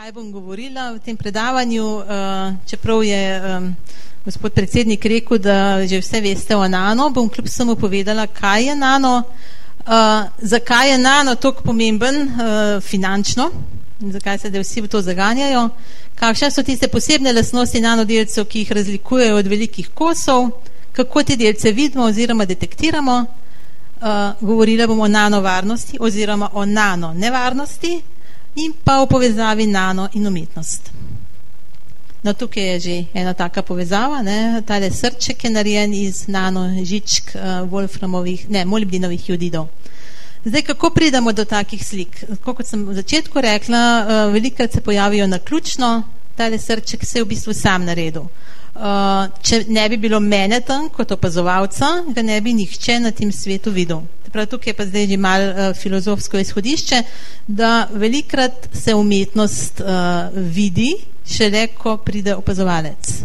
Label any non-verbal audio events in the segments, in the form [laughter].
kaj bom govorila v tem predavanju, uh, čeprav je gospod predsednik rekel, da že vse veste o nano, bom kljub samo povedala, kaj je nano, uh, zakaj je nano tako pomemben uh, finančno, zakaj se da vsi v to zaganjajo, kakšne so tiste posebne lasnosti nanodelcev, ki jih razlikujejo od velikih kosov, kako te delce vidimo oziroma detektiramo. Uh, govorila bomo o nanovarnosti oziroma o nano nevarnosti in pa v povezavi nano in umetnost. No, tukaj je že ena taka povezava, ne, tale srček je narejen iz nano žičk uh, Wolframovih, ne, molibdinovih jodidov. Zdaj, kako pridemo do takih slik? Kot sem v začetku rekla, uh, velikrat se pojavijo na ključno, tale srček se je v bistvu sam naredil. Uh, če ne bi bilo mene tam kot opazovalca, ga ne bi nihče na tem svetu videl. Prav tukaj je pa zdaj že mal uh, filozofsko izhodišče, da velikrat se umetnost uh, vidi, šele ko pride opazovalec.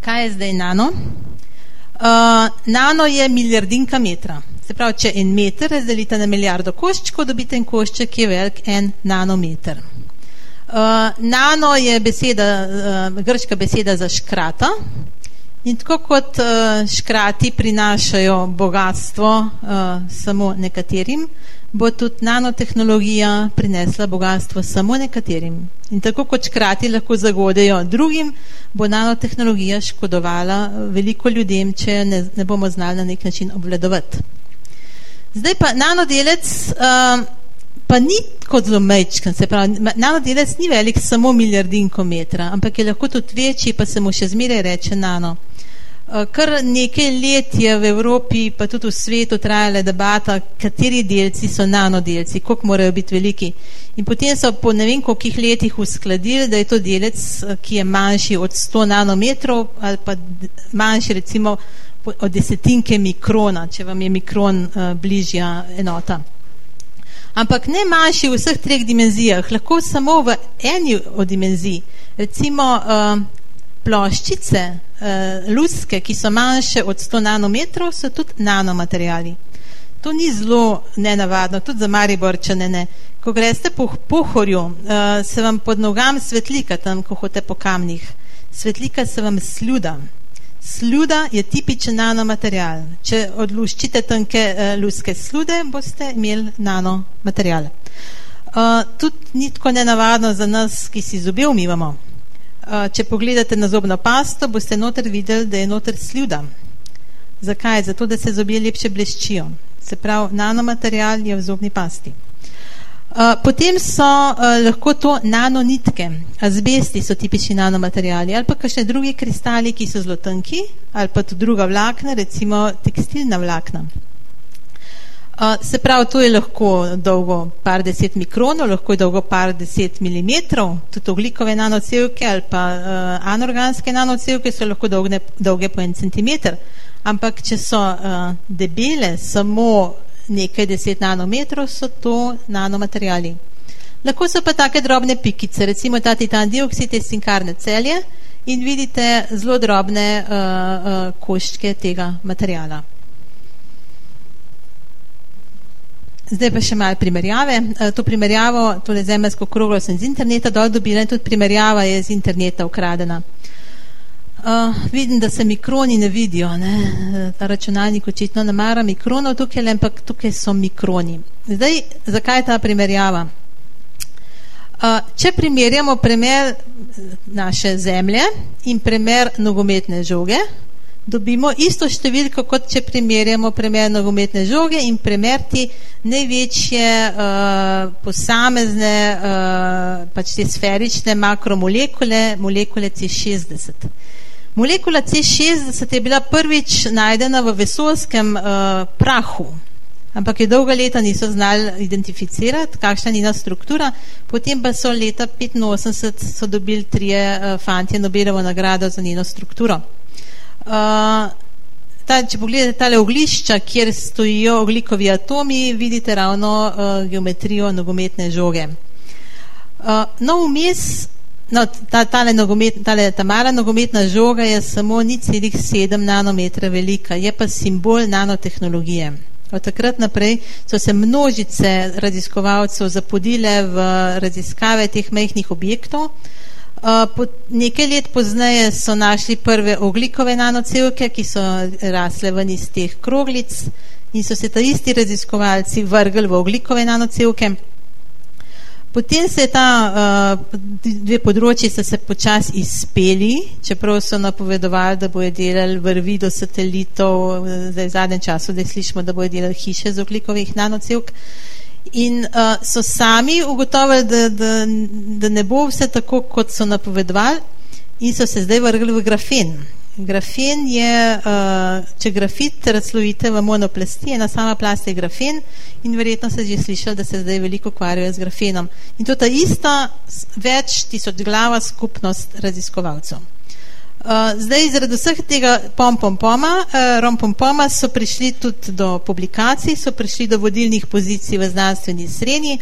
Kaj je zdaj nano? Uh, nano je milijardinka metra. Se pravi, če en meter razdelite na milijardo koščkov, dobite en košček, ki je velik en nanometer. Uh, nano je beseda, uh, grška beseda za škrata, In tako kot uh, škrati prinašajo bogatstvo uh, samo nekaterim, bo tudi nanotehnologija prinesla bogatstvo samo nekaterim. In tako kot škrati lahko zagodejo drugim, bo nanotehnologija škodovala veliko ljudem, če ne, ne bomo znali na nek način obvladovati. Zdaj pa nanodelec uh, pa ni kot zelo mečken, se pravi, nanodelec ni velik samo milijardinko metra, ampak je lahko tudi večji, pa se mu še zmeraj reče nano. Eh, kar nekaj let je v Evropi, pa tudi v svetu, trajala debata, kateri delci so nanodelci, koliko morajo biti veliki. In potem so po ne vem koliko letih uskladili, da je to delec, eh, ki je manjši od 100 nanometrov ali pa manjši recimo od desetinke mikrona, če vam je mikron uh, bližja enota. Ampak ne manjši v vseh treh dimenzijah, lahko samo v eni od dimenzij. Recimo uh, ploščice, luske, ki so manjše od 100 nanometrov, so tudi nanomateriali. To ni zelo nenavadno, tudi za Mariborčane ne. Ko greste po pohorju, uh, se vam pod nogam svetlika tam, ko hote po kamnih. Svetlika se vam sljuda. Sljuda je tipičen nanomaterial. Če odluščite tanke uh, luske slude, boste imeli nanomaterial. Tudi ni tako nenavadno za nas, ki si zobe umivamo. Eh, če pogledate na zobno pasto, boste noter videli, da je noter sljuda. Zakaj? Zato, da se zobje lepše bleščijo. Se pravi, nanomaterial je v zobni pasti. Uh, potem so uh, lahko to nanonitke, azbesti so tipični nanomateriali ali pa kakšne druge kristali, ki so zelo tanki ali pa tudi druga vlakna, recimo tekstilna vlakna. Se pravi, to je lahko dolgo par deset mikronov, lahko je dolgo par deset milimetrov, tudi oglikove nanocevke ali pa uh, anorganske nanocevke so lahko dolgne, dolge po en centimeter, ampak če so uh, debele samo nekaj deset nanometrov, so to nanomateriali. Lahko so pa take drobne pikice, recimo ta titan dioksid je sinkarne celje in vidite zelo drobne uh, uh, koščke tega materijala. Zdaj pa še malo primerjave. E, to primerjavo, tole zemljsko kroglo sem z interneta dol dobila in tudi primerjava je z interneta ukradena. Uh, vidim, da se mikroni ne vidijo, ne? ta računalnik očitno ne mara mikronov tukaj, ampak tukaj so mikroni. Zdaj, zakaj ta primerjava? Uh, če primerjamo primer naše zemlje in primer nogometne žoge, dobimo isto številko, kot če primerjamo primer nogometne žoge in primerti največje uh, posamezne, uh, pač te sferične makromolekule, molekule C60. Molekula C60 je bila prvič najdena v vesolskem uh, prahu, ampak je dolga leta niso znali identificirati, kakšna njena struktura. Potem pa so leta 85 so dobili trije uh, fantje Nobelovo nagrado za njeno strukturo. Ta, če pogledate tale oglišča, kjer stojijo oglikovi atomi, vidite ravno uh, geometrijo nogometne žoge. Uh, no, vmes, no, ta, tale, nogomet, tale tamara nogometna žoga je samo ni celih sedem nanometra velika, je pa simbol nanotehnologije. Od takrat naprej so se množice raziskovalcev zapodile v raziskave teh mehkih objektov. Uh, nekaj let pozneje so našli prve oglikove nanocevke, ki so rasle ven iz teh kroglic in so se ta isti raziskovalci vrgli v oglikove nanocevke. Potem se je ta uh, dve področji so se počasi izpeli, čeprav so napovedovali, da bojo delali vrvi do satelitov, zdaj v zadnjem času, da slišimo, da bojo delali hiše z oglikovih nanocevk. In uh, so sami ugotovili, da, da, da ne bo vse tako, kot so napovedovali, in so se zdaj vrgli v grafen. Grafen je, uh, če grafit razslovite v monoplasti, ena sama plast je grafen in verjetno se že slišali, da se zdaj veliko ukvarjajo z grafenom. In to je ta ista več tisoč glava skupnost raziskovalcev. Uh, zdaj, zaradi vseh tega pom-pom-poma, uh, rom-pom-poma so prišli tudi do publikacij, so prišli do vodilnih pozicij v znanstveni srednji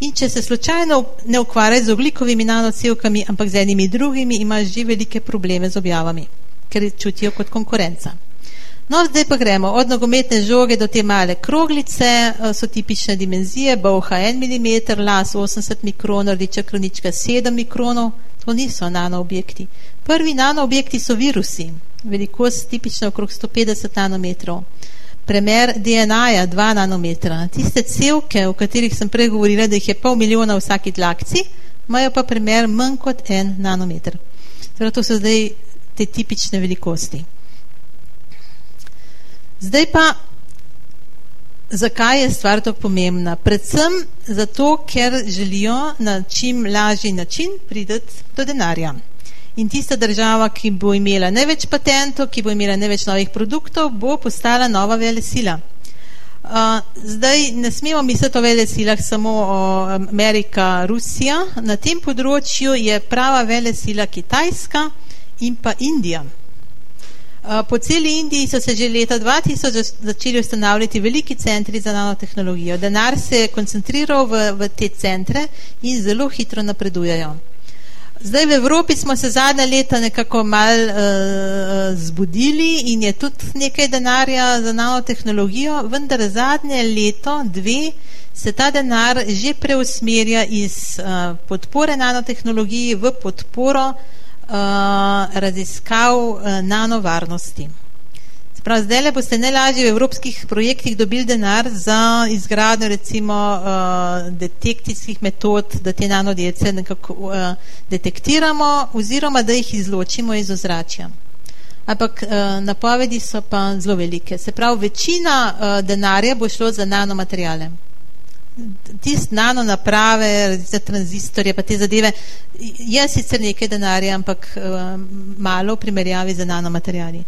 in če se slučajno ne ukvarja z oglikovimi nanocevkami, ampak z enimi drugimi, ima že velike probleme z objavami ker čutijo kot konkurenca. No, zdaj pa gremo od nogometne žoge do te male kroglice, eh, so tipične dimenzije, boha 1 mm, las 80 mikronov, rdeča kronička 7 mikronov, to niso nanoobjekti. Prvi nanoobjekti so virusi, velikost tipična okrog 150 nanometrov. Premer DNA-ja 2 nanometra. Tiste celke, o katerih sem prej govorila, da jih je pol milijona vsaki dlakci, imajo pa premer manj kot en nanometer. Torej, to so zdaj te tipične velikosti. Zdaj pa, zakaj je stvar to pomembna? Predvsem zato, ker želijo na čim lažji način prideti do denarja. In tista država, ki bo imela največ patentov, ki bo imela največ novih produktov, bo postala nova vele sila. Uh, zdaj ne smemo misliti o vele silah samo o Amerika, Rusija. Na tem področju je prava vele sila Kitajska, in pa Indija. Po celi Indiji so se že leta 2000 začeli ustanavljati veliki centri za nanotehnologijo. Denar se je koncentriral v, v te centre in zelo hitro napredujejo. Zdaj v Evropi smo se zadnja leta nekako mal uh, zbudili in je tudi nekaj denarja za nanotehnologijo, vendar zadnje leto, dve, se ta denar že preusmerja iz uh, podpore nanotehnologiji v podporo uh, raziskav uh, nanovarnosti. Prav, zdaj le boste najlažje v evropskih projektih dobili denar za izgradnjo recimo uh, detekcijskih metod, da te nanodelce nekako uh, detektiramo oziroma da jih izločimo iz ozračja. Ampak uh, napovedi so pa zelo velike. Se pravi, večina uh, denarja bo šlo za nanomaterijale tist nano naprave, za tranzistorje, pa te zadeve, je sicer nekaj denarja, ampak uh, malo v primerjavi z nanomaterijali.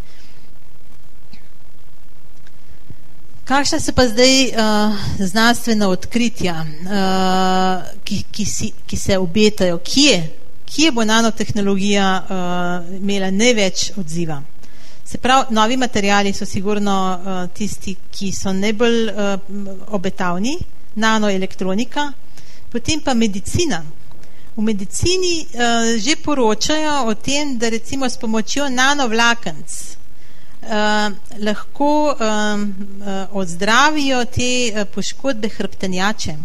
Kakšna so pa zdaj uh, znanstvena odkritja, uh, ki, ki, si, ki se obetajo? Kje, kje bo nanotehnologija uh, imela največ odziva? Se pravi, novi materijali so sigurno uh, tisti, ki so najbolj uh, obetavni, nanoelektronika, potem pa medicina. V medicini uh, že poročajo o tem, da recimo s pomočjo nanovlakenc uh, lahko um, uh, odzdravijo te uh, poškodbe hrbtenjače.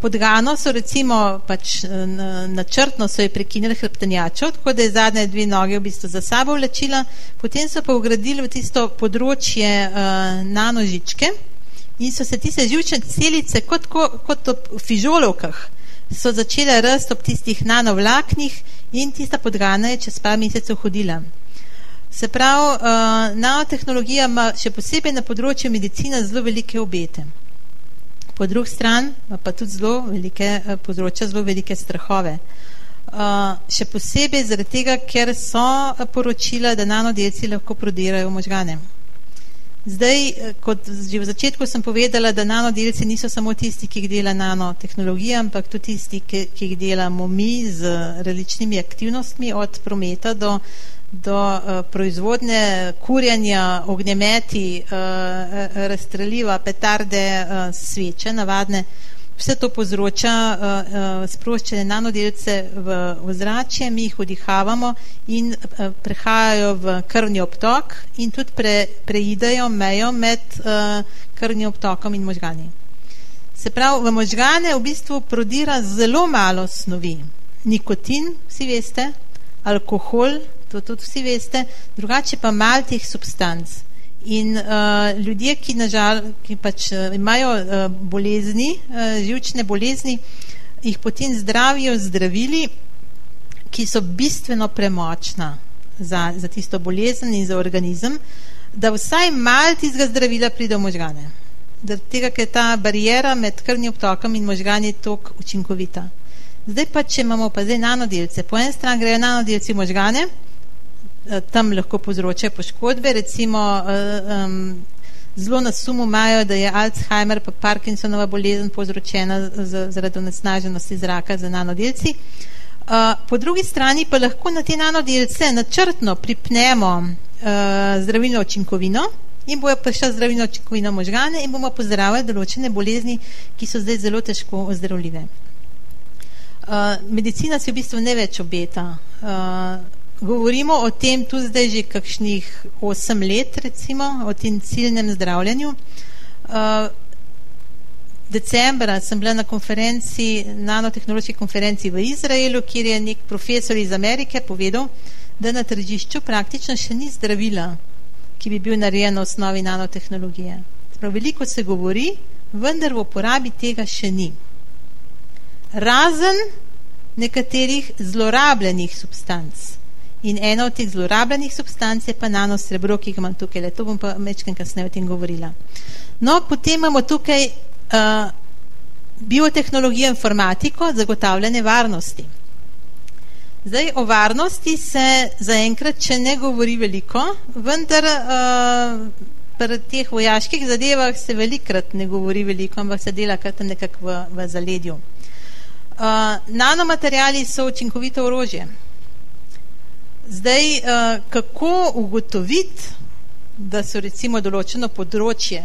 Podgano so recimo pač načrtno so je prekinili hrbtenjačo, tako da je zadnje dve noge v bistvu za sabo vlečila, potem so pa ugradili v tisto področje uh, nanožičke, in so se tiste živčne celice kot, kot, kot v fižolovkah so začele rasti ob tistih nanovlaknih in tista podgana je čez par mesecev hodila. Se pravi, uh, nanotehnologija ima še posebej na področju medicina zelo velike obete. Po drugi stran pa tudi zelo velike, uh, področja zelo velike strahove. Uh, še posebej zaradi tega, ker so poročila, da nanodelci lahko prodirajo možgane. Zdaj, eh, kot že v začetku sem povedala, da nanodelci niso samo tisti, ki jih dela nanotehnologija, ampak tudi tisti, ki, ki jih delamo mi z različnimi aktivnostmi, od prometa do, do uh, proizvodne, kurjanja, ognjemeti, uh, razstreliva, petarde, uh, sveče, navadne. Vse to povzroča uh, uh, sproščene nanodelce v ozračje, mi jih vdihavamo in uh, prehajajo v krvni obtok in tudi pre, preidajo mejo med uh, krvnim obtokom in možgani. Se pravi, v možgane v bistvu prodira zelo malo snovi. Nikotin, vsi veste, alkohol, to tudi vsi veste, drugače pa mal teh substanc. In uh, ljudje, ki, nažal, ki pač uh, imajo uh, bolezni, uh, živčne bolezni, jih potem zdravijo zdravili, ki so bistveno premočna za, za tisto bolezen in za organizem, da vsaj mal tistega zdravila pride v možgane. Da tega, ker je ta barijera med krvnim obtokom in možgani tok učinkovita. Zdaj pa, če imamo pa zdaj nanodelce, po en stran grejo nanodelci v možgane, eh, tam lahko povzročajo poškodbe, recimo um, zelo na sumu imajo, da je Alzheimer pa Parkinsonova bolezen povzročena zaradi onesnaženosti zraka za nanodelci. Uh, po drugi strani pa lahko na te nanodelce načrtno pripnemo uh, zdravilno učinkovino in bojo prišla zdravilno učinkovino možgane in bomo pozdravili določene bolezni, ki so zdaj zelo težko ozdravljive. Uh, medicina se v bistvu ne več obeta. Uh, govorimo o tem tu zdaj že kakšnih 8 let, recimo, o tem ciljnem zdravljanju. Uh, decembra sem bila na konferenci, nanotehnološki konferenci v Izraelu, kjer je nek profesor iz Amerike povedal, da na tržišču praktično še ni zdravila, ki bi bil narejen na osnovi nanotehnologije. Prav veliko se govori, vendar v uporabi tega še ni. Razen nekaterih zlorabljenih substanc. In ena od teh zlorabljenih substanc je pa nanosrebro, ki ga imam tukaj, le to bom pa mečken kasneje o tem govorila. No, potem imamo tukaj uh, biotehnologijo informatiko, zagotavljanje varnosti. Zdaj, o varnosti se zaenkrat, če ne govori veliko, vendar uh, pri teh vojaških zadevah se velikrat ne govori veliko, ampak se dela kar tam nekako v, v zaledju. Uh, nanomateriali so učinkovito orožje. Zdaj, uh, kako ugotoviti, da so recimo določeno področje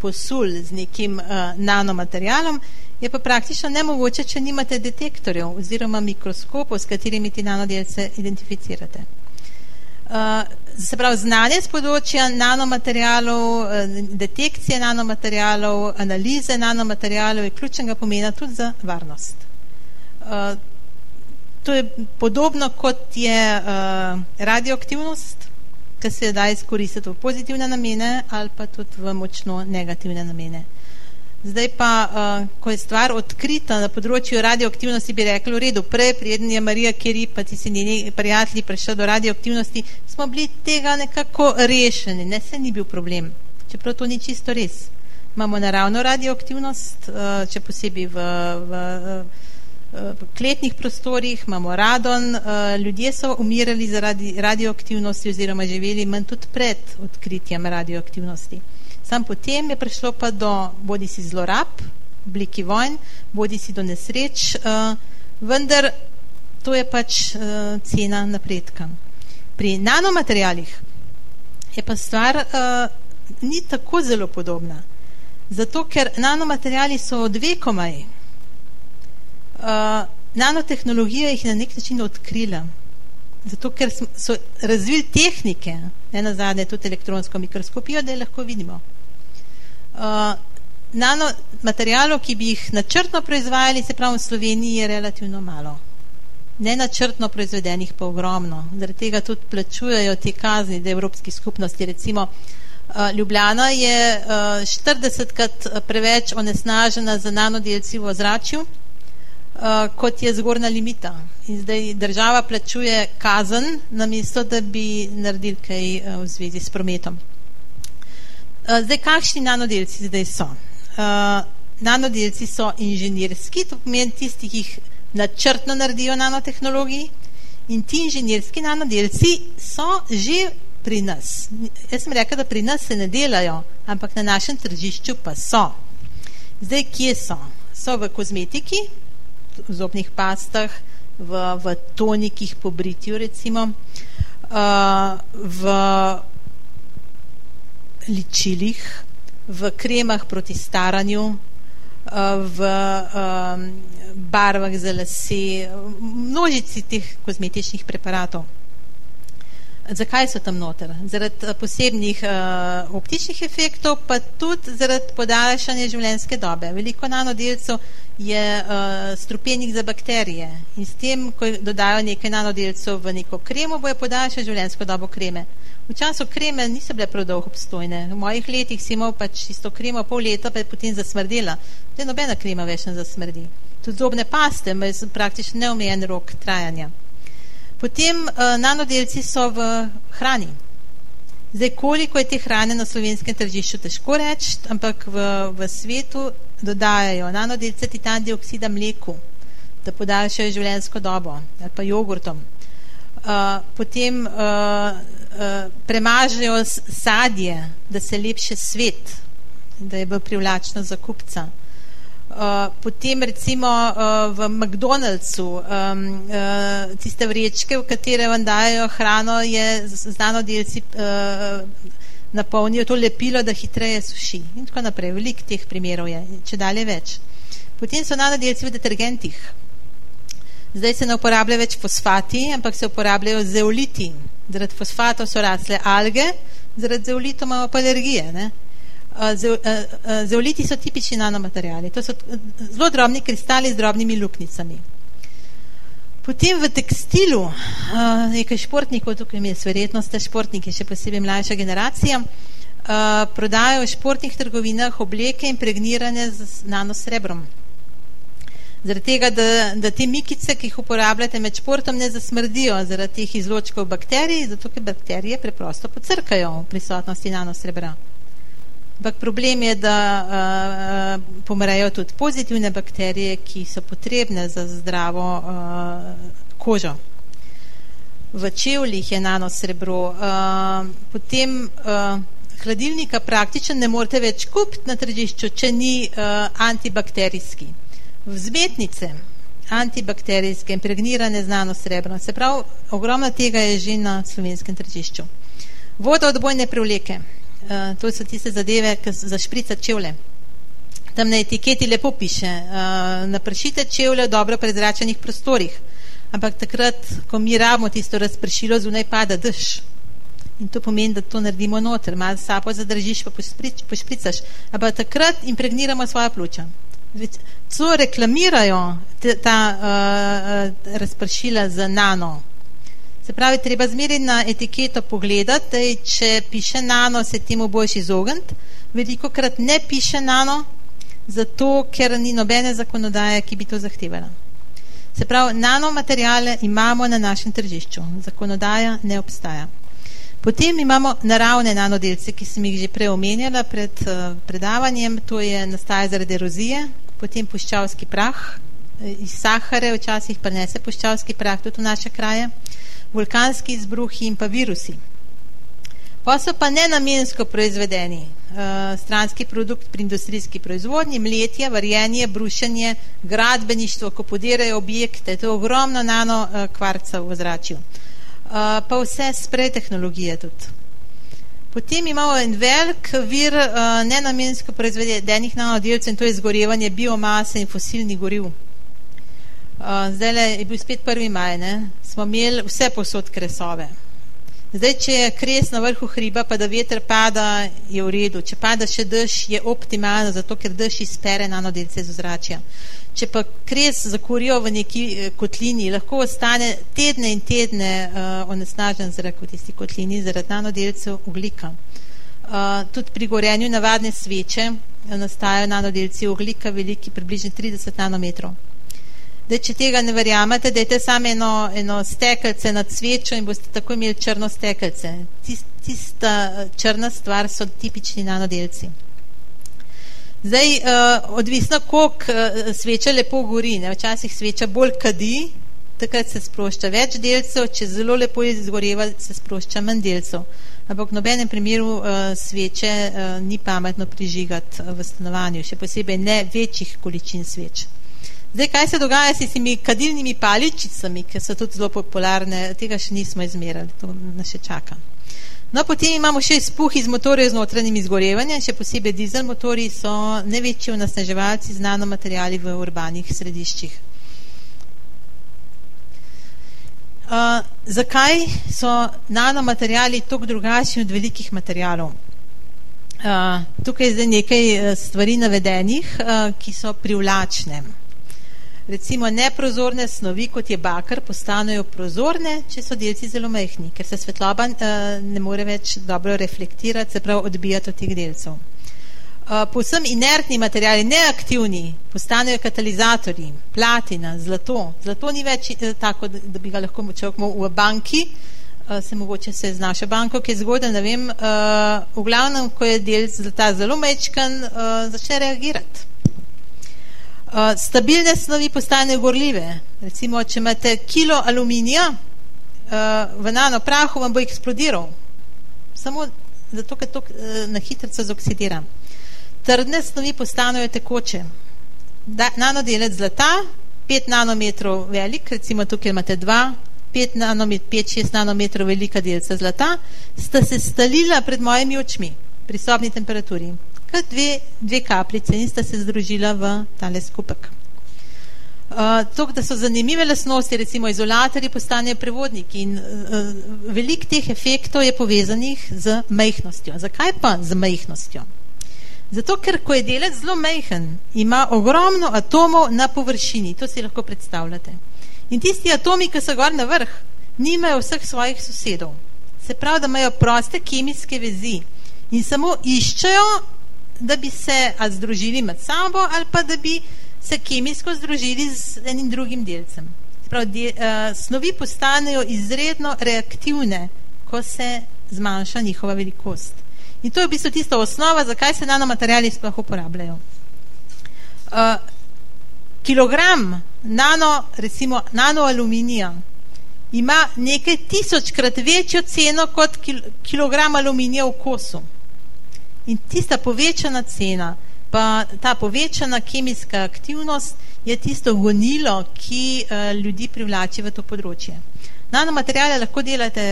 posul z nekim uh, nanomaterialom, je pa praktično nemogoče, če nimate detektorjev oziroma mikroskopov, s katerimi ti nanodelce identificirate. Uh, se pravi, znanje z področja nanomaterialov, detekcije nanomaterialov, analize nanomaterialov je ključnega pomena tudi za varnost. To je podobno kot je uh, radioaktivnost, ki se da izkoristiti v pozitivne namene ali pa tudi v močno negativne namene. Zdaj pa, uh, ko je stvar odkrita na področju radioaktivnosti, bi rekli v redu, prej, preden je Marija Keri, pa ti si njeni prijatelji prišli do radioaktivnosti, smo bili tega nekako rešeni, ne se ni bil problem, čeprav to ni čisto res. Imamo naravno radioaktivnost, uh, če posebej v, v, v v kletnih prostorih, imamo radon, eh, ljudje so umirali zaradi radioaktivnosti oziroma živeli manj tudi pred odkritjem radioaktivnosti. Sam potem je prišlo pa do bodi si zlorab, obliki vojn, bodi si do nesreč, eh, vendar to je pač eh, cena napredka. Pri nanomaterialih je pa stvar ni tako zelo podobna. Zato, ker nanomateriali so od vekomaj nanotehnologija jih na nek način odkrila. Zato, ker so razvili tehnike, ne na zadnje tudi elektronsko mikroskopijo, da je lahko vidimo. Uh, nanomaterialov, ki bi jih načrtno proizvajali, se pravi v Sloveniji, je relativno malo. Ne načrtno proizvedenih pa ogromno. Zaradi tega tudi plačujejo te kazni, da Evropski skupnosti, recimo uh, Ljubljana je uh, 40krat preveč onesnažena za nanodelci v ozračju, uh, kot je zgornja limita. In zdaj država plačuje kazen, namesto da bi naredili kaj uh, v zvezi s prometom. Uh, zdaj, kakšni nanodelci zdaj so? Uh, nanodelci so inženirski, to pomeni tisti, ki jih načrtno naredijo nanotehnologiji, in ti inženirski nanodelci so že pri nas. Jaz sem rekel, da pri nas se ne delajo, ampak na našem tržišču pa so. Zdaj, kje so? So v kozmetiki, zobnih pastah, v, v tonikih po britju recimo, uh, v ličilih, v kremah proti staranju, uh, v um, barvah za lase, množici teh kozmetičnih preparatov. Zakaj so tam noter? Zaradi uh, posebnih uh, optičnih efektov, pa tudi zaradi podaljšanja življenjske dobe. Veliko nanodelcev je uh, strupenik za bakterije in s tem, ko dodajo nekaj nanodelcev v neko kremo, bojo podaljšali življenjsko dobo kreme. V času kreme niso bile prav dolgo obstojne. V mojih letih si imel pač isto kremo pol leta, pa je potem zasmrdela. Te nobena krema več ne zasmrdi. Tudi zobne paste, imajo praktično neomejen rok trajanja. Potem uh, nanodelci so v hrani. Zdaj, koliko je te hrane na slovenskem tržišču, težko reči, ampak v, v svetu dodajajo nanodelce titan dioksida mleku, da podaljšajo življenjsko dobo, ali pa jogurtom. Uh, potem uh, uh, premažajo sadje, da se lepše svet, da je bolj privlačno za kupca. Uh, potem recimo uh, v McDonald'su um, uh, tiste vrečke, v katere vam dajo hrano, je znano delci uh, napolnijo to lepilo, da hitreje suši in tako naprej. Veliko teh primerov je, če dalje več. Potem so nanodelci v detergentih. Zdaj se ne uporabljajo več fosfati, ampak se uporabljajo zeoliti. Zaradi fosfatov so rasle alge, zaradi zeolitov imamo pa alergije. Ne? zeoliti so tipični nanomateriali. To so zelo drobni kristali z drobnimi luknicami. Potem v tekstilu, nekaj športnikov, tukaj mi je verjetno ste športniki, še posebej mlajša generacija, prodajajo v športnih trgovinah obleke impregnirane z nanosrebrom. Zaradi tega, da, da te mikice, ki jih uporabljate med športom, ne zasmrdijo zaradi teh izločkov bakterij, zato ker bakterije preprosto pocrkajo v prisotnosti nanosrebra. Ampak problem je, da uh, pomrejo tudi pozitivne bakterije, ki so potrebne za zdravo uh, kožo. V čevljih je nano srebro. Uh, potem uh, hladilnika praktično ne morete več kupiti na tržišču, če ni uh, antibakterijski. Vzmetnice antibakterijske, impregnirane z nano srebro. Se pravi, ogromno tega je že na slovenskem tržišču. Vodoodbojne prevleke. Uh, to so tiste zadeve, ki za šprica čevlje. Tam na etiketi lepo piše, uh, napršite čevlje v dobro prezračenih prostorih. Ampak takrat, ko mi rabimo tisto razpršilo, zunaj pada dež. In to pomeni, da to naredimo noter, malo sapo zadržiš, pa pošprič, pošpricaš. Ampak takrat impregniramo svoja pljuča. Co reklamirajo te, ta uh, razpršila za nano, Se pravi, treba zmeri na etiketo pogledati, da če piše nano, se temu boš izogniti. Veliko krat ne piše nano, zato ker ni nobene zakonodaje, ki bi to zahtevala. Se pravi, nanomaterijale imamo na našem tržišču, zakonodaja ne obstaja. Potem imamo naravne nanodelce, ki sem jih že prej omenjala pred uh, predavanjem, to je nastaja zaradi erozije, potem puščavski prah, eh, iz Sahare včasih prenese puščavski prah tudi v naše kraje vulkanski izbruhi in pa virusi. Pa so pa nenamensko proizvedeni uh, stranski produkt pri industrijski proizvodnji, mletje, varjenje, brušenje, gradbeništvo, ko podirajo objekte, to je ogromno nano uh, kvarca v ozračju. Uh, pa vse sprej tehnologije tudi. Potem imamo en velik vir uh, nenamensko proizvedenih nanodelcev in to je zgorevanje biomase in fosilnih goriv. Uh, zdaj le je bil spet prvi maj, ne? smo imeli vse posod kresove. Zdaj, če je kres na vrhu hriba, pa da veter pada, je v redu. Če pada še dež, je optimalno, zato ker dež izpere nanodelce iz ozračja. Če pa kres zakurijo v neki eh, kotlini, lahko ostane tedne in tedne uh, onesnažen zaradi tisti kotlini, zaradi nanodelcev oglika. Uh, tudi pri gorenju navadne sveče nastajajo nanodelci oglika veliki približno 30 nanometrov da če tega ne verjamete, dajte samo eno, eno stekelce nad svečo in boste tako imeli črno stekelce. Tist, tista črna stvar so tipični nanodelci. Zdaj, uh, odvisno, koliko uh, sveča lepo gori, ne? včasih sveča bolj kadi, takrat se sprošča več delcev, če zelo lepo izgoreva, se sprošča manj delcev. Ampak v nobenem primeru uh, sveče uh, ni pametno prižigati v stanovanju, še posebej ne večjih količin sveč. Zdaj, kaj se dogaja s temi kadilnimi paličicami, ki so tudi zelo popularne, tega še nismo izmerali, to nas še čaka. No, potem imamo še izpuh iz motorjev z notranjim izgorevanjem, še posebej dizel motori so največji nasneževalci z nanomaterijali v urbanih središčih. Uh, zakaj so nanomateriali tako drugačni od velikih materialov? Uh, tukaj je zdaj nekaj stvari navedenih, uh, ki so privlačne. Recimo neprozorne snovi, kot je bakar, postanejo prozorne, če so delci zelo mehni, ker se svetloba uh, ne more več dobro reflektirati, se pravi odbijati od teh delcev. Uh, povsem inertni materiali, neaktivni, postanejo katalizatorji, platina, zlato. Zlato ni več uh, tako, da, bi ga lahko človek v banki, se mogoče se z našo banko, ki je zgodaj, ne vem, v glavnem, ko je del zlata zelo mečkan, začne reagirati. Uh, stabilne snovi postanejo gorljive. Recimo, če imate kilo aluminija uh, v nano prahu, vam bo eksplodiral. Samo zato, ker to uh, na hitro zoksidira trdne snovi postanejo tekoče. Da, nanodelec zlata, 5 nanometrov velik, recimo tukaj imate 2, 5 nanometrov, 5-6 nanometrov velika delca zlata, sta se stalila pred mojimi očmi pri sobni temperaturi. Kot dve, dve kapljice in sta se združila v tale skupek. Uh, to, da so zanimive lasnosti, recimo izolatorji postanejo prevodniki in uh, velik teh efektov je povezanih z majhnostjo. Zakaj pa z majhnostjo? Zato, ker ko je delec zelo mehen, ima ogromno atomov na površini, to si lahko predstavljate. In tisti atomi, ki so gor na vrh, nimajo vseh svojih sosedov. Se pravi, da imajo proste kemijske vezi in samo iščejo, da bi se združili med sabo ali pa da bi se kemijsko združili z enim drugim delcem. Se pravi, de, uh, snovi postanejo izredno reaktivne, ko se zmanjša njihova velikost. In to je v bistvu tista osnova, zakaj se nanomateriali sploh uporabljajo. Uh, kilogram nano, recimo nano aluminija ima nekaj tisočkrat večjo ceno kot kil kilogram aluminija v kosu. In tista povečana cena, pa ta povečana kemijska aktivnost je tisto gonilo, ki uh, ljudi privlači v to področje. Nanomateriale lahko delate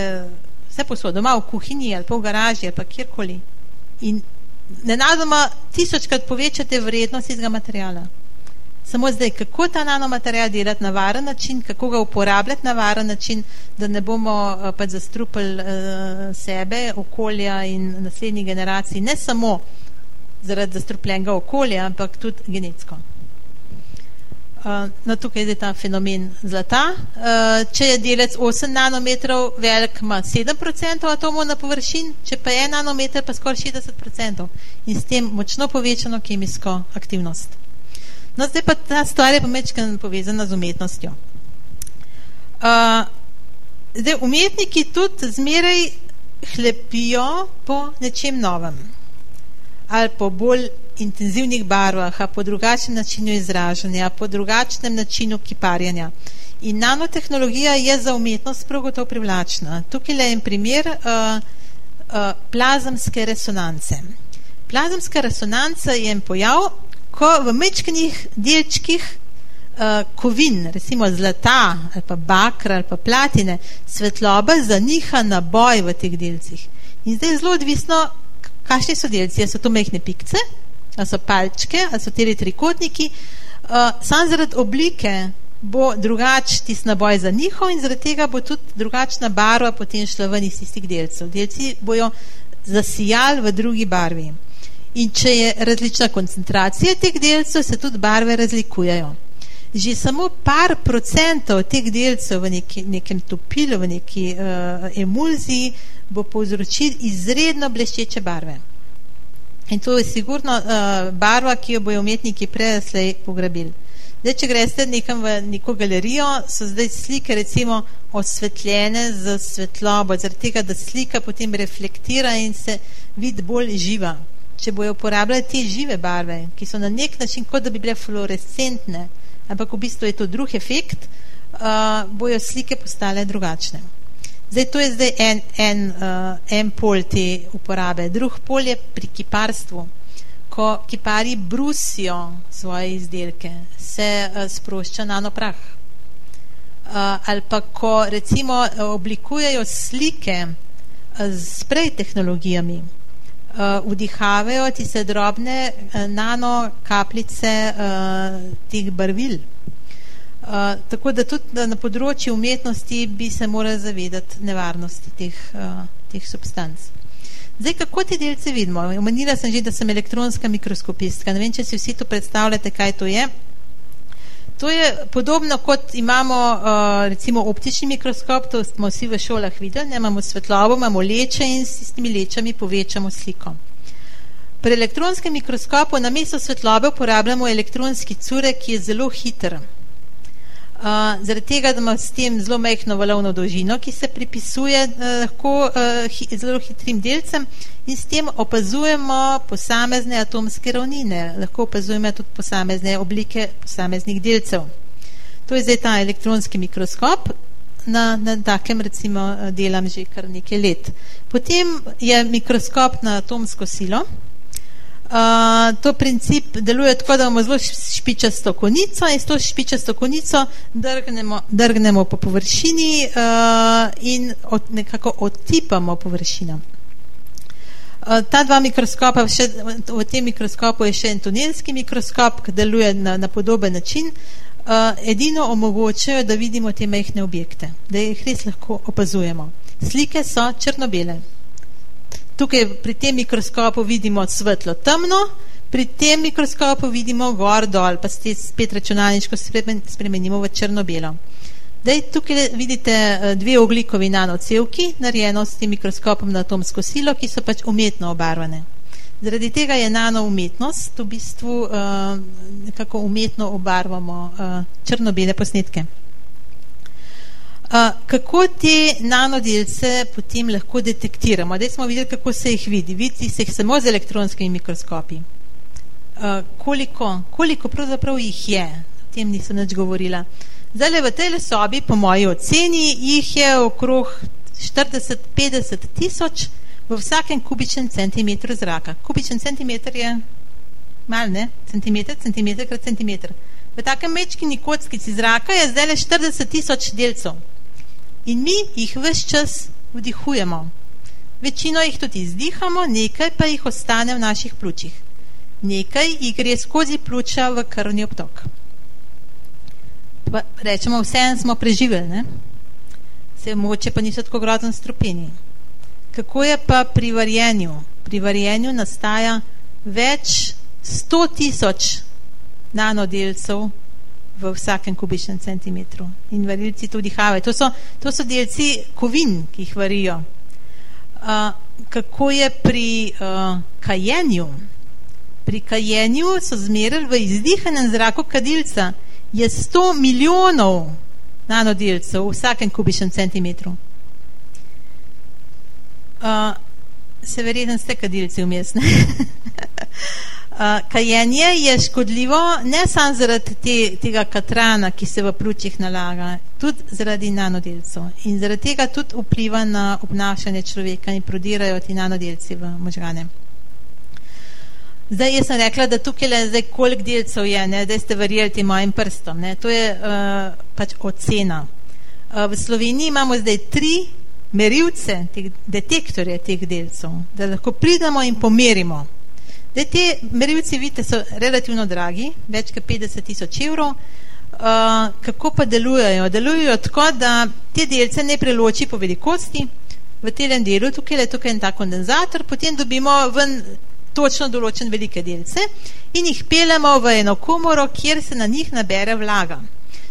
vse posod, doma v kuhinji ali pa v garaži ali pa kjerkoli. In nenadoma tisočkrat povečate vrednost izga materijala. Samo zdaj, kako ta nanomaterial delati na varen način, kako ga uporabljati na varen način, da ne bomo uh, pač zastrupili uh, sebe, okolja in naslednjih generacij, ne samo zaradi zastrupljenega okolja, ampak tudi genetsko. Uh, no, tukaj je ta fenomen zlata. Uh, če je delec 8 nanometrov velik, ima 7% atomov na površin, če pa je nanometer, pa skoraj 60% in s tem močno povečano kemijsko aktivnost. No, zdaj pa ta stvar je pomečkan povezana z umetnostjo. Uh, zdaj, umetniki tudi zmeraj hlepijo po nečem novem ali po bolj intenzivnih barvah, po drugačnem načinu izražanja, po drugačnem načinu kiparjanja. In nanotehnologija je za umetnost prav gotovo privlačna. Tukaj je en primer uh, uh, plazemske resonance. Plazemska resonanca je en pojav, ko v mečknih delčkih uh, kovin, recimo zlata ali pa bakra ali pa platine, svetloba zaniha na boj v teh delcih. In zdaj je zelo odvisno, kakšni so delci. A so to mehne pikce, a so palčke, a so teri trikotniki. Uh, sam zaradi oblike bo drugač tis naboj za njihov in zaradi tega bo tudi drugačna barva potem šla ven iz tistih delcev. Delci bojo zasijali v drugi barvi. In če je različna koncentracija teh delcev, se tudi barve razlikujejo. Že samo par procentov teh delcev v neki, nekem topilu, v neki uh, emulziji, bo povzročil izredno bleščeče barve. In to je sigurno uh, barva, ki jo bojo umetniki preslej pograbili. Zdaj, če greste nekam v neko galerijo, so zdaj slike recimo osvetljene z svetlobo, zaradi tega, da slika potem reflektira in se vid bolj živa. Če bojo uporabljali te žive barve, ki so na nek način kot da bi bile fluorescentne, ampak v bistvu je to drug efekt, uh, bojo slike postale drugačne. Zdaj, to je zdaj en, en, uh, en pol te uporabe. Drug pol je pri kiparstvu. Ko kipari brusijo svoje izdelke, se uh, sprošča nanoprah. Uh, ali pa ko recimo oblikujejo slike uh, s sprej tehnologijami, vdihavajo tiste drobne uh, nano kapljice uh, teh barvil. Uh, tako da tudi na področju umetnosti bi se morali zavedati nevarnosti teh, uh, teh substanc. Zdaj, kako te delce vidimo? Omenila sem že, da sem elektronska mikroskopistka. Ne vem, če si vsi to predstavljate, kaj to je. To je podobno, kot imamo uh, recimo optični mikroskop, to smo vsi v šolah videli, ne? imamo svetlobo, imamo leče in s temi lečami povečamo sliko. Pri elektronskem mikroskopu na mesto svetlobe uporabljamo elektronski curek, ki je zelo hiter. Uh, zaradi tega, da ima s tem zelo mehko valovno dolžino, ki se pripisuje uh, lahko uh, hi, zelo hitrim delcem in s tem opazujemo posamezne atomske ravnine, lahko opazujemo tudi posamezne oblike posameznih delcev. To je zdaj ta elektronski mikroskop, na, na takem recimo delam že kar nekaj let. Potem je mikroskop na atomsko silo, Uh, to princip deluje tako, da imamo zelo špičasto konico in s to špičasto konico drgnemo, drgnemo po površini uh, in od, nekako odtipamo površino. Uh, ta dva mikroskopa, še, v tem mikroskopu je še en tunelski mikroskop, ki deluje na, na podoben način, uh, edino omogočajo, da vidimo te mehne objekte, da jih res lahko opazujemo. Slike so črnobele. Tukaj pri tem mikroskopu vidimo svetlo temno, pri tem mikroskopu vidimo gor dol, pa spet računalniško spremenimo v črno-belo. Dej, tukaj vidite eh, dve oglikovi nanocevki, narejeno s tem mikroskopom na atomsko silo, ki so pač umetno obarvane. Zaradi tega je nanoumetnost, v bistvu uh, nekako umetno obarvamo uh, črno-bele posnetke kako te nanodelce potem lahko detektiramo? Zdaj smo videli, kako se jih vidi. Vidi se jih samo z elektronskimi mikroskopi. Uh, koliko, koliko pravzaprav jih je? O tem nisem nič govorila. Zdaj v tej sobi, po moji oceni, jih je okrog 40-50 tisoč v vsakem kubičnem centimetru zraka. Kubičen centimeter je mal, ne? Centimeter, centimeter krat centimeter. V takem mečkini kockici zraka je zdaj le 40 tisoč delcev in mi jih vse čas vdihujemo. Večino jih tudi izdihamo, nekaj pa jih ostane v naših pljučih. Nekaj jih gre skozi pljuča v krvni obtok. Pa rečemo, vse smo preživeli, ne? Se moče pa niso tako grozno strupeni. Kako je pa pri varjenju? Pri varjenju nastaja več sto tisoč nanodelcev v vsakem kubičnem centimetru. In varilci to vdihavajo. To so, to so delci kovin, ki jih varijo. Uh, kako je pri uh, kajenju? Pri kajenju so zmerili v izdihanem zraku kadilca je 100 milijonov nanodelcev v vsakem kubičnem centimetru. Uh, se verjetno ste kadilci vmes, ne? Uh, [laughs] kajenje je škodljivo ne samo zaradi te, tega katrana, ki se v pljučih nalaga, tudi zaradi nanodelcev. In zaradi tega tudi vpliva na obnašanje človeka in prodirajo ti nanodelci v možgane. Zdaj, jaz sem rekla, da tukaj le zdaj koliko delcev je, ne, da ste verjeli tem mojim prstom. Ne, to je uh, pač ocena. Uh, v Sloveniji imamo zdaj tri merilce, te, detektorje teh delcev, da lahko pridemo in pomerimo. Da te merilci, vidite, so relativno dragi, več kot 50 tisoč evrov. Uh, kako pa delujejo? Delujejo tako, da te delce ne preloči po velikosti. V tem delu tukaj je tukaj en ta kondenzator, potem dobimo ven točno določen velike delce in jih pelemo v eno komoro, kjer se na njih nabere vlaga.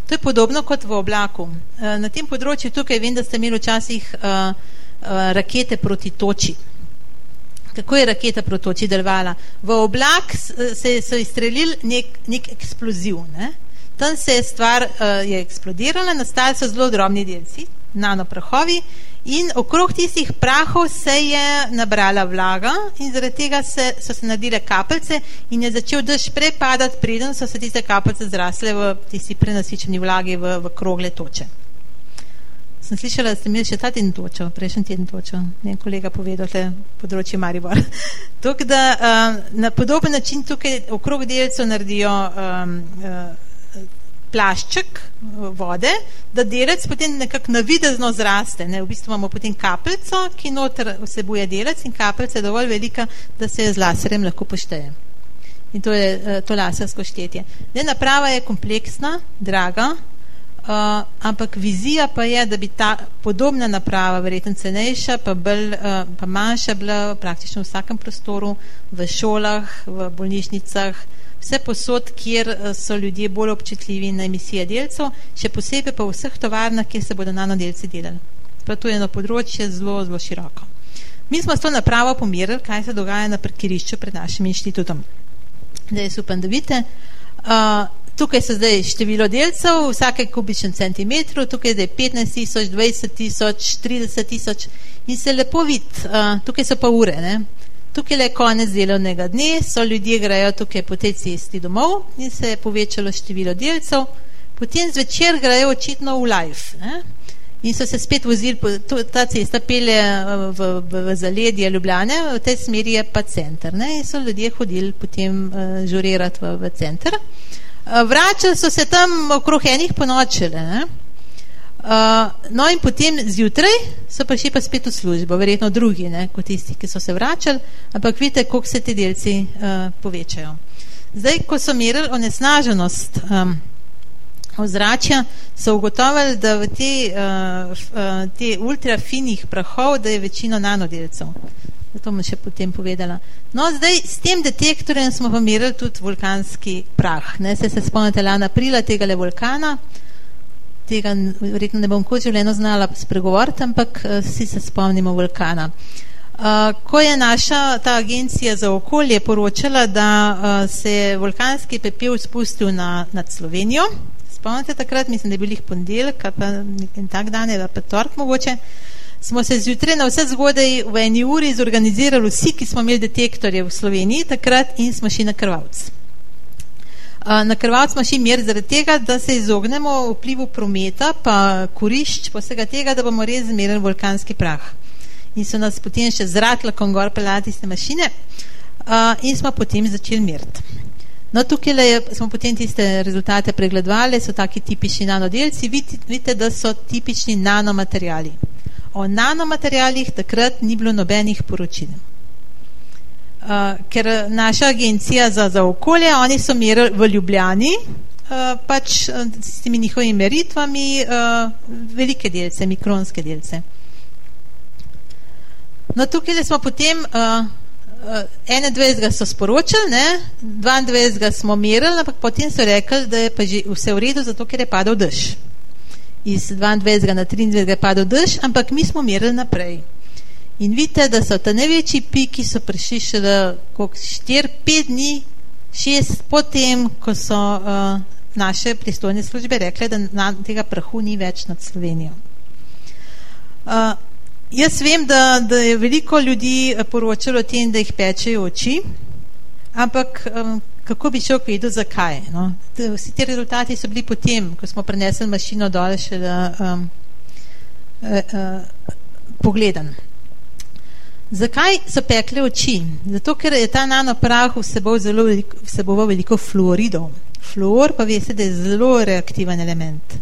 To je podobno kot v oblaku. Uh, na tem področju tukaj vem, da ste imeli včasih uh, uh, rakete proti toči kako je raketa protoči delovala. V oblak se so izstrelili nek, nek eksploziv. Ne? Tam se je stvar uh, je eksplodirala, nastali so zelo drobni delci, nanoprahovi in okrog tistih prahov se je nabrala vlaga in zaradi tega se, so se nadile kapljice in je začel dež prepadati, preden so se tiste kapljice zrasle v tisti prenasičeni vlagi v, v krogle toče. Sem slišala, da ste imeli še ta teden točo, prejšnji teden točo. Ne vem, kolega povedal, da je področje Maribor. [laughs] Tuk, da um, na podoben način tukaj okrog delcev naredijo um, uh, plašček vode, da delec potem nekako navidezno zraste. Ne? V bistvu imamo potem kapljico, ki noter vsebuje delec in kapljica je dovolj velika, da se z laserjem lahko pošteje. In to je uh, to lasersko štetje. Ne, naprava je kompleksna, draga, Uh, ampak vizija pa je, da bi ta podobna naprava, verjetno cenejša, pa, bolj, uh, pa manjša bila praktično v vsakem prostoru, v šolah, v bolnišnicah, vse posod, kjer uh, so ljudje bolj občutljivi na emisije delcev, še posebej pa v vseh tovarnah, kjer se bodo nanodelci delali. Pa to je eno področje zelo, zelo široko. Mi smo s to napravo pomirili, kaj se dogaja na parkirišču pred našim inštitutom. Da jaz upam, da vidite. Uh, tukaj so zdaj število delcev, vsake kubičnem centimetru, tukaj je zdaj 15 tisoč, 20 tisoč, 30 tisoč in se lepo vidi, uh, tukaj so pa ure, ne? tukaj je konec delovnega dne, so ljudje grejo tukaj po tej cesti domov in se je povečalo število delcev, potem zvečer grejo očitno v live ne? in so se spet vozili, to, ta cesta pelje v, v, v zaledje Ljubljane, v tej smeri je pa center ne? in so ljudje hodili potem uh, žurirati v, v center. Eh, vračali so se tam okrog enih ponočele. Ne? Uh, no in potem zjutraj so prišli pa spet v službo, verjetno drugi, ne, kot tisti, ki so se vračali, ampak vidite, koliko se ti delci uh, povečajo. Zdaj, ko so merili onesnaženost um, ozračja, so ugotovili, da v te, uh, te ultrafinih prahov, da je večino nanodelcev. To bom še potem povedala. No, zdaj s tem detektorjem smo pa merili tudi vulkanski prah. Ne? Se se spomnite lana aprila tega le vulkana, tega verjetno ne bom kot življeno znala spregovoriti, ampak uh, vsi se spomnimo vulkana. Uh, ko je naša ta agencija za okolje poročala, da uh, se je vulkanski pepel spustil na, nad Slovenijo, spomnite takrat, mislim, da je bil jih ponedeljek, pa en tak dan, ali pa tork mogoče, uh, smo se zjutraj na vse zgodaj v eni uri zorganizirali vsi, ki smo imeli detektorje v Sloveniji takrat in smo šli na krvavc. Na krvavc smo šli mer zaradi tega, da se izognemo vplivu prometa, pa kurišč, pa vsega tega, da bomo res zmerili vulkanski prah. In so nas potem še zratla kongor pelati iz te mašine in smo potem začeli meriti. No, tukaj le smo potem tiste rezultate pregledovali, so taki tipični nanodelci, vidite, da so tipični nanomateriali o nanomaterialih takrat ni bilo nobenih poročil. Uh, ker naša agencija za, za okolje, oni so merili v Ljubljani, uh, pač uh, s temi njihovimi meritvami, uh, velike delce, mikronske delce. No, tukaj smo potem, uh, uh, 21. so sporočili, ne? 22. smo merili, ampak potem so rekli, da je pa že vse v redu, zato ker je padal dež iz 22. na 23. padel dež, ampak mi smo merili naprej. In vidite, da so ta največji piki so prišli še 4-5 dni, 6 potem, ko so uh, naše pristojne službe rekle, da na, tega prahu ni več nad Slovenijo. Uh, jaz vem, da, da je veliko ljudi poročalo o tem, da jih pečejo oči, ampak um, kako bi človek vedel, zakaj. No? Vsi ti rezultati so bili potem, ko smo prenesli mašino dole še da um, uh, uh, pogledan. Zakaj so pekle oči? Zato, ker je ta nanoprah vseboval zelo veliko, vseboval veliko fluoridov. Fluor pa veste, da je zelo reaktiven element.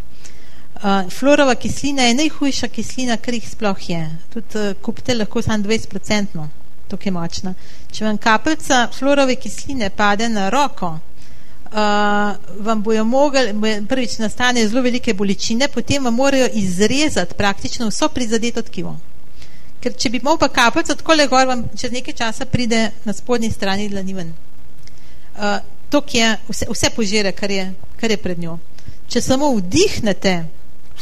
Uh, fluorova kislina je najhujša kislina, kar jih sploh je. Tudi uh, kupite lahko samo 20%. Tukaj močna. Če vam kapljica fluorove kisline pade na roko, uh, vam bojo mogli, prvič nastane zelo velike bolečine, potem vam morajo izrezati praktično vso prizadeto tkivo. Ker če bi imel pa kapljico, tako le gor, vam čez nekaj časa pride na spodnji strani dlani ven. Uh, to je vse, vse požere, kar je, kar je pred njo. Če samo vdihnete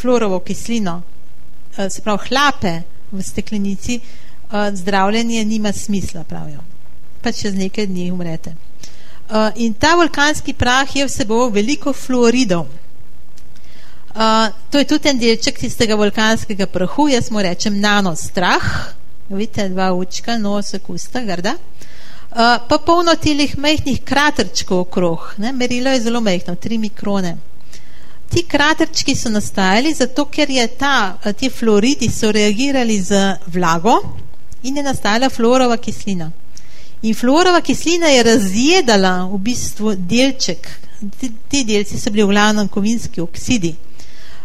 fluorovo kislino, uh, se pravi hlape v steklenici, uh, zdravljenje nima smisla, pravijo. Pa čez nekaj dni umrete. Uh, in ta vulkanski prah je vseboval veliko fluoridov. Uh, to je tudi en delček tistega vulkanskega prahu, jaz mu rečem nano strah, vidite, dva učka, nos, kusta, grda. Uh, pa polno telih majhnih kraterčkov okrog, ne? merilo je zelo majhno, tri mikrone. Ti kraterčki so nastajali zato, ker je ta, ti fluoridi so reagirali z vlago, in je nastala fluorova kislina. In fluorova kislina je razjedala v bistvu delček, ti, ti delci so bili v glavnem kovinski oksidi.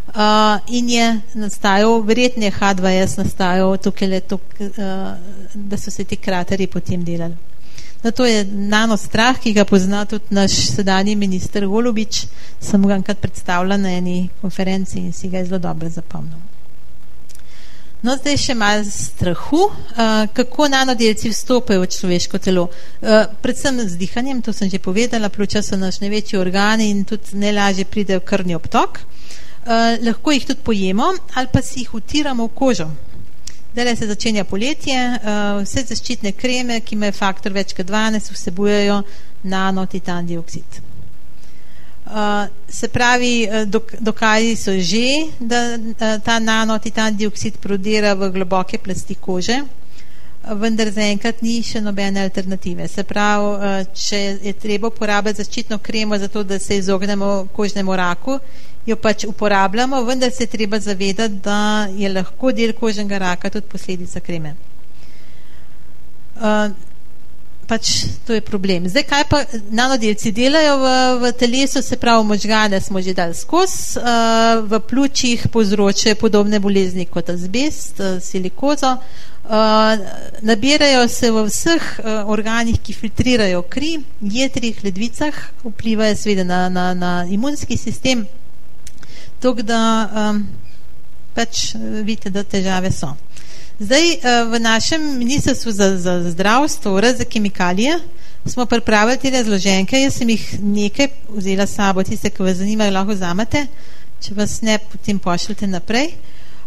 Uh, in je nastajal, verjetno je H2S nastajal tukaj le, tuk, uh, da so se ti krateri potem delali. No, to je nano strah, ki ga pozna tudi naš sedanji minister Golubič. Sem ga enkrat predstavila na eni konferenci in si ga je zelo dobro zapomnil. No, zdaj še malo strahu, uh, kako nanodelci vstopajo v človeško telo. Uh, predvsem z dihanjem, to sem že povedala, pljuča so naš največji organi in tudi najlažje pride v krvni obtok. Uh, lahko jih tudi pojemo ali pa si jih utiramo v kožo. Zdaj se začenja poletje, vse zaščitne kreme, ki imajo faktor več kot 12, vsebujejo nanotitan dioksid. Uh, se pravi, uh, dok, dokazi so že, da uh, ta nanotitan dioksid prodira v globoke plasti kože, vendar zaenkrat ni še nobene alternative. Se pravi, uh, če je treba uporabiti zaščitno kremo za to, da se izognemo kožnemu raku, jo pač uporabljamo, vendar se treba zavedati, da je lahko del koženega raka tudi posledica kreme. Uh, pač to je problem. Zdaj, kaj pa nanodelci delajo v, v telesu, se pravi, možgane smo že dali skozi, uh, v pljučih povzročajo podobne bolezni kot azbest, uh, silikozo, uh, nabirajo se v vseh uh, organih, ki filtrirajo kri, jetrih, ledvicah, vplivajo seveda na, na, na imunski sistem, tako da um, pač vidite, da težave so. Zdaj uh, v našem ministrstvu za, za zdravstvo, za kemikalije, smo pripravili te razloženke. Jaz sem jih nekaj vzela sabo, tiste, ki vas zanimajo, lahko vzamete, če vas ne, potem pošljete naprej.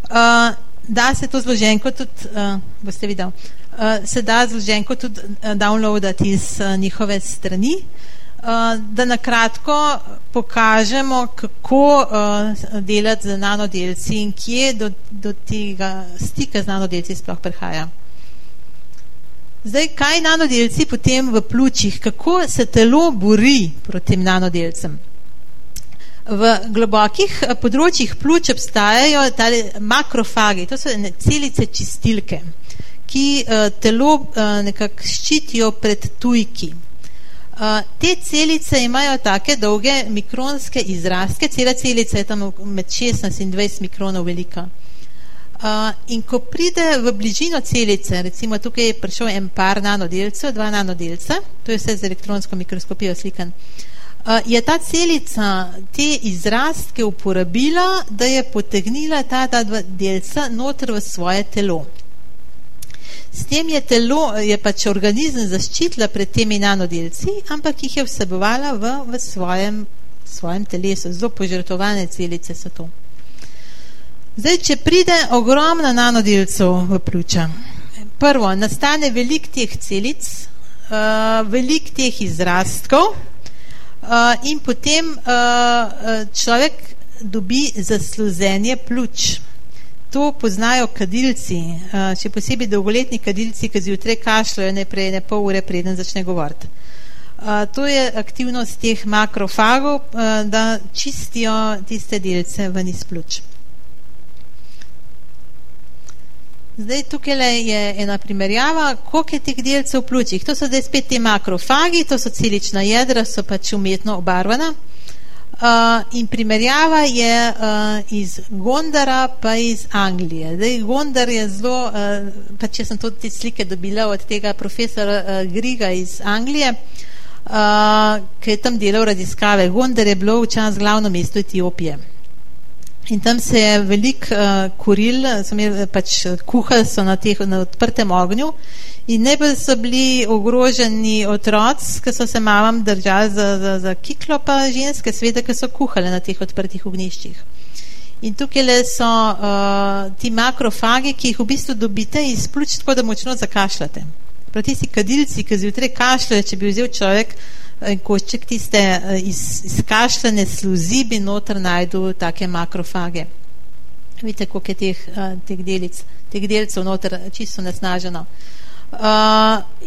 Uh, da se to zloženko tudi, uh, boste videli, uh, se da zloženko tudi uh, downloadati iz uh, njihove strani. Eh, da na kratko pokažemo, kako uh, delati z nanodelci in kje do, do tega stika z nanodelci sploh prihaja. Zdaj, kaj nanodelci potem v pljučih, kako se telo bori proti nanodelcem? V globokih eh, področjih pljuč obstajajo makrofagi, to so celice čistilke, ki telo nekako ščitijo pred tujki. Te celice imajo take dolge mikronske izrastke, cela celica je tam med 16 in 20 mikronov velika. Uh, in ko pride v bližino celice, recimo tukaj je prišel en par nanodelcev, dva nanodelca, to je vse z elektronsko mikroskopijo slikan, uh, je ta celica te izrastke uporabila, da je potegnila ta, ta dva delca noter v svoje telo. S tem je telo, je pač organizem zaščitila pred temi nanodelci, ampak jih je vsebovala v, v svojem, svojem telesu. Zelo požrtovane celice so to. Zdaj, če pride ogromno nanodelcev v pljuča, prvo, nastane velik teh celic, uh, velik teh izrastkov uh, in potem uh, človek dobi zasluzenje pljuč. To poznajo kadilci, eh, še posebej dolgoletni kadilci, ki zjutraj kašljajo najprej ne pol ure preden začne govoriti. Eh, to je aktivnost teh makrofagov, eh, da čistijo tiste delce ven iz pljuč. Zdaj tukaj je ena primerjava, koliko je teh delcev v pljučih. To so zdaj spet te makrofagi, to so celična jedra, so pač umetno obarvana. Uh, in primerjava je uh, iz Gondara pa iz Anglije. Zdaj, Gondar je zelo, uh, pač jaz sem tudi te slike dobila od tega profesora uh, Griga iz Anglije, uh, ki je tam delal raziskave. Gondar je bilo včasih glavno mesto Etiopije. In tam se je velik uh, kuril, so imeli pač kuhali so na, teh, na odprtem ognju In najbolj so bili ogroženi otroci, ki so se mavam držali za, za, za kiklo, pa ženske, sveda, ki so kuhale na teh odprtih ogniščih. In tukaj le so uh, ti makrofagi, ki jih v bistvu dobite iz pljuč, tako da močno zakašljate. Prav tisti kadilci, ki zjutraj kašljajo, če bi vzel človek uh, košček tiste iz, izkašljene sluzi, bi noter najdu take makrofage. Vidite, koliko je teh, uh, teh delic, teh delcev noter čisto nesnaženo. Uh,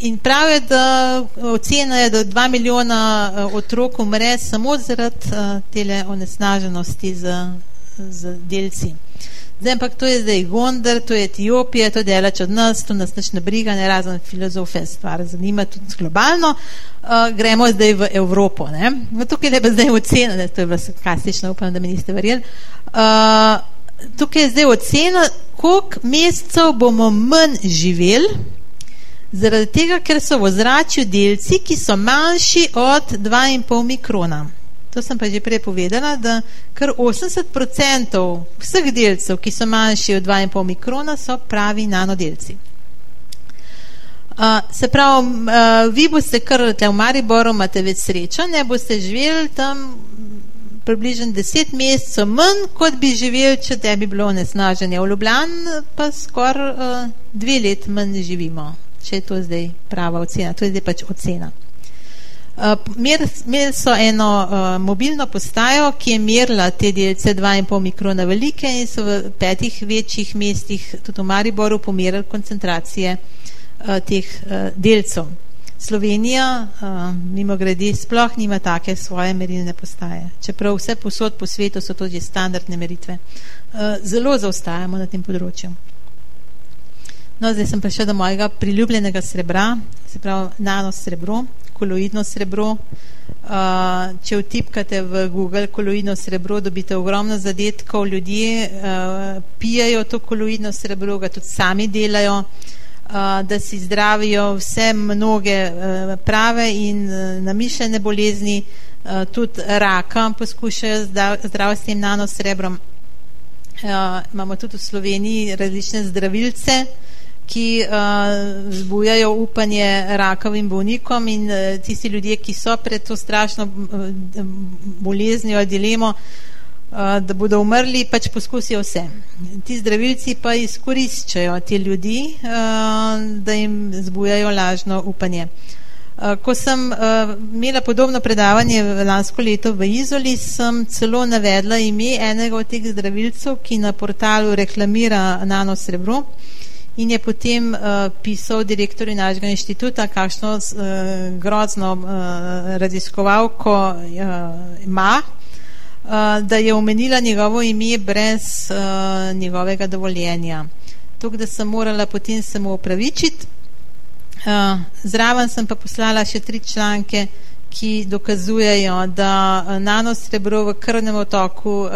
in pravijo, da ocena je, da dva milijona otrok umre samo zaradi uh, tele onesnaženosti z, z delci. Zdaj, ampak to je zdaj Gondar, to je Etiopija, to delač od nas, to nas nič ne briga, ne razen filozofe stvar zanima tudi globalno. Uh, gremo zdaj v Evropo. Ne? No, tukaj je zdaj ocena, ne? to je bilo sarkastično, upam, da mi niste verjeli. Uh, tukaj je zdaj ocena, koliko mesecev bomo manj živeli, Zaradi tega, ker so v ozračju delci, ki so manjši od 2,5 mikrona. To sem pa že prej povedala, da kar 80% vseh delcev, ki so manjši od 2,5 mikrona, so pravi nanodelci. Uh, se pravi, uh, vi boste kar tle v Mariboru, imate več srečo, ne boste živeli tam približno 10 mesecev manj, kot bi živeli, če te bi bilo nesnaženje. V Ljubljan pa skoraj uh, dve let manj živimo, če je to zdaj prava ocena. To je zdaj pač ocena. Uh, Imeli so eno uh, mobilno postajo, ki je merila te delce 2,5 mikrona velike in so v petih večjih mestih, tudi v Mariboru, pomerili koncentracije uh, teh uh, delcev. Slovenija, uh, mimo grede, sploh nima take svoje merilne postaje. Čeprav vse posod po svetu so to že standardne meritve. Uh, zelo zaostajamo na tem področju. No, zdaj sem prišel do mojega priljubljenega srebra, se pravi nano srebro, koloidno srebro. Uh, če vtipkate v Google koloidno srebro, dobite ogromno zadetkov, ljudje uh, pijajo to koloidno srebro, ga tudi sami delajo, uh, da si zdravijo vse mnoge uh, prave in uh, namišljene bolezni, uh, tudi raka poskušajo zdraviti s tem nano srebrom. Uh, imamo tudi v Sloveniji različne zdravilce, uh, ki uh, zbujajo upanje rakavim bolnikom in uh, tisti ljudje, ki so pred to strašno uh, boleznijo dilemo, uh, da bodo umrli, pač poskusijo vse. Ti zdravilci pa izkoriščajo te ljudi, uh, da jim zbujajo lažno upanje. Uh, ko sem uh, imela podobno predavanje lansko leto v Izoli, sem celo navedla ime enega od teh zdravilcev, ki na portalu reklamira nano srebro. Uh, in je potem uh, pisal direktorju našega inštituta, kakšno uh, grozno uh, raziskovalko uh, ima, uh, da je omenila njegovo ime brez uh, njegovega dovoljenja. Tukaj, da sem morala potem se mu opravičiti. Uh, zraven sem pa poslala še tri članke, ki dokazujejo, da nanosrebro v krvnem otoku uh,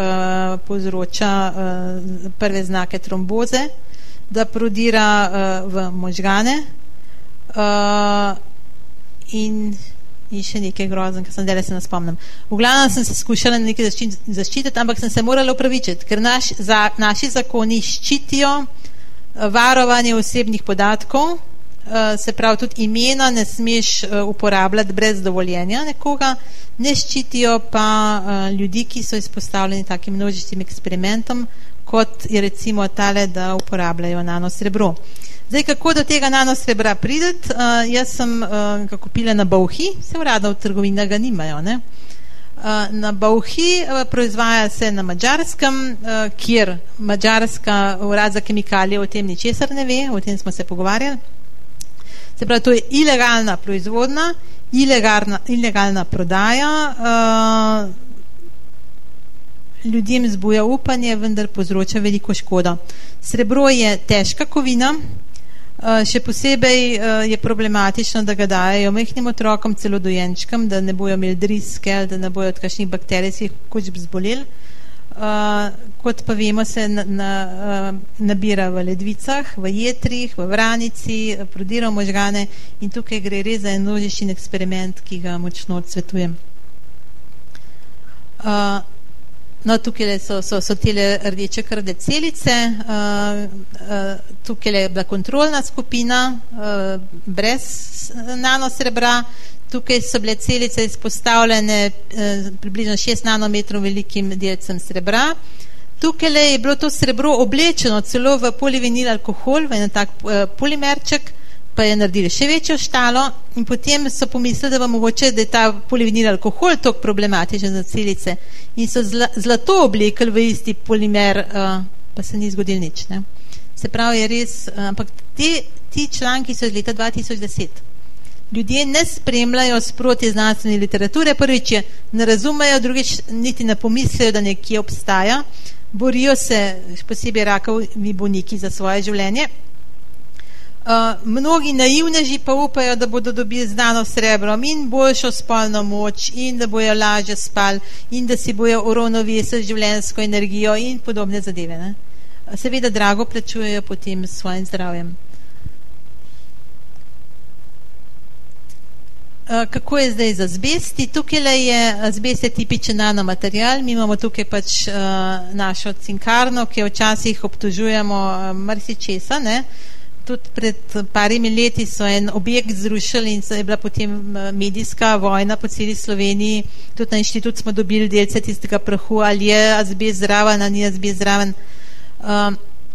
povzroča uh, prve znake tromboze, da prodira uh, v možgane uh, in, in še nekaj grozen, ker sem dele se ne spomnim. V glavnem sem se skušala nekaj zaščititi, ampak sem se morala upravičiti, ker naš, za, naši zakoni ščitijo uh, varovanje osebnih podatkov, uh, se pravi tudi imena ne smeš uh, uporabljati brez dovoljenja nekoga, ne ščitijo pa uh, ljudi, ki so izpostavljeni takim množičnim eksperimentom, kot je recimo tale, da uporabljajo nano srebro. Zdaj, kako do tega nano srebra prideti? Uh, jaz sem uh, ga kupila na Bauhi, se uradno v trgovini ga nimajo. Ne? Uh, na Bauhi uh, proizvaja se na Mačarskem, uh, kjer Mačarska urad za kemikalije o tem ničesar ne ve, o tem smo se pogovarjali. Se pravi, to je ilegalna proizvodna, ilegalna, ilegalna prodaja. Uh, ljudem zbuja upanje, vendar povzroča veliko škodo. Srebro je težka kovina, eh, še posebej eh, je problematično, da ga dajo mehkim otrokom, celo dojenčkam, da ne bojo imeli driske, da ne bojo od kakšnih bakterij si koč bi zboleli. Uh, kot pa vemo, se na, na, uh, nabira v ledvicah, v jetrih, v vranici, prodira v možgane in tukaj gre res za en množičen eksperiment, ki ga močno odsvetujem. Uh, No, tukaj so, so, so tele rdeče krde celice, uh, uh, tukaj je bila kontrolna skupina uh, brez nanosrebra, tukaj so bile celice izpostavljene uh, približno 6 nanometrov velikim delcem srebra. Tukaj je bilo to srebro oblečeno celo v polivinil alkohol, v en tak uh, polimerček, pa je naredili še večjo štalo in potem so pomislili, da bo mogoče, da je ta polivinil alkohol tok problematičen za celice in so zla, zlato oblekli v isti polimer, uh, pa se ni zgodil nič. Ne? Se pravi, je res, uh, ampak te, ti članki so iz leta 2010. Ljudje ne spremljajo sproti znanstvene literature, prvič je ne razumejo, drugič niti ne pomislijo, da nekje obstaja, borijo se, posebej rakavi bolniki za svoje življenje, Uh, mnogi naivneži pa upajo, da bodo dobili znano srebro in boljšo spolno moč in da bojo lažje spali in da si bojo uravnovesili življenjsko energijo in podobne zadeve. Ne? Seveda drago plačujejo potem s svojim zdravjem. Uh, kako je zdaj z azbesti? Tukaj je azbest je tipičen nanomaterial, mi imamo tukaj pač uh, našo cinkarno, ki jo včasih obtožujemo uh, marsičesa, ne? Tudi pred parimi leti so en objekt zrušili in je bila potem medijska vojna po celi Sloveniji. Tudi na inštitut smo dobili delce tistega prahu, ali je azbest zraven, ali ni azbest zraven. Uh,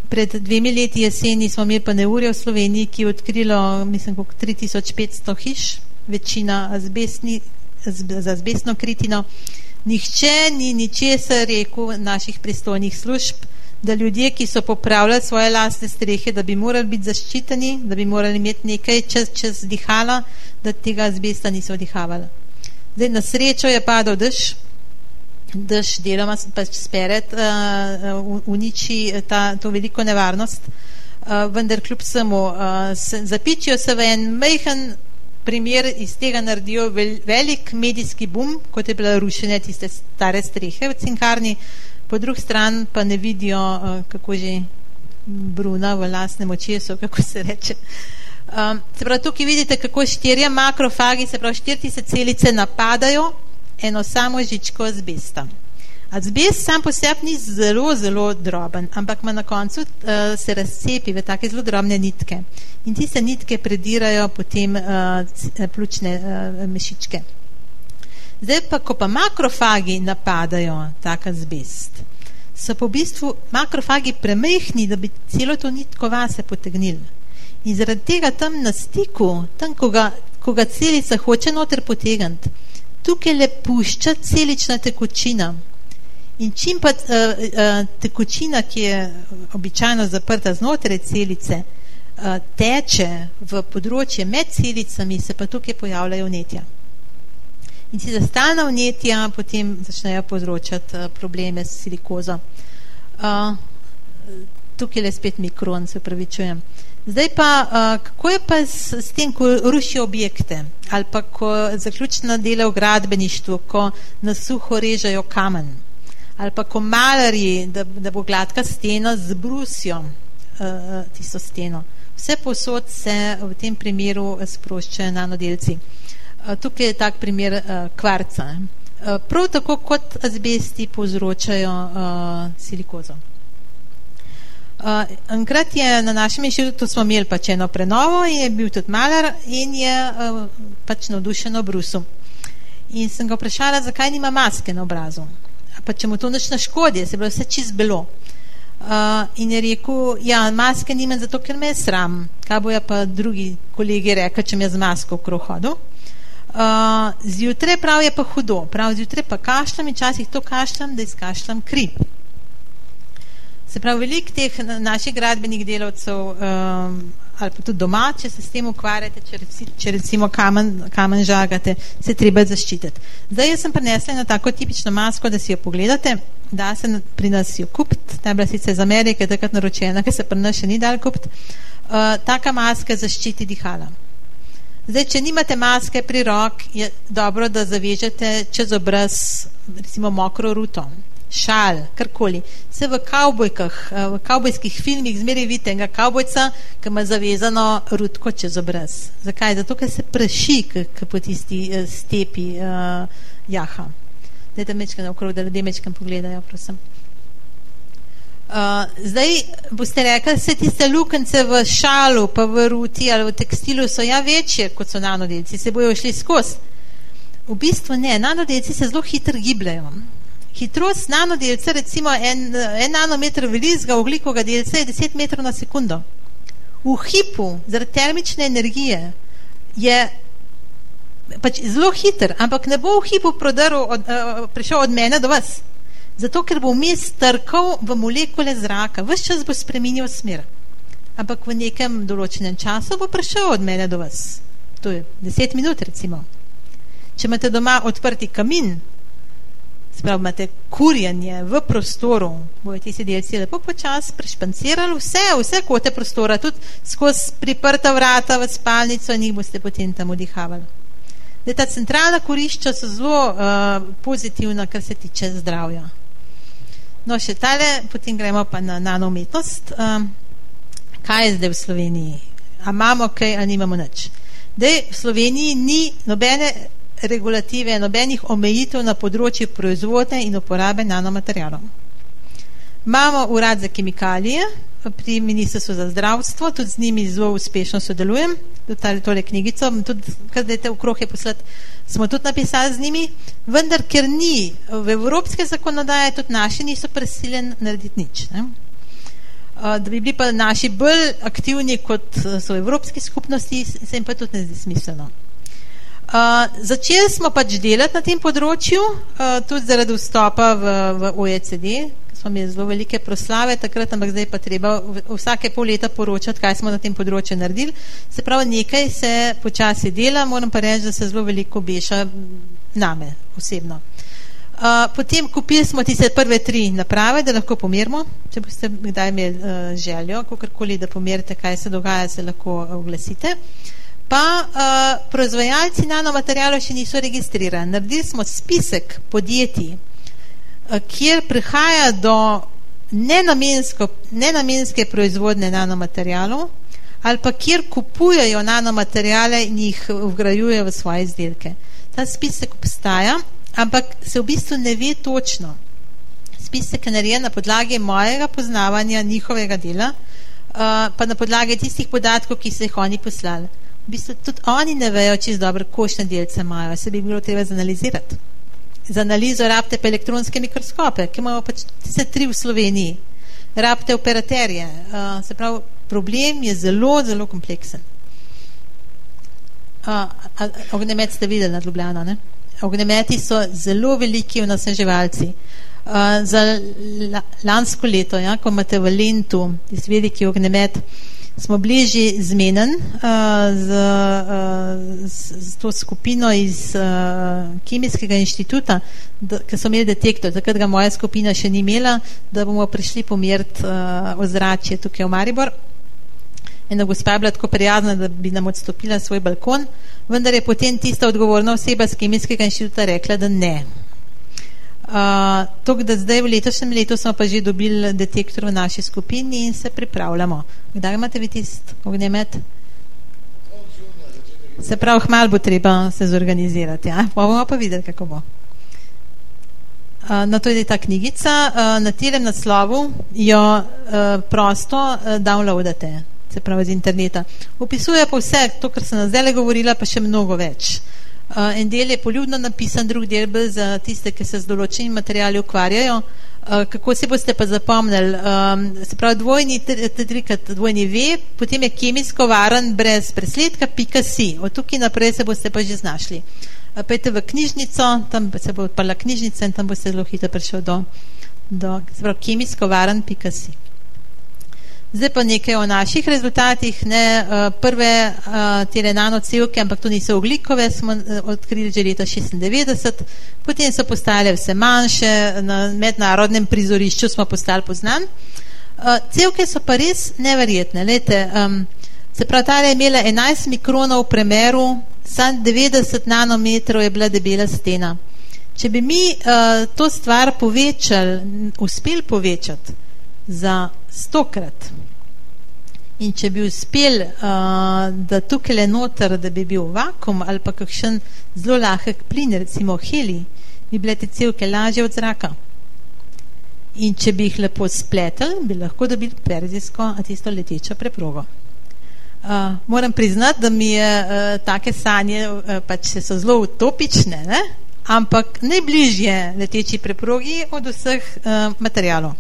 pred dvemi leti jeseni smo imeli pa neurje v Sloveniji, ki je odkrilo, mislim, koliko 3500 hiš, večina azbestni, z azbestno kritino. Nihče ni ničesar rekel naših pristojnih služb, da ljudje, ki so popravljali svoje lastne strehe, da bi morali biti zaščiteni, da bi morali imeti nekaj čez, čez dihala, da tega azbesta niso vdihavali. Zdaj, na srečo je padal dež, dež deloma pač speret, uh, uniči ta, to veliko nevarnost, uh, vendar kljub samo uh, zapičijo se v en mejhen primer iz tega naredijo vel, velik medijski bum, kot je bila rušenje tiste stare strehe v cinkarni, po drug stran pa ne vidijo, uh, kako že bruna v lasnem očesu, kako se reče. Um, se pravi, tukaj vidite, kako štirje makrofagi, se pravi, štirtise celice napadajo eno samo žičko azbesta. Azbest sam po sebi ni zelo, zelo droben, ampak ima na koncu uh, se razcepi v take zelo drobne nitke. In tiste nitke predirajo potem uh, pljučne uh, mešičke. Zdaj pa, ko pa makrofagi napadajo tak azbest, so po bistvu makrofagi premehni, da bi celo to nitko vase potegnili. In zaradi tega tam na stiku, tam, ko ga, ko ga celica hoče noter potegniti, tukaj le pušča celična tekočina. In čim pa uh, uh, tekočina, ki je običajno zaprta znotraj celice, uh, teče v področje med celicami, se pa tukaj pojavljajo vnetja. In si zastana vnetja, potem začnejo povzročati uh, probleme s silikozo. Uh, tukaj le spet mikron, se upravičujem. Uh, Zdaj pa, uh, kako je pa s, s tem, ko rušijo objekte ali pa ko zaključno dela v gradbeništvu, ko na suho režejo kamen ali pa ko malarji, da, da bo gladka stena, zbrusijo uh, tisto steno. Vse posod se v tem primeru sproščajo nanodelci. Uh, tukaj je tak primer uh, kvarca. Uh, prav tako kot azbesti povzročajo silikozo. Enkrat je na našem inštitutu smo imeli pač eno prenovo in je bil tudi malar in je pač navdušen obrusu. In sem ga vprašala, zakaj nima maske na obrazu. Pa če mu to nič naškodi, se je bilo vse čist belo. Uh, in je rekel, ja, maske nimam zato, ker me je sram. Kaj bojo pa drugi kolegi rekli, če me je z masko okrog hodil. Uh, zjutraj prav je pa hudo, prav zjutraj pa kašljam in časih to kašljam, da izkašljam kri. Se pravi, veliko teh naših gradbenih delavcev um, ali pa tudi doma, če se s tem ukvarjate, če, reci, če recimo kamen, kamen žagate, se treba zaščititi. Zdaj jaz sem prinesla na tako tipično masko, da si jo pogledate, da se pri nas jo kupiti, ta je bila sicer iz Amerike, takrat naročena, ker se pri nas še ni dal kupiti. Uh, taka maska zaščiti dihala. Zdaj, če nimate maske pri rok, je dobro, da zavežete čez obraz recimo mokro ruto šal, karkoli. Se v kavbojkah, eh, v kavbojskih filmih zmeri vidite enega kavbojca, ki ima zavezano rutko čez obraz. Zakaj? Zato, ker se praši, ki po tisti uh, stepi uh, jaha. Dajte mečke na okrog, da ljudje mečke pogledajo, prosim. Uh, zdaj boste rekli, se tiste lukence v šalu, pa v ruti ali v tekstilu so ja večje, kot so nanodelci, se bojo šli skozi. V bistvu ne, nanodelci se zelo hitro gibljajo hitrost nanodelca, recimo en, en nanometer velikega oglikovega delca je 10 metrov na sekundo. V hipu, zaradi termične energije, je pač zelo hiter, ampak ne bo v hipu prodrl od, uh, prišel od mene do vas. Zato, ker bo vmes trkal v molekule zraka, vse čas bo spremenil smer. Ampak v nekem določenem času bo prišel od mene do vas. To je 10 minut, recimo. Če imate doma odprti kamin, Sprav, imate kurjenje v prostoru, bojo ti si delci lepo počas prešpancirali vse, vse kote prostora, tudi skozi priprta vrata v spalnico in jih boste potem tam odihavali. Da ta centralna korišča so zelo uh, pozitivna, kar se tiče zdravja. No, še tale, potem gremo pa na nanometnost. Um, kaj je zdaj v Sloveniji? A imamo kaj, ali nimamo nič? da v Sloveniji ni nobene regulative, nobenih omejitev na področju proizvodne in uporabe nanomaterialov. Imamo urad za kemikalije pri Ministrstvu za zdravstvo, tudi z njimi zelo uspešno sodelujem, tudi tole knjigico, tudi, kaj dajte v krohe poslati, smo tudi napisali z njimi, vendar, ker ni v evropske zakonodaje, tudi naši niso prisilen narediti nič. Ne? Da bi bili pa naši bolj aktivni, kot so v evropski skupnosti, se jim pa tudi ne zdi smiselno. Uh, začeli smo pač delati na tem področju, uh, tudi zaradi vstopa v, v OECD, smo imeli zelo velike proslave takrat, ampak zdaj pa treba vsake pol leta poročati, kaj smo na tem področju naredili. Se pravi, nekaj se počasi dela, moram pa reči, da se zelo veliko beša name osebno. Uh, potem kupili smo tiste prve tri naprave, da lahko pomerimo, če boste kdaj imeli uh, željo, kakorkoli, da pomerite, kaj se dogaja, se lahko oglasite. Pa uh, proizvajalci nanomaterialov še niso registrirani. Naredili smo spisek podjetij, kjer prihaja do nenamenske proizvodne nanomaterialov ali pa kjer kupujejo nanomateriale in jih vgrajujejo v svoje izdelke. Ta spisek obstaja, ampak se v bistvu ne ve točno. Spisek je narejen na podlagi mojega poznavanja njihovega dela, uh, pa na podlagi tistih podatkov, ki so jih oni poslali. V bistvu tudi oni ne vejo, če dobro košne delce imajo, se bi bilo treba zanalizirati za analizo rabite pa elektronske mikroskope, ki imamo pač vse tri v Sloveniji. Rabite operaterje. Uh, se pravi, problem je zelo, zelo kompleksen. Uh, ognjemet ste videli nad Ljubljano, ne? Ognjemeti so zelo veliki v naseževalci. Uh, za lansko leto, ja, ko imate v Lentu, iz veliki ognjemet, smo bližji zmenen uh, z, uh, z, z to skupino iz uh, Kemijskega inštituta, ki so imeli detektor, takrat ga moja skupina še ni imela, da bomo prišli pomeriti uh, ozračje tukaj v Maribor. Ena gospa je bila tako prijazna, da bi nam odstopila svoj balkon, vendar je potem tista odgovorna oseba z Kemijskega inštituta rekla, da ne. Uh, to, da zdaj v letošnjem letu smo pa že dobili detektor v naši skupini in se pripravljamo. Kdaj imate vi tist ognjemet? Se pravi, hmal bo treba se zorganizirati. Ja? Pa bomo pa videli, kako bo. Uh, na to je ta knjigica. Uh, na telem naslovu jo uh, prosto uh, downloadate, se pravi z interneta. Opisuje pa vse to, kar sem zdaj govorila, pa še mnogo več. Uh, en del je poljubno napisan, drug del bo za tiste, ki se z določenimi materijali ukvarjajo. Uh, kako se boste pa zapomnili? Um, se pravi, dvojni, trikrat dvojni V, potem je kemijsko varen brez presledka, pika si. Od tukaj naprej se boste pa že znašli. Uh, Pejte v knjižnico, tam se bo odprla knjižnica in tam boste zelo hitro prišel do, do se pravi, kemijsko varen, pika si. Zdaj pa nekaj o naših rezultatih. Ne, eh, prve eh, tele nanocevke, ampak to niso oglikove, smo eh, odkrili že leta 96, potem so postale vse manjše, na mednarodnem prizorišču smo postali poznan. Cevke so pa res neverjetne. Lete, um, se pravi, ta je imela 11 mikronov v premeru, sam 90 nanometrov je bila debela stena. Če bi mi uh, to stvar povečali, uspeli povečati, za stokrat. In če bi uspel, uh, da tukaj le noter, da bi bil vakum ali pa kakšen zelo lahek plin, recimo heli, bi bile te celke lažje od zraka. In če bi jih lepo spletel, bi lahko dobili perzijsko, a tisto letečo preprogo. Uh, moram priznati, da mi je uh, take sanje, uh, pač so zelo utopične, ne? ampak najbližje leteči preprogi od vseh uh, materijalov.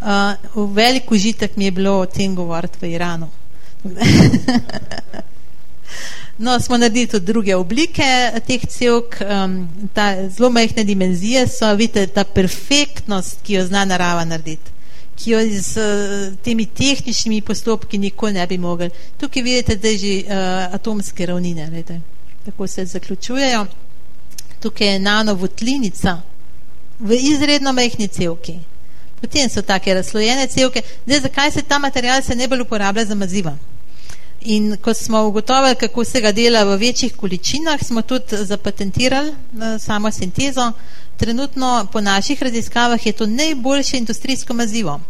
Uh, velik užitek mi je bilo o tem govoriti v Iranu. [laughs] no, smo naredili tudi druge oblike teh celk, um, ta zelo majhne dimenzije so, vidite, ta perfektnost, ki jo zna narava narediti, ki jo z uh, temi tehničnimi postopki nikoli ne bi mogli. Tukaj vidite, da že uh, atomske ravnine, vedete, tako se zaključujejo. Tukaj je nanovotlinica v izredno majhni celki. Potem so take razslojene celke. Zdaj, zakaj se ta material se ne bolj uporablja za maziva? In ko smo ugotovili, kako se ga dela v večjih količinah, smo tudi zapatentirali uh, samo sintezo. Trenutno po naših raziskavah je to najboljše industrijsko mazivo,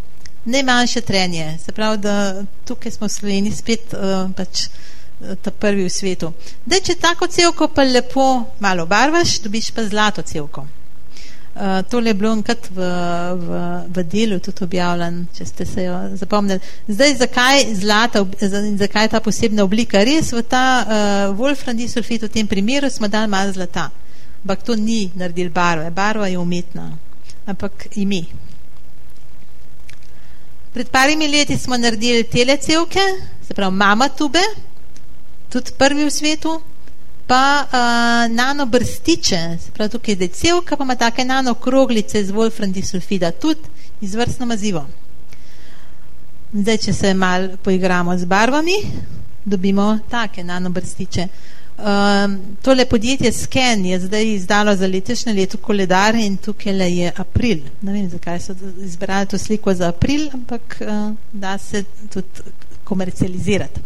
najmanjše trenje. Se pravi, da tukaj smo v Sloveniji spet uh, pač ta prvi v svetu. Da, če tako celko pa lepo malo barvaš, dobiš pa zlato celko. Uh, tole je bilo enkrat v, v, v delu tudi objavljen, če ste se jo zapomnili. Zdaj, zakaj zlata, zakaj ta posebna oblika? Res v ta uh, Wolfram disulfit v tem primeru smo dali malo zlata. Ampak to ni naredil barve. Barva je umetna. Ampak ime. Pred parimi leti smo naredili telecevke, se pravi mama tube, tudi prvi v svetu, pa uh, nano brstiče, se pravi tukaj je cevka, pa ima take nano kroglice z wolfram disulfida, tudi izvrstno mazivo. Zdaj, če se mal poigramo z barvami, dobimo take nano brstiče. Um, tole podjetje Scan je zdaj izdalo za letošnje leto koledar in tukaj le je april. Ne vem, zakaj so izbrali to sliko za april, ampak uh, da se tudi komercializirati.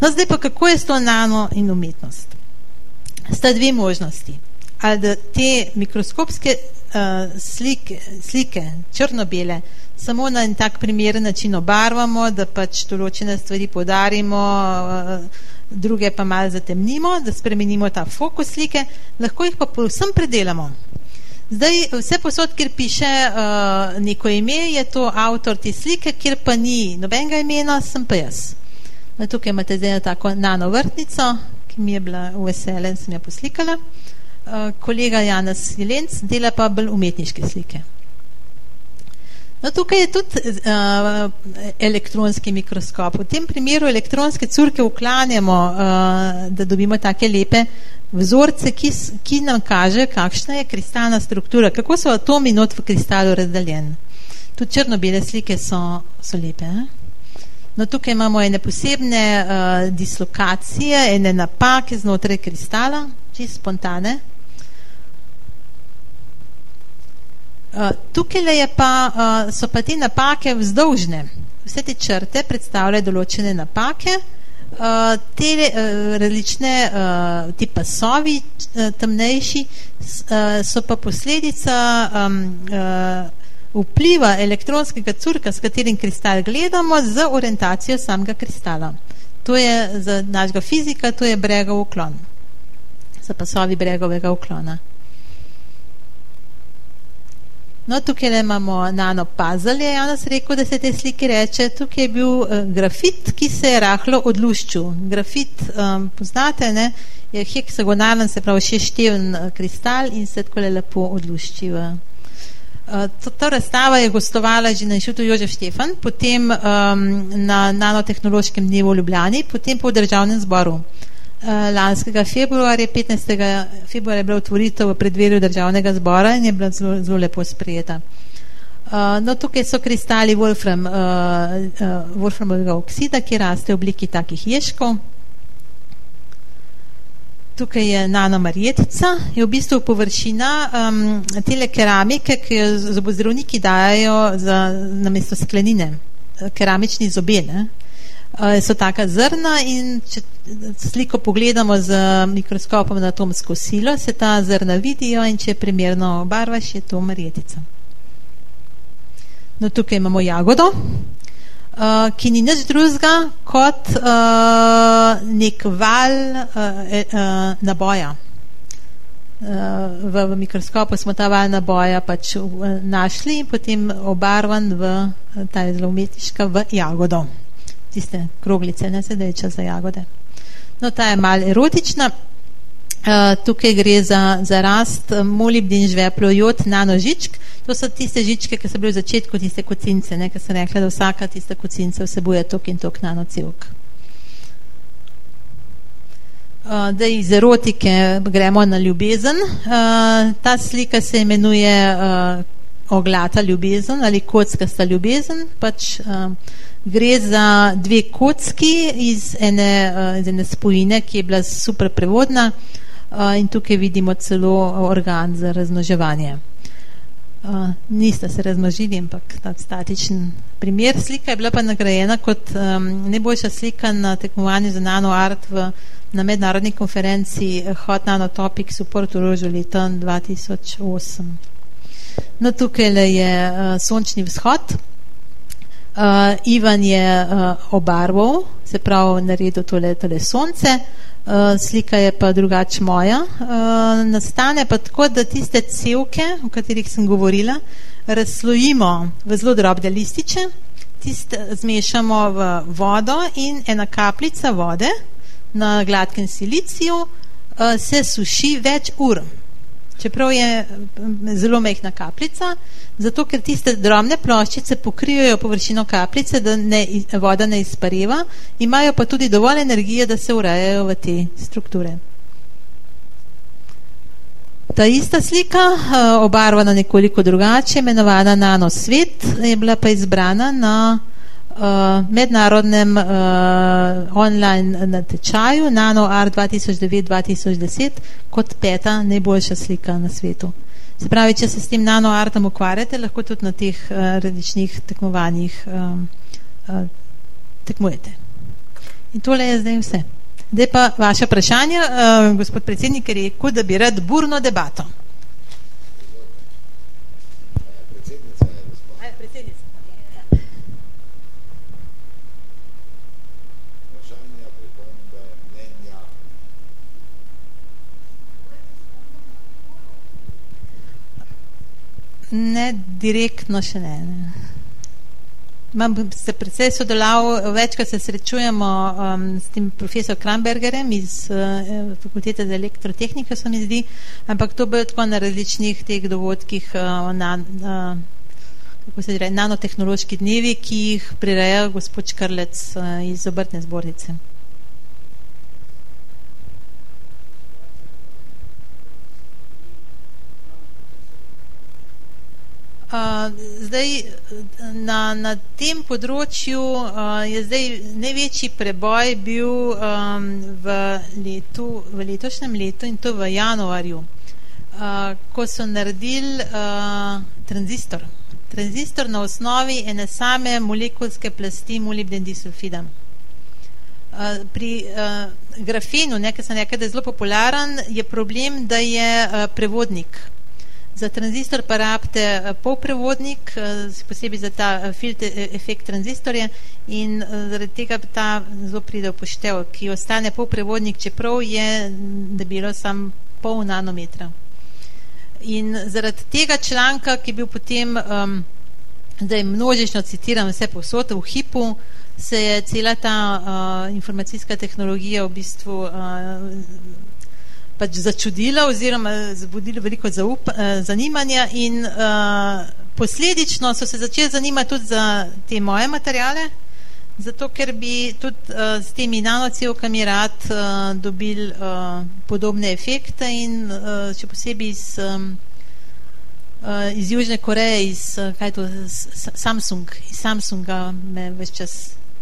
No, zdaj pa kako je s to nano in umetnost? Sta dve možnosti. Ali da te mikroskopske uh, slike, slike črno-bele, samo na en tak primeren način obarvamo, da pač določene stvari podarimo, uh, druge pa malo zatemnimo, da spremenimo ta fokus slike, lahko jih pa povsem predelamo. Zdaj, vse posod, kjer piše uh, neko ime, je to avtor te slike, kjer pa ni nobenega imena, sem pa jaz. Tukaj imate zdaj tako nano vrtnico, ki mi je bila v veselje in sem jo poslikala. Uh, kolega Janes Jelenc dela pa bolj umetniške slike. No, tukaj je tudi uh, elektronski mikroskop. V tem primeru elektronske curke uklanjamo, uh, da dobimo take lepe vzorce, ki, ki nam kaže, kakšna je kristalna struktura, kako so atomi not v kristalu razdaljeni. Tudi črno-bele slike so, so lepe. Eh? No, tukaj imamo ene posebne uh, dislokacije, ene napake znotraj kristala, čisto spontane. Uh, tukaj je pa, uh, so pa te napake vzdolžne. Vse te črte predstavljajo določene napake. Uh, te uh, različne uh, ti pasovi uh, temnejši uh, so pa posledica um, uh, vpliva elektronskega curka, s katerim kristal gledamo, z orientacijo samega kristala. To je za našega fizika, to je bregov uklon. Za pasovi bregovega uklona. No, tukaj imamo nano puzzle, je Janos rekel, da se te slike reče. Tukaj je bil uh, grafit, ki se je rahlo odluščil. Grafit, um, poznate, ne, je heksagonalen, se pravi šešteven uh, kristal in se tako lepo odlušči v Eh, to, ta razstava je gostovala že na inštitutu Jožef Štefan, potem um, na nanotehnološkem dnevu v Ljubljani, potem po državnem zboru. Uh, lanskega februarja, 15. februarja je bila otvoritev v predverju državnega zbora in je bila zelo, zelo lepo sprejeta. Uh, no, tukaj so kristali Wolfram, uh, uh, Wolframovega oksida, ki raste v obliki takih ješkov. Tukaj je nanomarjetica, je v bistvu površina um, tele keramike, ki jo zobozdravniki dajo za, na mesto sklenine, keramični zobe. Ne? Uh, so taka zrna in če sliko pogledamo z mikroskopom na atomsko silo, se ta zrna vidijo in če primerno obarvaš, je to marjetica. No, tukaj imamo jagodo, uh, ki ni nič drugega kot uh, nek val uh, uh, naboja. Uh, v, v mikroskopu smo ta val naboja pač uh, našli in potem obarvan v ta zelo umetniška v jagodo. Tiste kroglice, ne sedeče za jagode. No, ta je mal erotična. Uh, tukaj gre za, za rast molibdin žveplo jod nanožičk, To so tiste žičke, ki so bile v začetku tiste kocince, ne, ki so rekli, da vsaka tista kocinca vsebuje tok in tok nanocevk. Uh, da iz erotike gremo na ljubezen. Uh, ta slika se imenuje uh, oglata ljubezen ali kockasta ljubezen. Pač, uh, gre za dve kocki iz ene, uh, iz ene spojine, ki je bila super prevodna uh, in tukaj vidimo celo organ za raznoževanje nista se razmnožili, ampak ta statičen primer. Slika je bila pa nagrajena kot najboljša slika na tekmovanju za nano art v, na mednarodni konferenci Hot Nano Topics v Portorožu leta 2008. No, tukaj je uh, sončni vzhod. Uh, Ivan je uh, obarval se pravi naredil tole, tole sonce, uh, slika je pa drugače moja. Uh, nastane pa tako, da tiste cevke, o katerih sem govorila, razslojimo v zelo drobne lističe, tiste zmešamo v vodo in ena kapljica vode na gladkem siliciju uh, se suši več ur čeprav je zelo mehna kapljica, zato ker tiste drobne ploščice pokrijajo površino kapljice, da ne, voda ne izpareva, imajo pa tudi dovolj energije, da se urejajo v te strukture. Ta ista slika, obarvana nekoliko drugače, imenovana nanosvet, je bila pa izbrana na mednarodnem uh, online natečaju Nano Art 2009-2010 kot peta najboljša slika na svetu. Se pravi, če se s tem nano artom ukvarjate, lahko tudi na teh uh, različnih tekmovanjih um, uh, tekmujete. In tole je zdaj vse. Zdaj pa vaše vprašanje, uh, gospod predsednik, ker je rekel, da bi rad burno debato. Ne, direktno še ne. ne. Mam se predvsej sodeloval, večkrat se srečujemo um, s tem profesor Krambergerem iz uh, fakultete za elektrotehniko, se mi zdi, ampak to bo tako na različnih teh dogodkih uh, na, uh, kako se dire, nanotehnološki dnevi, ki jih prireja gospod Škrlec uh, iz obrtne zbornice. Zdaj na, na tem področju uh, je zdaj največji preboj bil um, v, letu, v letošnjem letu in to v januarju, uh, ko so naredili uh, tranzistor. Tranzistor na osnovi ene same molekulske plasti molibden disulfida. Uh, pri uh, grafenu, nekaj sem rekel, da je zelo popularen, je problem, da je uh, prevodnik. Za tranzistor pa rabite eh, polprevodnik, eh, posebej za ta eh, filter efekt tranzistorja in zaradi tega ta zelo pride v poštev, ki ostane polprevodnik, čeprav je debelo sam pol nanometra. In zaradi tega članka, ki je bil potem, um, da je množično citiram vse posod v hipu, se je cela ta uh, informacijska tehnologija v bistvu uh, pač začudila oziroma zbudila veliko zaup, eh, zanimanja in uh, posledično so se začeli zanimati tudi za te moje materijale, zato ker bi tudi uh, s temi nanocevkami rad uh, dobil uh, podobne efekte in uh, še posebej iz, um, uh, iz Južne Koreje, iz uh, kaj to, Samsung, iz Samsunga me več čas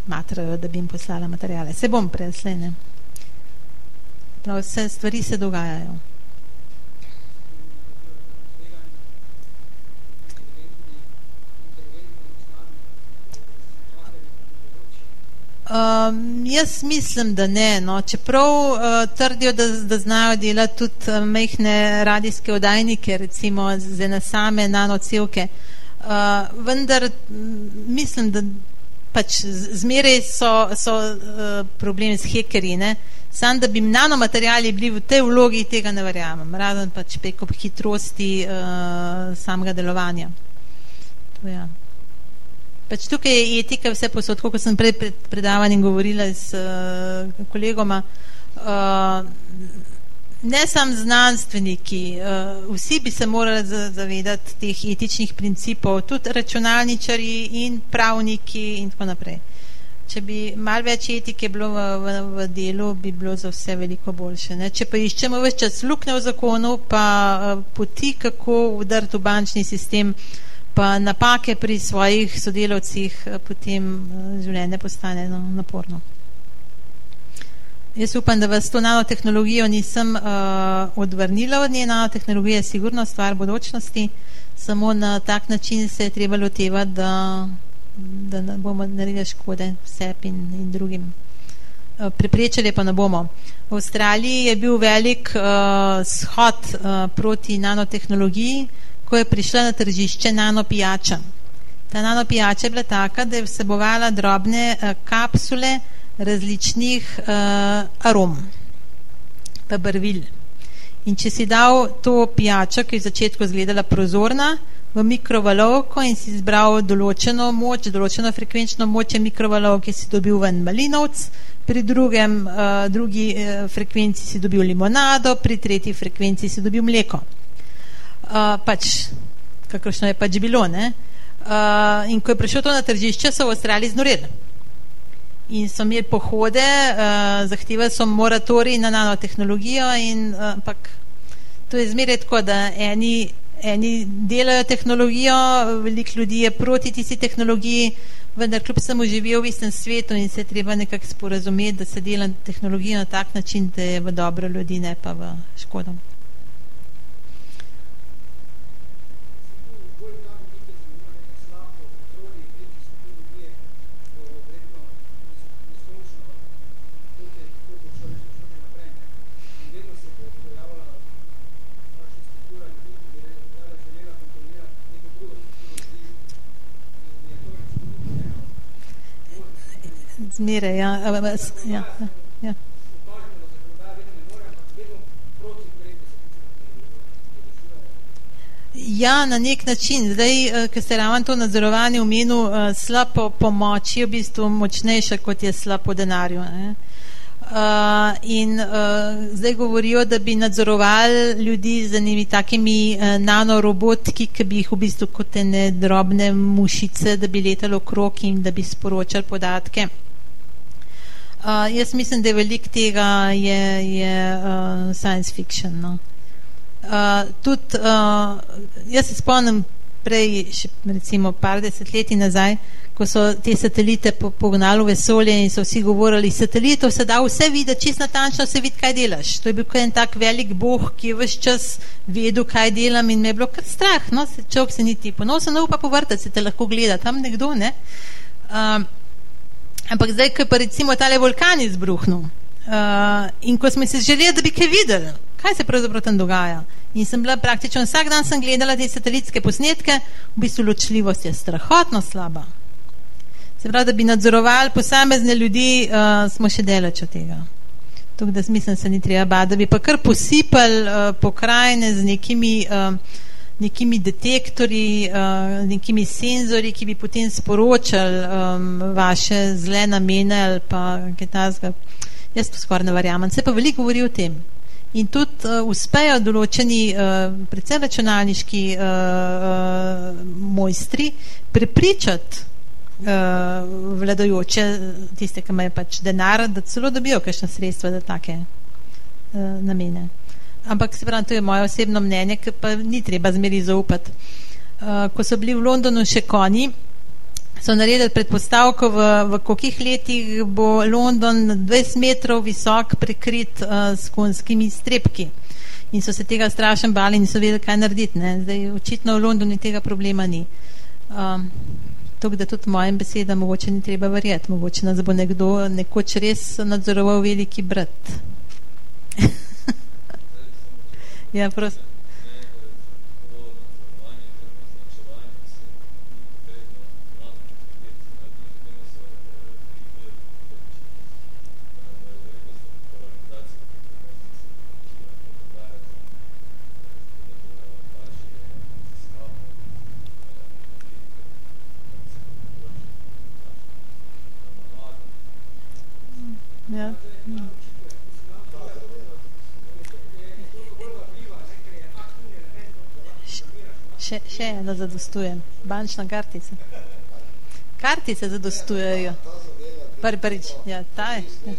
matrajo, da bi jim poslala materijale. Se bom preslene. Prav, vse stvari se dogajajo. Um, jaz mislim, da ne. No. Čeprav uh, trdijo, da, da znajo delati tudi uh, mehne radijske oddajnike, recimo za ene same nanocevke, uh, vendar mislim, da pač zmeraj so, so uh, problemi s hekerji. Ne. Sam, da bi nanomateriali bili v tej vlogi, tega ne verjamem. Razen pač preko hitrosti uh, samega delovanja. To, ja. Pač tukaj je etika vse posod, kot sem pred predavanjem govorila s uh, kolegoma. Uh, ne sam znanstveniki, uh, vsi bi se morali zavedati teh etičnih principov, tudi računalničari in pravniki in tako naprej. Če bi malo več etike bilo v, v, v delu, bi bilo za vse veliko boljše. Ne? Če pa iščemo več čas lukne v zakonu, pa uh, poti, kako udariti v bančni sistem, pa napake pri svojih sodelavcih, uh, potem življenje postane no, naporno. Jaz upam, da vas to nanotehnologijo nisem uh, odvrnila od nje. Nanotehnologija je sigurno stvar bodočnosti, samo na tak način se je treba lotevati, da da ne bomo naredili škode sebi in, in drugim. Eh, preprečali pa ne bomo. V Avstraliji je bil velik uh, shod uh, proti nanotehnologiji, ko je prišla na tržišče nanopijača. Ta nanopijača je bila taka, da je vsebovala drobne uh, kapsule različnih uh, arom, pa barvil. In če si dal to pijačo, ki je v začetku izgledala prozorna, v mikrovalovko in si izbral določeno moč, določeno frekvenčno moč je mikrovalovke, si dobil ven malinovc, pri drugem, uh, drugi uh, frekvenci si dobil limonado, pri tretji frekvenci si dobil mleko. Uh, pač, kakršno je pač bilo, ne? Uh, in ko je prišel to na tržišče, so v Avstraliji znoreli. In so imeli pohode, uh, zahtevali so moratorij na nanotehnologijo, in, uh, ampak to je zmeraj tako, da eni, eni delajo tehnologijo, veliko ljudi je proti tisti tehnologiji, vendar kljub samo živijo v istem svetu in se je treba nekako sporazumeti, da se dela tehnologijo na tak način, da je v dobro ljudi, ne pa v škodo. Zmeraj. Ja, ja, ja. Ja, na nek način. Zdaj, eh, ker ste ravno to nadzorovanje v menu, eh, slabo pomoč je v bistvu močnejša, kot je slabo denarju. Ne? Uh, in uh, zdaj govorijo, da bi nadzorovali ljudi z enimi takimi uh, nanorobotki, ki bi jih v bistvu kot ene drobne mušice, da bi letalo okrog in da bi sporočali podatke. Uh, jaz mislim, da je veliko tega je, je uh, science fiction. No. Uh, tudi, uh, jaz se spomnim prej, še recimo par desetletij nazaj, ko so te satelite pognali v vesolje in so vsi govorili, satelitov se da vse videti, čist natančno se vidi, kaj delaš. To je bil en tak velik boh, ki je vse čas vedel, kaj delam in me je bilo kar strah, no, se človek se niti ponosen, no pa povrtati se te lahko gleda, tam nekdo, ne. Uh, Ampak zdaj, ko pa recimo tale vulkan izbruhnil uh, in ko smo se želeli, da bi kaj videli, kaj se pravzaprav tam dogaja. In sem bila praktično vsak dan sem gledala te satelitske posnetke, v bistvu ločljivost je strahotno slaba. Se pravi, da bi nadzorovali posamezne ljudi, uh, smo še delač od tega. Tukaj, da mislim, se ni treba bati, da bi pa kar posipali uh, pokrajine z nekimi uh, nekimi detektorji, uh, nekimi senzori, ki bi potem sporočali um, vaše zle namene ali pa kaj tasga. Jaz to skoraj ne verjamem. Se pa veliko govori o tem. In tudi uh, uspejo določeni, uh, predvsem računalniški uh, uh, mojstri, prepričati uh, vladajoče, tiste, ki imajo pač denar, da celo dobijo kakšne sredstva za take uh, namene ampak se pravi, to je moje osebno mnenje, ki pa ni treba zmeri zaupati. Uh, ko so bili v Londonu še konji, so naredili predpostavko, v, v kolikih letih bo London 20 metrov visok prekrit uh, s konskimi strepki. In so se tega strašno bali in so vedeli, kaj narediti. Ne? Zdaj, očitno v Londonu tega problema ni. Um, Tako da tudi mojim besedam mogoče ni treba verjeti, mogoče nas bo nekdo nekoč res nadzoroval veliki brat. Ja, prosim. Ja. Še, ena zadostujem. Bančna kartica. Kartice zadostujejo. Prvi, prvič. Ja, ta je. Ja.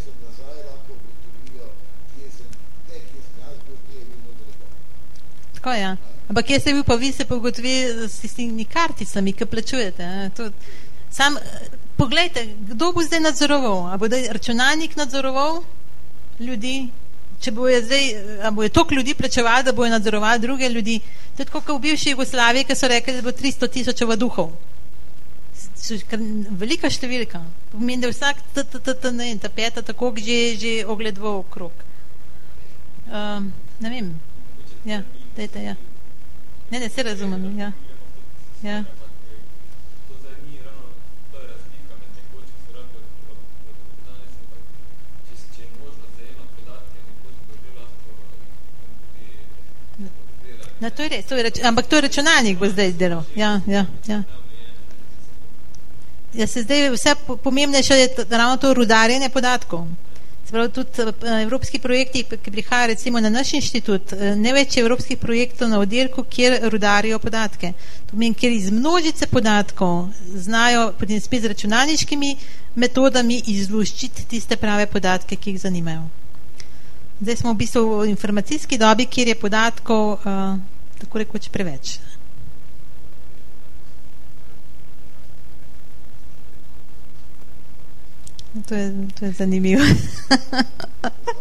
Tako je, ja. Ampak kje ste bil pa vi se pogotovi s tistimi karticami, ki plačujete? Sam, poglejte, kdo bo zdaj nadzoroval? A bo računalnik nadzoroval ljudi? če bo je zdaj, a bo je toliko ljudi plačevali, da bo je nadzorovali druge ljudi, to je tako, kot v bivši Jugoslaviji, ki so rekli, da bo 300 tisoč duhov. Velika številka. Pomeni, da vsak t, t, t, t, ne, ta peta tako že, že ogledval okrog. Um, ne vem. Ja, dajte, ja. Ne, ne, se razumem. Ja. Ja. No, to je res, to je rač, ampak to je računalnik bo zdaj delal. Ja, ja, ja. Ja, se zdaj vse pomembnejše je ravno to rudarjenje podatkov. Pravi, tudi eh, evropski projekti, ki prihajajo recimo na naš inštitut, eh, ne več evropskih projektov na oddelku, kjer rudarijo podatke. To pomeni, ker iz množice podatkov znajo potem spet z računalniškimi metodami izluščiti tiste prave podatke, ki jih zanimajo. Zdaj smo v bistvu v informacijski dobi, kjer je podatkov uh, tako rekoč preveč. To je, to je zanimivo. [laughs]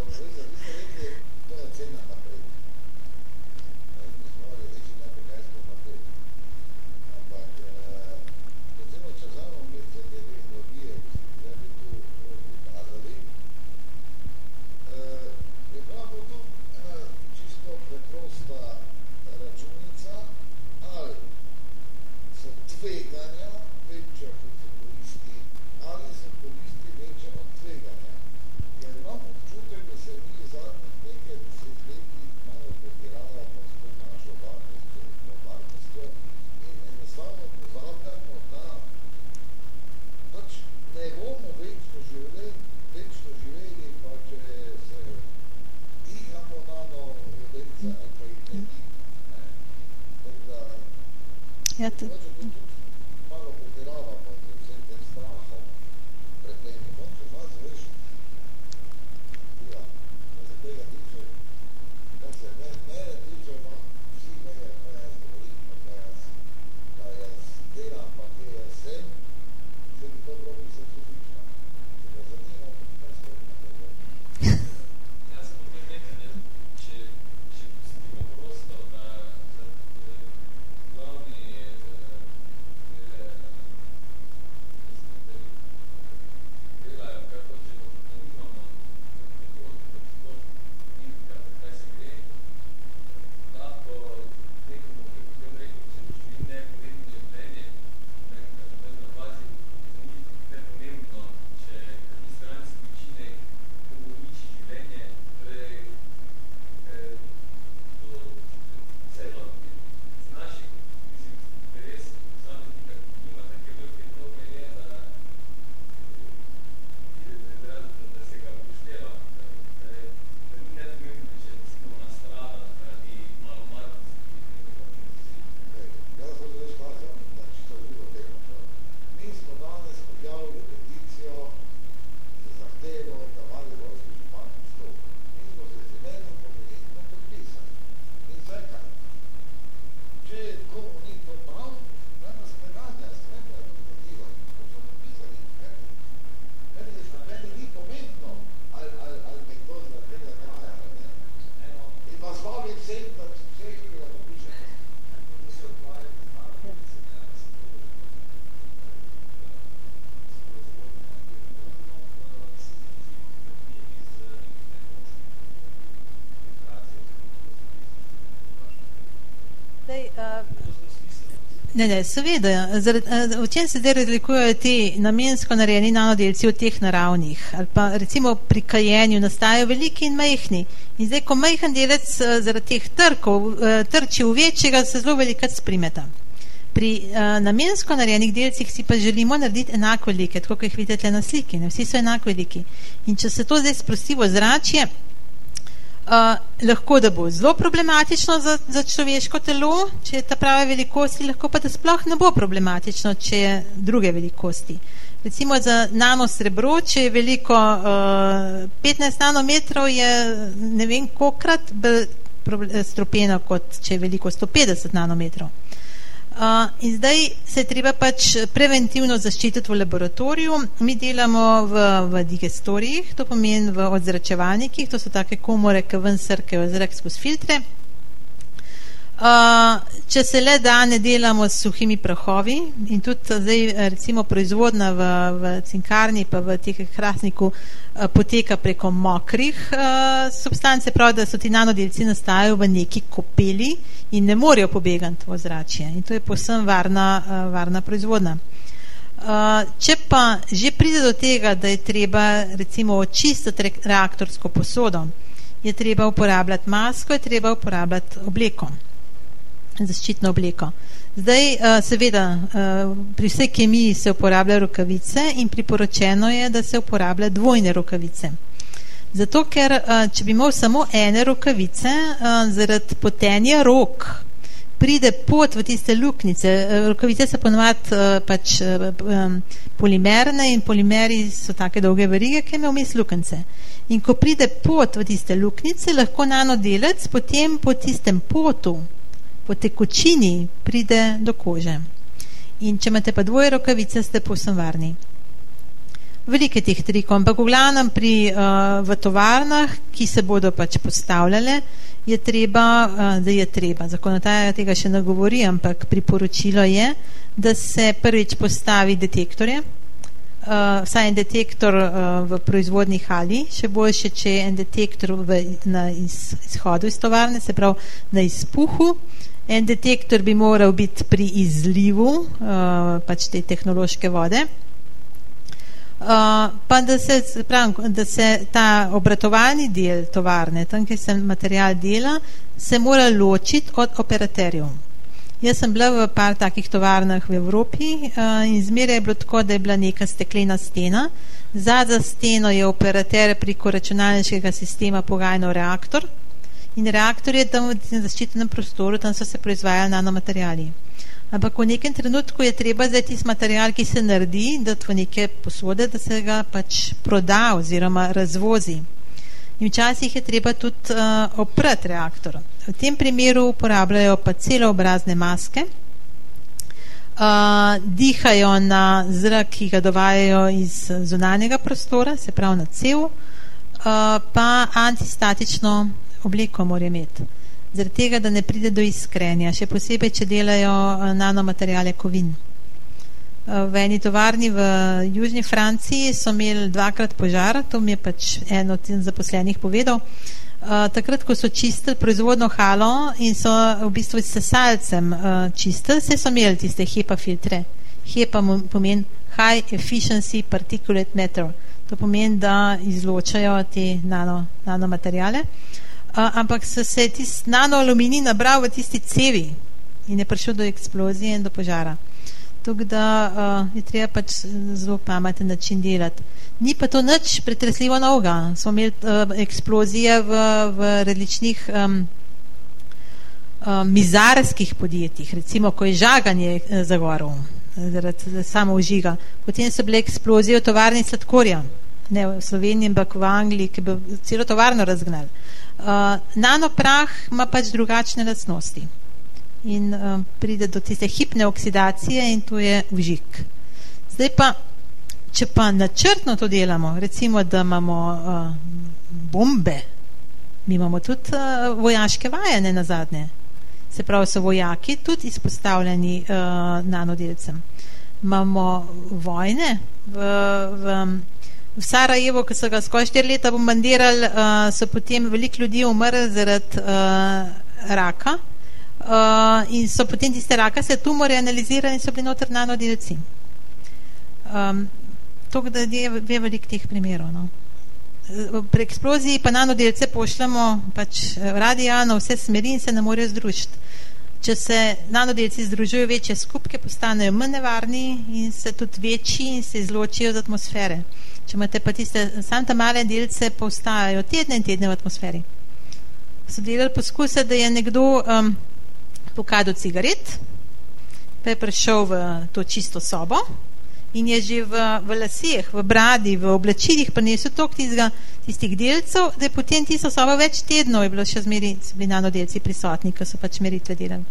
Ne, ne, seveda. V čem se zdaj razlikujejo ti namensko narejeni nanodelci od teh naravnih? Ali pa recimo pri kajenju nastajajo veliki in majhni. In zdaj, ko majhen delec zaradi teh trkov trči v večjega, se zelo velikrat sprimeta. Pri uh, namensko narejenih delcih si pa želimo narediti enako velike, tako kot jih vidite na sliki. Ne? Vsi so enako veliki. In če se to zdaj sprosti v zračje, Uh, lahko da bo zelo problematično za, za človeško telo, če je ta prave velikosti, lahko pa da sploh ne bo problematično, če je druge velikosti. Recimo za nano srebro, če je veliko uh, 15 nanometrov, je ne vem kolikrat stropeno, kot če je veliko 150 nanometrov. Uh, in zdaj se je treba pač preventivno zaščititi v laboratoriju. Mi delamo v, v digestorijih, to pomeni v odzračevalnikih, to so take komore, ki ven srkajo zrak skozi filtre. Uh, če se le da, ne delamo s suhimi prahovi in tudi zdaj recimo proizvodna v, v cinkarni pa v teh hrastniku uh, poteka preko mokrih uh, substance, prav da so ti nanodelci nastajajo v neki kopeli in ne morejo pobegati v zračje in to je posem varna, uh, varna proizvodna. Uh, če pa že pride do tega, da je treba recimo očistiti reaktorsko posodo, je treba uporabljati masko, je treba uporabljati obleko. Zaščitno obleko. Zdaj, uh, seveda, uh, pri vsej kemiji se uporabljajo rokavice in priporočeno je, da se uporablja dvojne rokavice. Zato, ker uh, če bi imel samo ene rokavice, zaradi potenja rok, pride pot v tiste luknice. Rokavice so ponovadi uh, pač polimerne in polimeri so take dolge verige, ki imajo vmes luknice. In ko pride pot v tiste luknice, lahko nanodelec potem po tistem potu po tekočini pride do kože. In če imate pa dvoje rokavice, ste povsem varni. Velike teh trikov, ampak v glavnem pri, uh, v tovarnah, ki se bodo pač postavljale, je treba, uh, da je treba. Zakonodaja tega še ne govori, ampak priporočilo je, da se prvič postavi detektorje, uh, vsaj en detektor uh, v proizvodni hali, še boljše, če je en detektor v, na iz, izhodu iz tovarne, se pravi na izpuhu, En detektor bi moral biti pri izlivu uh, pač te tehnološke vode. Uh, pa da se, pravim, da se ta obratovalni del tovarne, tam, kjer se material dela, se mora ločiti od operaterjev. Jaz sem bila v par takih tovarnah v Evropi uh, in zmeraj je bilo tako, da je bila neka steklena stena. Za za steno je operater preko računalniškega sistema pogajno reaktor, in reaktor je tam v zaščitenem prostoru, tam so se proizvajali nanomaterjali. Ampak v nekem trenutku je treba zdaj tisti material, ki se naredi, dati v neke posode, da se ga pač proda oziroma razvozi. In včasih je treba tudi uh, oprati reaktor. V tem primeru uporabljajo pa celo obrazne maske, uh, dihajo na zrak, ki ga dovajajo iz zunanjega prostora, se pravi na cel, uh, pa antistatično obleko mora imeti. Zaradi tega, da ne pride do iskrenja, še posebej, če delajo eh, nanomaterijale kovin. Eh, v eni tovarni v Južni Franciji so imeli dvakrat požar, to mi je pač en od zaposlenih povedal. Uh, takrat, ko so čistili proizvodno halo in so v bistvu s sesalcem čistili, se so imeli tiste HEPA filtre. HEPA pomeni High Efficiency Particulate Matter. To pomeni, da izločajo te nano, nanomaterijale. Uh, ampak so se tisti nanoaluminij nabral v tisti cevi in je prišel do eksplozije in do požara. Tukaj da uh, je treba pač zelo pameten način delati. Ni pa to nič pretresljivo novega. Smo imeli uh, eksplozije v, v različnih um, um, mizarskih podjetjih, recimo, ko je žaganje uh, zagoril zaradi samo užiga. Potem so bile eksplozije v tovarni sladkorja, ne v Sloveniji, ampak v Angliji, ki bi celo tovarno razgnali. Uh, nanoprah ima pač drugačne lastnosti in uh, pride do tiste hipne oksidacije in to je užik. Zdaj pa, če pa načrtno to delamo, recimo, da imamo uh, bombe, mi imamo tudi uh, vojaške vajene na zadnje. Se pravi, so vojaki tudi izpostavljeni uh, nanodelcem. Imamo vojne v, v v Sarajevo, ki so ga skoraj štiri leta bombardirali, uh, so potem veliko ljudi umrli zaradi uh, raka uh, in so potem tiste raka se tumore analizirali in so bili noter nanodelci. Um, to, da je, je veliko teh primerov. No. Pri eksploziji pa nanodelce pošljamo pač radijano vse smeri in se ne morejo združiti. Če se nanodelci združujejo večje skupke, postanejo manj nevarni in se tudi večji in se izločijo z atmosfere. Če imate pa tiste santa male delce, pa ostajajo tedne in tedne v atmosferi. So delali poskuse, da je nekdo um, pokadil cigaret, pa je prišel v to čisto sobo in je že v, v laseh, v bradi, v oblačilih prinesel tok tistega, tistih delcev, da je potem tisto sobo več tednov je bilo še zmeri, so bili nanodelci prisotni, ko so pač meritve delali.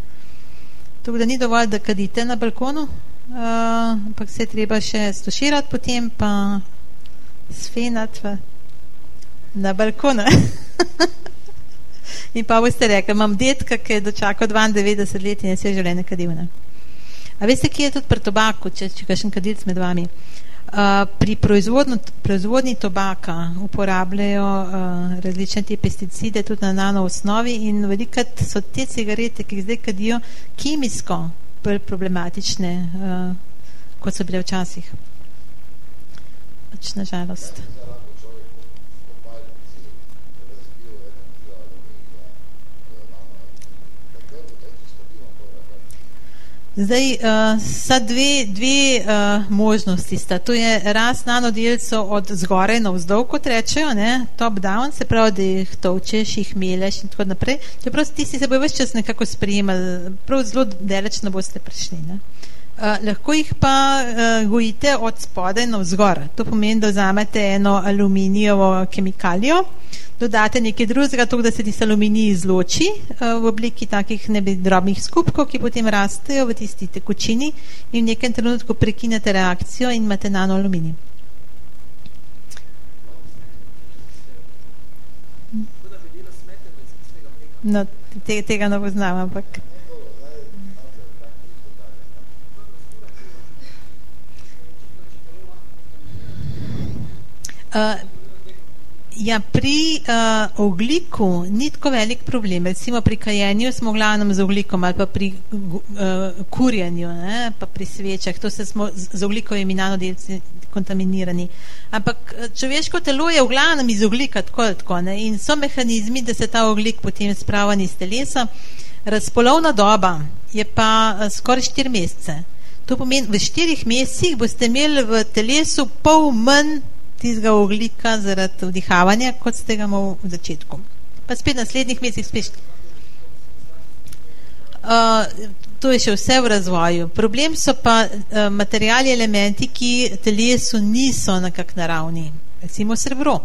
Tako da ni dovolj, da kadite na balkonu, uh, ampak se je treba še stoširati potem, pa sfenat v, na balkonu. in pa boste rekli, imam detka, ki je dočakal 92 let in je vse življenje kadil. Ne? A veste, kje je tudi pri tobaku, če, če kakšen kadilc med vami? Uh, pri proizvodnji tobaka uporabljajo uh, različne te pesticide tudi na nano osnovi in velikrat so te cigarete, ki jih zdaj kadijo, kemijsko problematične, uh, kot so bile včasih pač nažalost. Zdaj, uh, sta dve, dve uh, možnosti. Sta. To je rast nanodelcev od zgoraj na vzdolj, kot rečejo, top-down, se pravi, da jih točeš, jih meleš in tako naprej. Čeprav ti si se bo več čas nekako sprejemali, prav zelo daleč ne boste prišli. Ne? Uh, lahko jih pa uh, gojite od spodaj na vzgor. To pomeni, da vzamete eno aluminijovo kemikalijo, dodate nekaj drugega, tako da se tisti aluminij izloči uh, v obliki takih drobnih skupkov, ki potem rastejo v tisti tekočini in v nekem trenutku prekinete reakcijo in imate nano aluminij. No, te, tega ne poznam, ampak. Uh, Ja, pri uh, ogliku ni tako velik problem. Recimo pri kajenju smo glavnem z oglikom ali pa pri uh, kurjenju, ne, pa pri svečah, to se smo z, z oglikovimi nanodelci kontaminirani. Ampak človeško telo je v glavnem iz oglika tako ali tako ne, in so mehanizmi, da se ta oglik potem sprava iz telesa. Razpolovna doba je pa uh, skoraj 4 mesece. To pomeni, v 4 mesecih boste imeli v telesu pol manj tistega oglika zaradi vdihavanja, kot ste ga imeli v začetku. Pa spet naslednjih mesecih spet. Uh, to je še vse v razvoju. Problem so pa uh, materijali, elementi, ki telesu niso nekak naravni. Recimo srebro.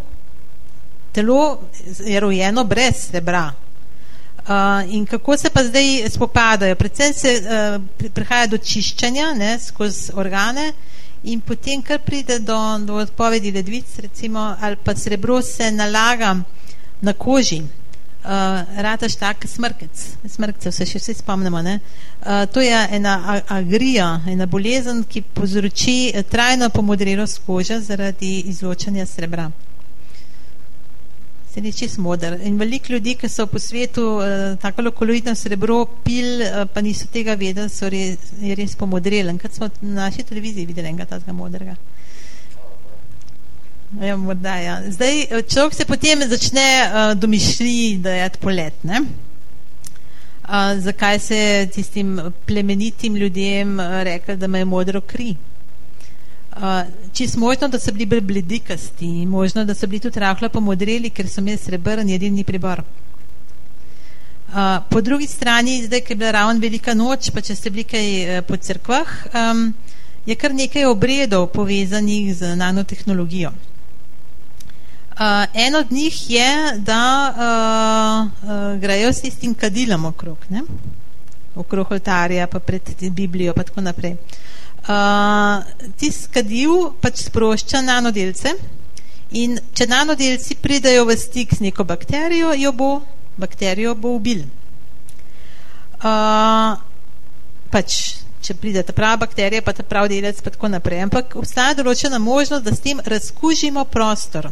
Telo je rojeno brez srebra. Uh, in kako se pa zdaj spopadajo? Predvsem se uh, prihaja do čiščanja ne, skozi organe, in potem kar pride do, do odpovedi ledvic, recimo, ali pa srebro se nalaga na koži, uh, rataš tak smrkec, smrkcev se še vsi spomnimo, ne? Uh, to je ena agrija, ena bolezen, ki povzroči trajno pomodrelost kože zaradi izločanja srebra se ni čist modr. In veliko ljudi, ki so po svetu uh, tako lokoloidno srebro pil, uh, pa niso tega vedeli, so res, je res pomodreli. Kad smo na naši televiziji videli enega tazga modrega. Ja, morda, ja. Zdaj, eh, človek se potem začne uh, domišljati, da je polet. Ne? Uh, zakaj se tistim plemenitim ljudem uh, rekel, da ima modro kri? Čisto možno, da so bili bolj bledikasti, možno, da so bili tudi rahlo pomodreli, ker so imeli srebrn jedilni pribor. Uh, po drugi strani, zdaj, ker je bila ravno velika noč, pa če ste bili kaj uh, po crkvah, um, je kar nekaj obredov povezanih z nanotehnologijo. Uh, en od njih je, da uh, uh, grejo s tistim kadilom okrog, ne? okrog oltarja, pa pred Biblijo, pa tako naprej. Uh, Uh, tisk kadil pač sprošča nanodelce in če nanodelci pridajo v stik z neko bakterijo, jo bo bakterijo bo ubil. Uh, pač, če pride ta prava bakterija, pa ta prav delec, pa tako naprej. Ampak obstaja določena možnost, da s tem razkužimo prostor.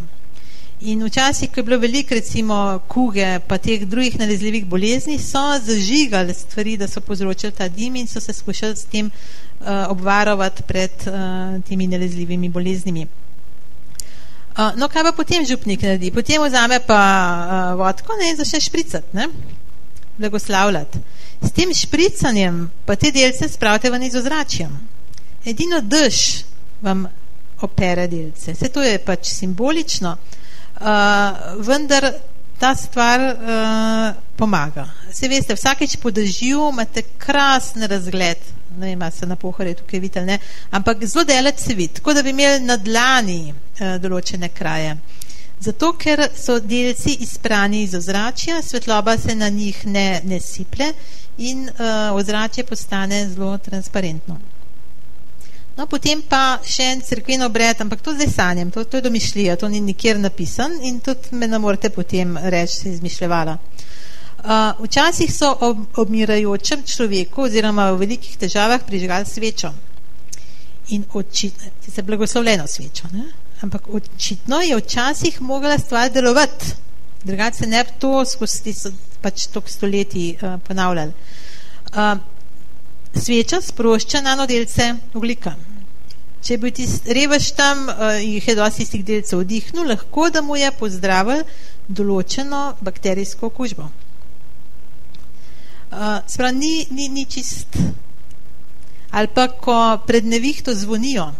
In včasih, ko je bilo veliko recimo kuge, pa teh drugih nalezljivih bolezni, so zažigali stvari, da so povzročili ta dim in so se skušali s tem obvarovati pred uh, temi nalezljivimi boleznimi. Uh, no, kaj pa potem župnik naredi? Potem vzame pa vodko ne, in začne špricati, ne? blagoslavljati. S tem špricanjem pa te delce spravite ven iz ozračja. Edino drž vam opere delce. Vse to je pač simbolično, uh, vendar ta stvar uh, pomaga. Se veste, vsakeč po dežju imate krasen razgled ne vem, se na pohore tukaj videli, ne, ampak zelo delač se vidi, tako da bi imeli na dlani eh, določene kraje. Zato, ker so delci izprani iz ozračja, svetloba se na njih ne, ne siple in uh, ozračje postane zelo transparentno. No, potem pa še en crkven obred, ampak to zdaj sanjam, to, to je domišljija, to ni nikjer napisan in tudi me ne morete potem reči, se izmišljevala. Uh, včasih so ob obmirajočem človeku oziroma v velikih težavah prižgali svečo in očitno, se blagoslovljeno svečo, ne? ampak očitno je včasih mogla stvar delovati, drugače se ne bi to skozi pač tok stoletij uh, ponavljali. Uh, sveča sprošča nanodelce oglika. Če bi tist revež tam uh, jih je dosti istih delcev vdihnul, lahko da mu je pozdravil določeno bakterijsko okužbo. Uh, Sprav, ni, ni, ni čist Ali pa, ko pred nevihto zvonijo,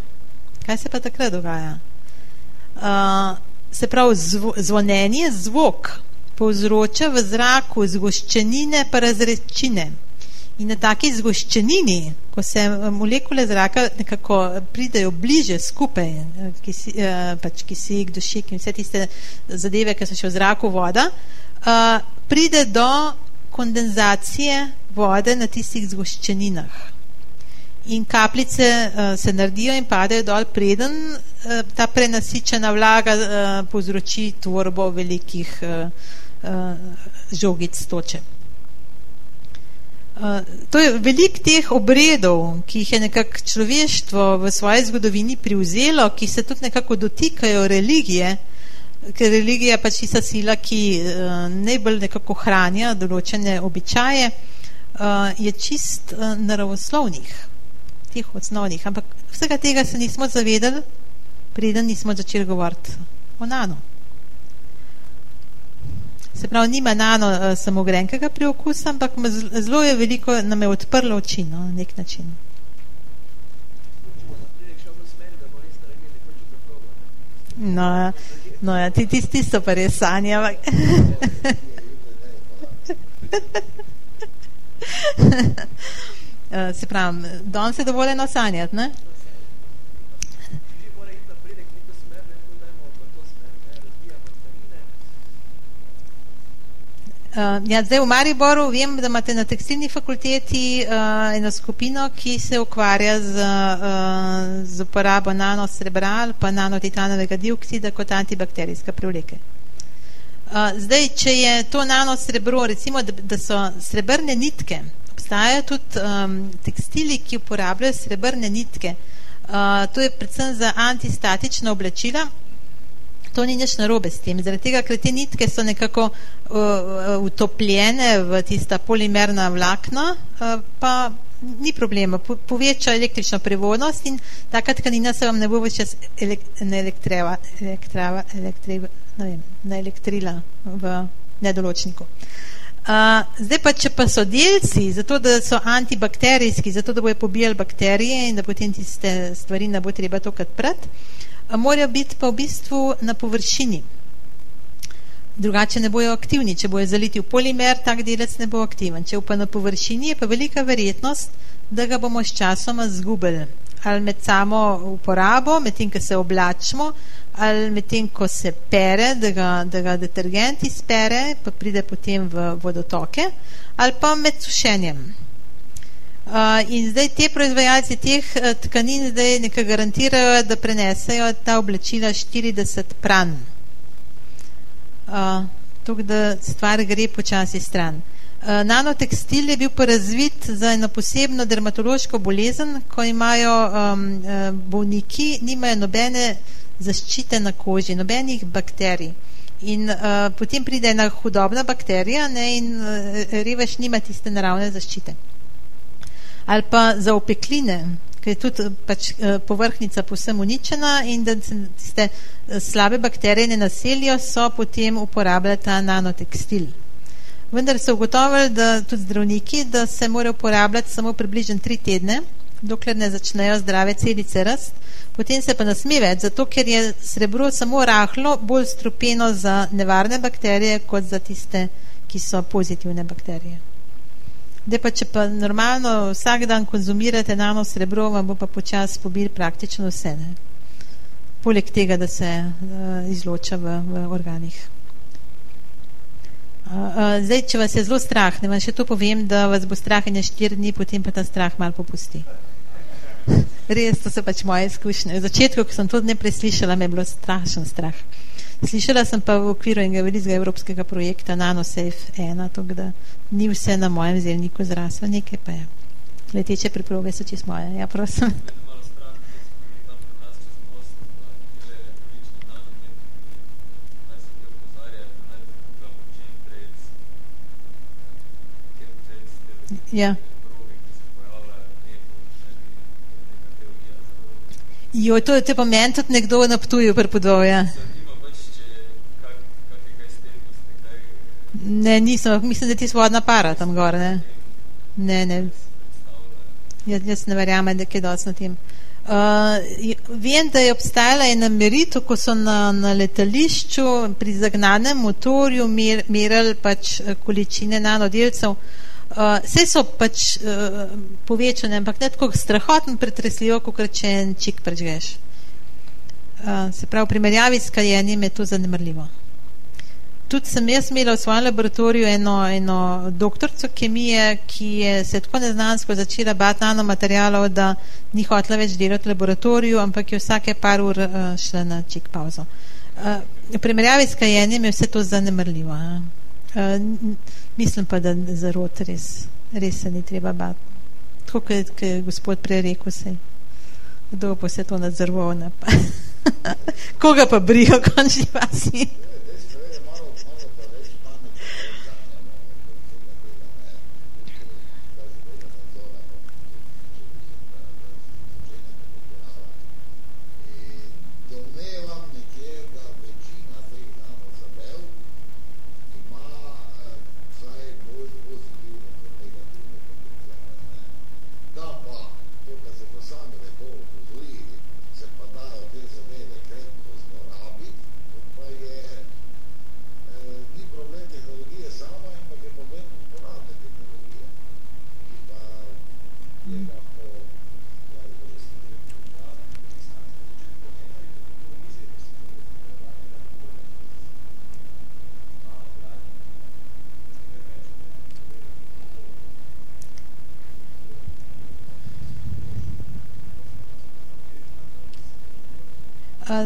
kaj se pa takrat dogaja? Uh, se pravi, zvo, zvonjenje, zvok povzroča v zraku zgoščenine pa razrečine. In na taki zgoščenini, ko se molekule zraka nekako pridejo bliže skupaj, kisi, pač kisik, dušik in vse tiste zadeve, ki so še v zraku voda, pride do kondenzacije vode na tistih zgoščeninah. In kapljice se naredijo in padejo dol, preden ta prenasičena vlaga povzroči tvorbo velikih žogic toče. Uh, to je velik teh obredov, ki jih je nekako človeštvo v svoji zgodovini privzelo, ki se tudi nekako dotikajo religije, ker religija pač tista sila, ki uh, najbolj nekako hranja določene običaje, uh, je čist uh, naravoslovnih, teh osnovnih. Ampak vsega tega se nismo zavedali, preden nismo začeli govoriti o nano. Se pravi, nima nano uh, samo grenkega priokusa, ampak zelo je veliko, nam je odprlo oči no, na nek način. No, no ja, ti, ti, ti so pa res sanje, ampak... uh, [laughs] se pravi, don se dovoljeno sanjati, ne? Uh, ja, zdaj v Mariboru vem, da imate na tekstilni fakulteti uh, eno skupino, ki se ukvarja z, uh, z uporabo nanosrebra ali pa nanotitanovega dioksida kot antibakterijska privleke. Uh, zdaj, če je to nanosrebro, recimo, da, da so srebrne nitke, obstajajo tudi um, tekstili, ki uporabljajo srebrne nitke. Uh, to je predvsem za antistatična oblačila, to ni nič narobe s tem, zaradi tega, ker te nitke so nekako uh, utopljene v tista polimerna vlakna, uh, pa ni problema, po, poveča električno prevodnost in taka tkanina se vam ne bo več elek, elektreva, elektrava, elektri, ne vem, naelektrila v nedoločniku. Uh, zdaj pa, če pa so delci, zato da so antibakterijski, zato da bojo pobijali bakterije in da potem tiste stvari ne bo treba tokrat prat, morajo biti pa v bistvu na površini. Drugače ne bojo aktivni. Če bojo zaliti v polimer, tak delec ne bo aktiven. Če pa na površini, je pa velika verjetnost, da ga bomo s časoma zgubili. Ali med samo uporabo, med tem, ko se oblačimo, ali med tem, ko se pere, da ga, da ga detergent izpere, pa pride potem v vodotoke, ali pa med sušenjem. In zdaj te proizvajalci teh uh, tkanin zdaj nekaj garantirajo, da prenesejo ta oblačila 40 pran. Uh, Tuk, da stvar gre počasi stran. Uh, nanotekstil je bil pa razvit za eno posebno dermatološko bolezen, ko imajo um, uh, bolniki, nimajo nobene zaščite na koži, nobenih bakterij. In uh, potem pride ena hudobna bakterija ne, in uh, revež nima tiste naravne zaščite ali pa za opekline, ker je tudi pač, eh, povrhnica posem uničena in da se tiste eh, slabe bakterije ne naselijo, so potem uporabljali ta nanotekstil. Vendar so ugotovili, da tudi zdravniki, da se mora uporabljati samo približno tri tedne, dokler ne začnejo zdrave celice rast, potem se pa nasme več, zato ker je srebro samo rahlo bolj strupeno za nevarne bakterije, kot za tiste, ki so pozitivne bakterije. Da pa če pa normalno vsak dan konzumirate nano srebro, vam bo pa počas pobil praktično vse. Ne? Poleg tega, da se uh, izloča v, v organih. Uh, uh, zdaj, če vas je zelo strah, ne vam še to povem, da vas bo strah in je štir dni, potem pa ta strah malo popusti. [laughs] Res, to so pač moje izkušnje. V začetku, ko sem to ne preslišala, me je bilo strašen strah. Slišala sem pa v okviru enega velikega evropskega projekta NanoSafe 1, to, da ni vse na mojem zelniku zraslo, nekaj pa je. Leteče priproge so čist moje. Ja, prosim. Ja. Jo, to, to je pa meni tudi nekdo na ptuju prepodoval, ja. Ne, nisem, mislim, da ti vodna para tam gor, ne? Ne, ne. Jaz, jaz ne verjamem, da je dosti na tem. Uh, vem, da je obstajala ena meritev, ko so na, na letališču pri zagnanem motorju mer, merili pač eh, količine nanodelcev. Uh, vse so pač uh, povečane, ampak ne tako strahotno pretresljivo, kot če en čik prežgeš. Uh, se pravi, v primerjavi s kajenjem je to zanemrljivo tudi sem jaz imela v svojem laboratoriju eno, eno doktorico kemije, ki je se tako neznansko začela bati nanomaterialov, da ni hotela več delati v laboratoriju, ampak je vsake par ur uh, šla na čik pauzo. Uh, v primerjavi s kajenjem je vse to zanemrljivo. Uh, mislim pa, da za rot res, res se ni treba bati. Tako, kot je gospod prej rekel, se kdo pa se to nadzorval. Koga pa brijo, končni vasi?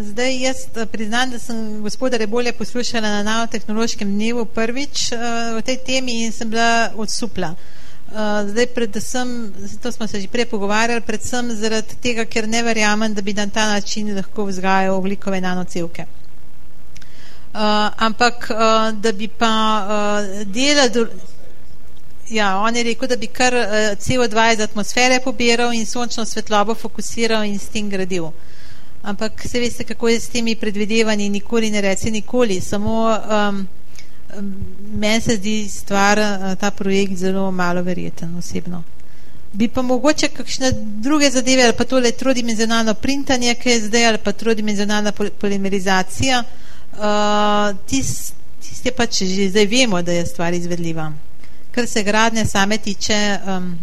Zdaj, jaz eh, priznam, da sem gospoda Rebolja poslušala na nanotehnološkem dnevu prvič uh, o tej temi in sem bila odsupla. Uh, zdaj, predvsem, to smo se že prej pogovarjali, predvsem zaradi tega, ker ne verjamem, da bi na ta način lahko vzgajal oglikove nanocevke. Uh, ampak, uh, da bi pa uh, delal. Ja, on je rekel, da bi kar uh, CO2 iz atmosfere pobiral in sončno svetlobo fokusiral in s tem gradil. Uh, ampak se veste, kako je s temi predvidevanji, nikoli ne reci nikoli, samo um, meni se zdi stvar, uh, ta projekt zelo malo verjeten osebno. Bi pa mogoče kakšne druge zadeve, ali pa tole trodimenzionalno printanje, ki je zdaj, ali pa trodimenzionalna polimerizacija, uh, tiste tist pač že zdaj vemo, da je stvar izvedljiva. Kar se gradnje same tiče, um,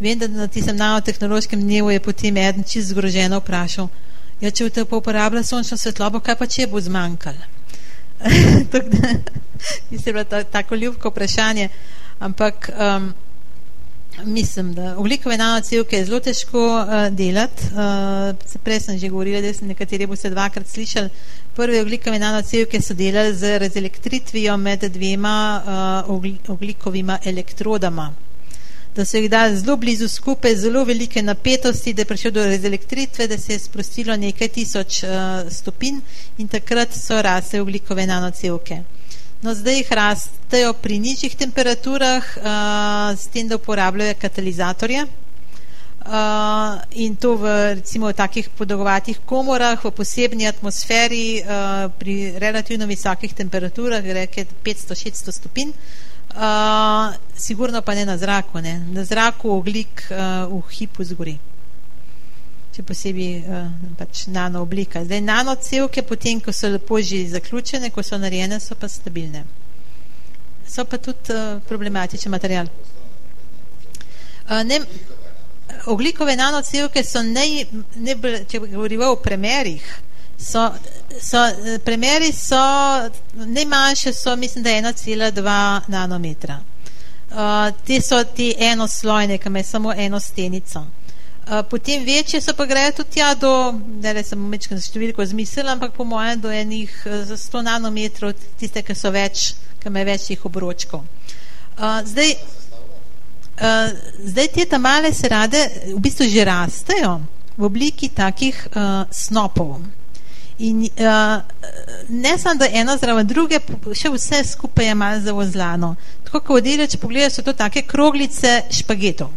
vem, da na tistem nanotehnološkem dnevu je potem eden čist zgroženo vprašal, Ja, če te pa uporablja sončno svetlobo, kaj pa če bo zmanjkalo? [laughs] Mislim, da je to tako ljubko vprašanje, ampak um, mislim, da oglikove nanocevke je zelo težko uh, delati. Uh, prej sem že govorila, da sem nekateri boste dvakrat slišali. Prve oglikove nanocevke so delali z razelektritvjo med dvema uh, oglikovima elektrodama da so jih dali zelo blizu skupaj, zelo velike napetosti, da je prišel do rezelektritve, da se je sprostilo nekaj tisoč uh, stopinj in takrat so rasle oglikove nanocevke. No, zdaj jih rastejo pri nižjih temperaturah uh, s tem, da uporabljajo katalizatorje uh, in to v recimo v takih podolgovatih komorah, v posebni atmosferi uh, pri relativno visokih temperaturah, reke 500-600 stopinj, Uh, sigurno pa ne na zraku. Ne. Na zraku oglik uh, v hipu zgori. Če posebej uh, pač nano oblika. Zdaj, nano celke, potem, ko so lepo že zaključene, ko so narejene, so pa stabilne. So pa tudi uh, problematičen material. Uh, ne, oglikove nanocelke so ne, ne, če govorimo o premerih, so, so, premeri so, najmanjše so, mislim, da 1,2 nanometra. Uh, te so ti enoslojne, ki ima samo eno stenico. Uh, potem večje so pa grejo tudi tja do, ne sem mečkam številko zmislila, ampak po mojem do enih 100 uh, nanometrov, tiste, ki so več, ki ima več tih obročkov. Uh, zdaj, uh, zdaj te ta male se rade v bistvu že rastejo v obliki takih uh, snopov. In uh, ne samo, da eno zraven druge, še vse skupaj je malo zavozlano. Tako kot odide, če pogledaš, so to take kroglice špagetov.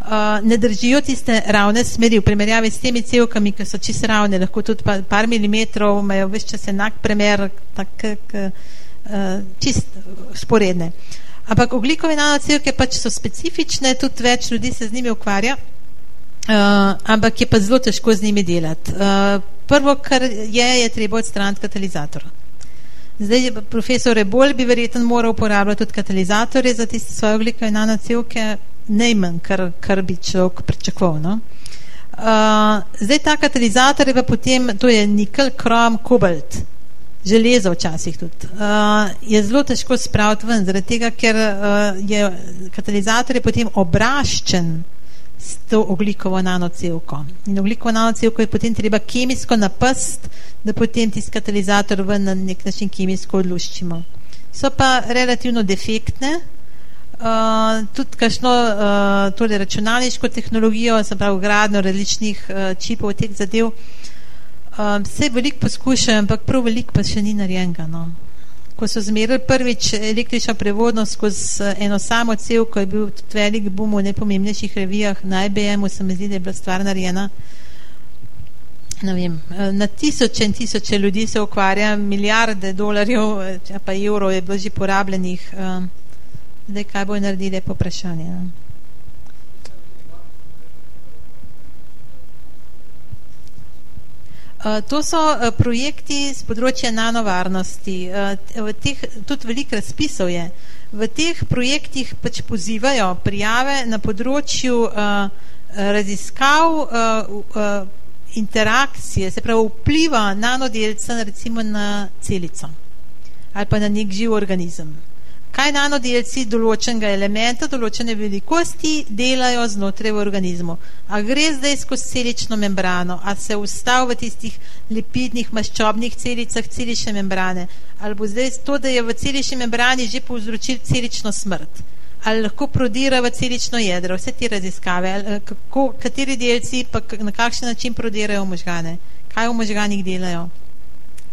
Uh, ne držijo tiste ravne smeri v primerjavi s temi celkami, ki so čisto ravne, lahko tudi pa, par milimetrov, imajo več čas enak premer, tak, uh, čist sporedne. Ampak oglikove nanocevke pač so specifične, tudi več ljudi se z njimi ukvarja, uh, ampak je pa zelo težko z njimi delati. Uh, prvo, kar je, je treba odstraniti katalizator. Zdaj, profesor Rebol bi verjetno moral uporabljati tudi katalizatorje za tiste svoje oglikove nanocevke, najmanj, kar, kar bi človek pričakoval. No? Uh, zdaj, ta katalizator je pa potem, to je nikel, krom, kobalt železo včasih tudi, uh, je zelo težko spraviti ven, zaradi tega, ker uh, je katalizator je potem obraščen s to oglikovo nanocevko. In oglikovo nanocevko je potem treba kemijsko napast, da potem tisti katalizator ven na nek način kemijsko odluščimo. So pa relativno defektne, uh, tudi kakšno uh, torej računalniško tehnologijo, se pravi gradno različnih uh, čipov teh zadev, uh, vse veliko poskušajo, ampak prav veliko pa še ni narejenega. No. Ko so zmerili prvič električno prevodnost skozi uh, eno samo cel, ko je bil tudi velik boom v najpomembnejših revijah, na IBM-u se mi zdi, da je bila stvar narejena. Vem, uh, na tisoče in tisoče ljudi se ukvarja, milijarde dolarjev, uh, pa evrov je bilo že porabljenih. Zdaj, kaj bo naredili, je poprašanje. No. To so uh, projekti z področja nanovarnosti. Uh, teh, tudi veliko razpisov je. V teh projektih pač pozivajo prijave na področju raziskav interakcije, se pravi vpliva nanodelca recimo na celico ali pa na nek živ organizem kaj nanodelci določenega elementa, določene velikosti delajo znotraj v organizmu. A gre zdaj skozi celično membrano, a se ustav v tistih lipidnih maščobnih celicah celične membrane, ali bo zdaj to, da je v celični membrani že povzročil celično smrt, ali lahko prodira v celično jedro, vse te raziskave, eh, kako, kateri delci pa na kakšen način prodirajo v možgane, kaj v možganih delajo.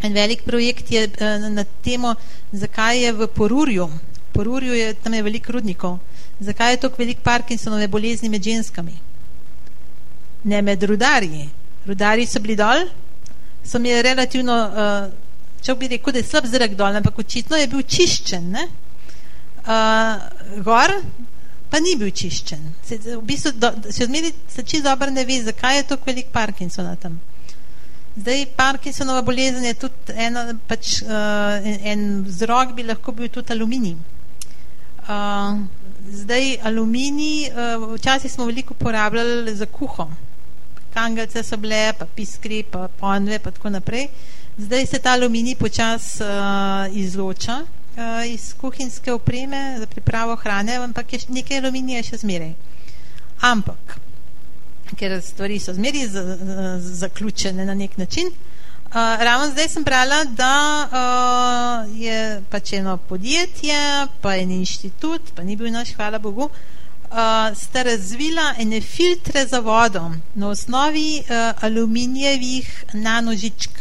En velik projekt je uh, na temo, zakaj je v Porurju, Porurju je, tam je veliko rudnikov, zakaj je toliko veliko Parkinsonove bolezni med ženskami? Ne med rudarji. Rudarji so bili dol, so mi relativno, uh, če bi rekel, da je slab zrak dol, ampak očitno je bil čiščen. Ne? Uh, gor pa ni bil čiščen. Se, v bistvu, do, se odmeri, se čisto dobro ne ve, zakaj je toliko veliko Parkinsona tam. Zdaj, Parkinsonova bolezen je tudi eno, pač, uh, en, en vzrok bi lahko bil tudi aluminij. Uh, zdaj, aluminij, uh, včasih smo veliko uporabljali za kuho. Kangalce so bile, pa piskri, pa ponve, pa tako naprej. Zdaj se ta aluminij počas uh, izloča uh, iz kuhinske opreme za pripravo hrane, ampak je nekaj aluminija še zmeraj. Ampak, ker stvari so zmeri zaključene na nek način. Uh, ravno zdaj sem brala, da uh, je pač eno podjetje, pa en inštitut, pa ni bil naš, hvala Bogu, uh, sta razvila ene filtre za vodo na osnovi uh, aluminijevih nanožičk.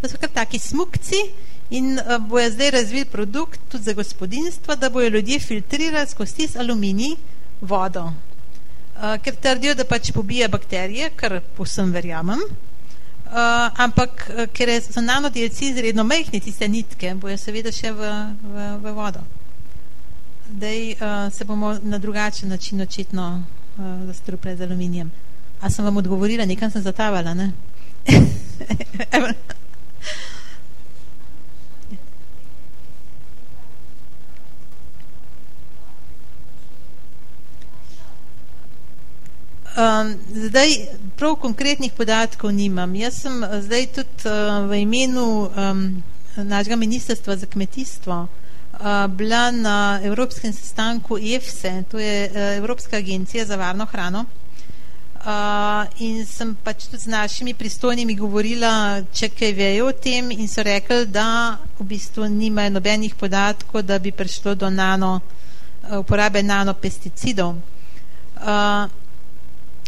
To so kar taki smukci in uh, bojo zdaj razvili produkt tudi za gospodinstvo, da bojo ljudje filtrirali skozi aluminij vodo. Uh, ker trdijo, da pač pobija bakterije, kar posem verjamem. Uh, ampak, uh, ker so nanodelci izredno majhni, tiste nitke, bojo seveda še v, v, v vodo. Zdaj uh, se bomo na drugačen način očitno uh, zastrupili z aluminijem. A sem vam odgovorila, nekam sem zatavala, ne? [laughs] Um, zdaj, prav konkretnih podatkov nimam. Jaz sem eh, zdaj tudi uh, v imenu um, našega ministrstva za kmetijstvo uh, bila na evropskem sestanku EFSE, to je uh, Evropska agencija za varno hrano. Uh, in sem pač tudi z našimi pristojnimi govorila, če kaj vejo o tem in so rekli, da v bistvu nimajo nobenih podatkov, da bi prišlo do nano, uporabe nanopesticidov. Uh,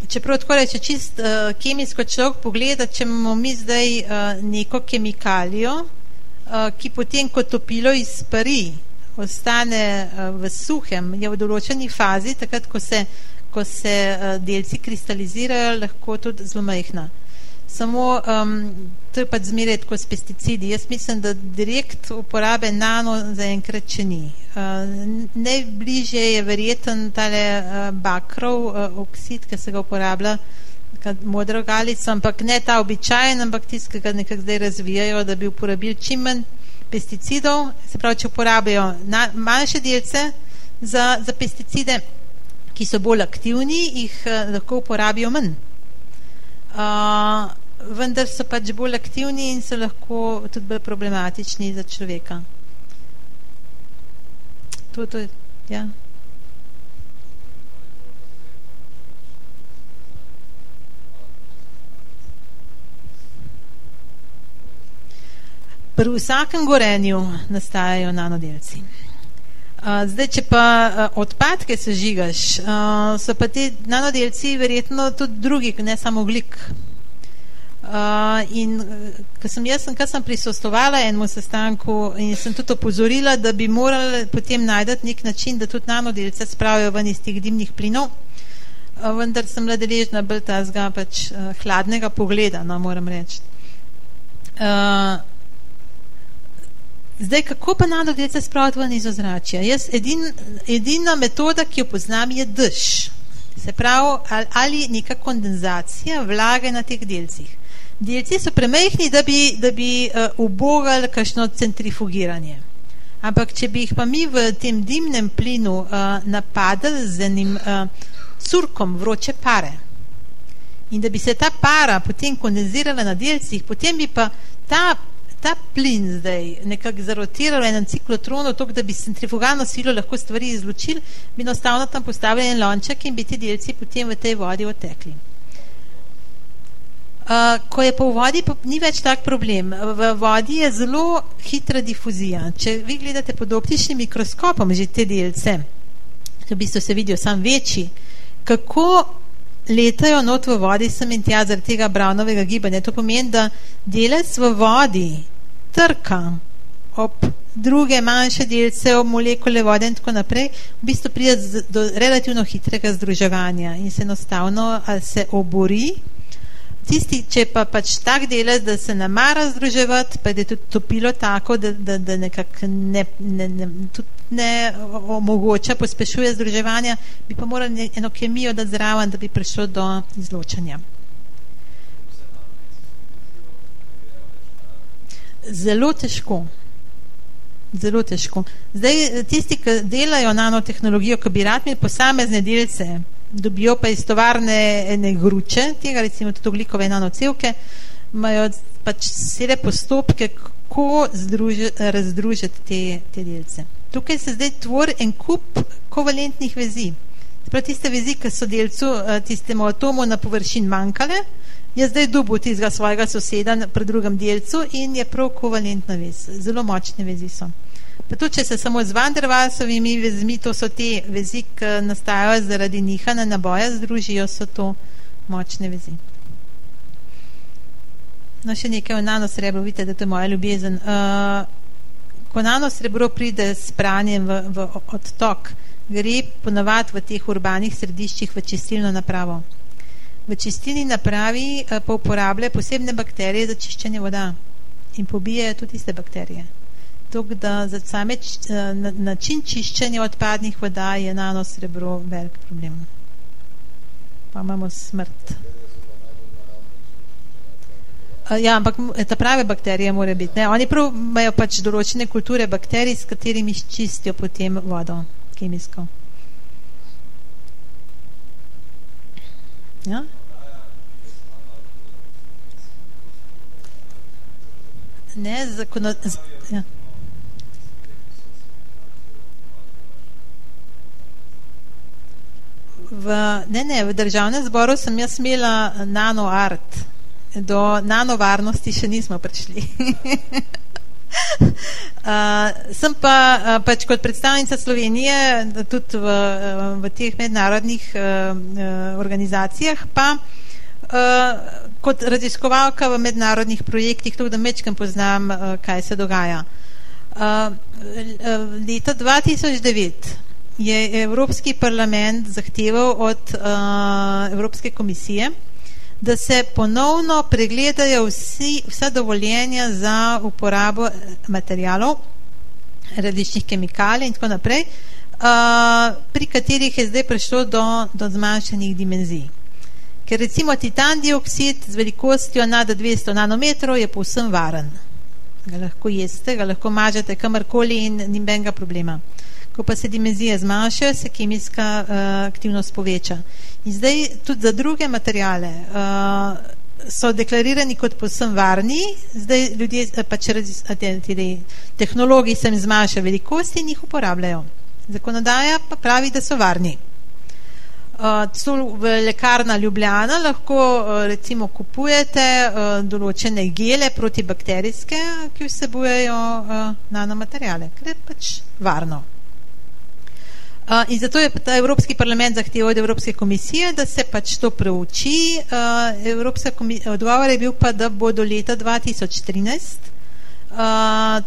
čeprav tako reče, čist uh, kemijsko človek pogleda, če imamo mi zdaj uh, neko kemikalijo, uh, ki potem kot topilo izpari, ostane uh, v suhem, je v določeni fazi, takrat, ko se, ko se uh, delci kristalizirajo, lahko tudi zelo majhna. Samo um, to je pač zmeraj tako s pesticidi. Jaz mislim, da direkt uporabe nano zaenkrat še ni. Uh, najbližje je verjeten tale uh, bakrov uh, oksid, ki se ga uporablja modro galico, ampak ne ta običajen, ampak tisti, ki ga nekako zdaj razvijajo, da bi uporabili čim manj pesticidov, se pravi, če uporabljajo na, manjše delce za, za pesticide, ki so bolj aktivni, jih uh, lahko uporabijo manj. Uh, vendar so pač bolj aktivni in so lahko tudi bolj problematični za človeka. To, to, ja. Pri vsakem gorenju nastajajo nanodelci. Zdaj, če pa odpadke sežigaš, so pa ti nanodelci verjetno tudi drugi, ne samo glik. Uh, in ko sem jaz, ko sem prisostovala enemu sestanku in sem tudi opozorila, da bi morali potem najdeti nek način, da tudi nanodelce spravijo ven iz teh dimnih plinov, uh, vendar sem bila deležna bolj tazga pač uh, hladnega pogleda, no, moram reči. Uh, zdaj, kako pa nanodelce spraviti ven iz ozračja? Jaz edin, edina metoda, ki jo poznam, je dež. Se pravi, ali, ali neka kondenzacija vlage na teh delcih. Delci so premehni, da bi, da bi uh, ubogali kakšno centrifugiranje. Ampak, če bi jih pa mi v tem dimnem plinu uh, napadali z enim uh, curkom vroče pare in da bi se ta para potem kondenzirala na delcih, potem bi pa ta, ta plin zdaj nekako zarotiral v enem ciklotronu, tok, da bi centrifugalno silo lahko stvari izločili, bi enostavno tam postavili en lonček in bi ti delci potem v tej vodi otekli. Uh, ko je pa v vodi, pa ni več tak problem. V vodi je zelo hitra difuzija. Če vi gledate pod optičnim mikroskopom že te delce, v bistvu se vidijo sam večji, kako letajo not v vodi sem in tja zaradi tega Brownovega gibanja. To pomeni, da delec v vodi trka ob druge manjše delce, ob molekule vode in tako naprej, v bistvu pride do relativno hitrega združevanja in se enostavno se obori tisti, če pa pač tak delec, da se namara združevati, pa je tudi topilo tako, da, da, da nekako ne, ne, ne, tudi ne omogoča, pospešuje združevanja, bi pa morali eno kemijo dati zraven, da bi prišlo do izločanja. Zelo težko. Zelo težko. Zdaj, tisti, ki delajo nanotehnologijo, ki bi rad imeli posamezne delce, dobijo pa iz tovarne ene gruče, tega recimo tudi oglikove nanocevke, imajo pač vse postopke, kako združi, razdružiti te, te delce. Tukaj se zdaj tvori en kup kovalentnih vezi. Prav tiste vezi, ki so delcu, eh, tistemu atomu na površin manjkale, je zdaj dobil tistega svojega soseda pri drugem delcu in je prav kovalentna vez. Zelo močne vezi so. Tudi, če se samo z Vandervalsovimi vezmi, to so te vezi, ki nastajajo zaradi nihanja naboja, združijo, so to močne vezi. No, še nekaj o nano srebro, vidite, da to je moja ljubezen. Uh, ko nano srebro pride s pranjem v, v odtok, gre ponavadi v teh urbanih središčih v čistilno napravo. V čistilni napravi uh, pa uporablja posebne bakterije za čiščenje voda in pobijajo tudi tiste bakterije. Tuk, da za same eh, način čiščenja odpadnih voda je nano srebro velik problem. Pa imamo smrt. Ja, ampak ta prave bakterije mora biti. Ne? Oni prav imajo pač določene kulture bakterij, s katerimi čistijo potem vodo kemijsko. Ja? Ne, zakono... Ja. V, ne, ne, v državnem zboru sem jaz imela nano art. Do nano varnosti še nismo prišli. [laughs] uh, sem pa uh, pač kot predstavnica Slovenije tudi v, v teh mednarodnih uh, organizacijah pa uh, kot raziskovalka v mednarodnih projektih tudi da mečkem poznam, uh, kaj se dogaja. Uh, leta 2009 je Evropski parlament zahteval od uh, Evropske komisije, da se ponovno pregledajo vsi, vsa dovoljenja za uporabo eh, materijalov, različnih kemikalij in tako naprej, uh, pri katerih je zdaj prišlo do, do zmanjšanih dimenzij. Ker recimo titan dioksid z velikostjo nad 200 nanometrov je povsem varen. Ga lahko jeste, ga lahko mažete kamorkoli in ni benga problema. Ko pa se dimenzije zmanjšajo, se kemijska uh, aktivnost poveča. In zdaj tudi za druge materijale uh, so deklarirani kot posem varni, zdaj ljudje, eh, pač te, tehnologi se jim zmanjšajo velikosti in jih uporabljajo. Zakonodaja pa pravi, da so varni. Uh, v lekarna Ljubljana lahko uh, recimo kupujete uh, določene gele protibakterijske, ki vsebujejo uh, nanomaterijale, ker je pač varno. Uh, in zato je ta Evropski parlament zahteval od Evropske komisije, da se pač to preuči. Uh, Evropska odgovor je bil pa, da bo do leta 2013 uh,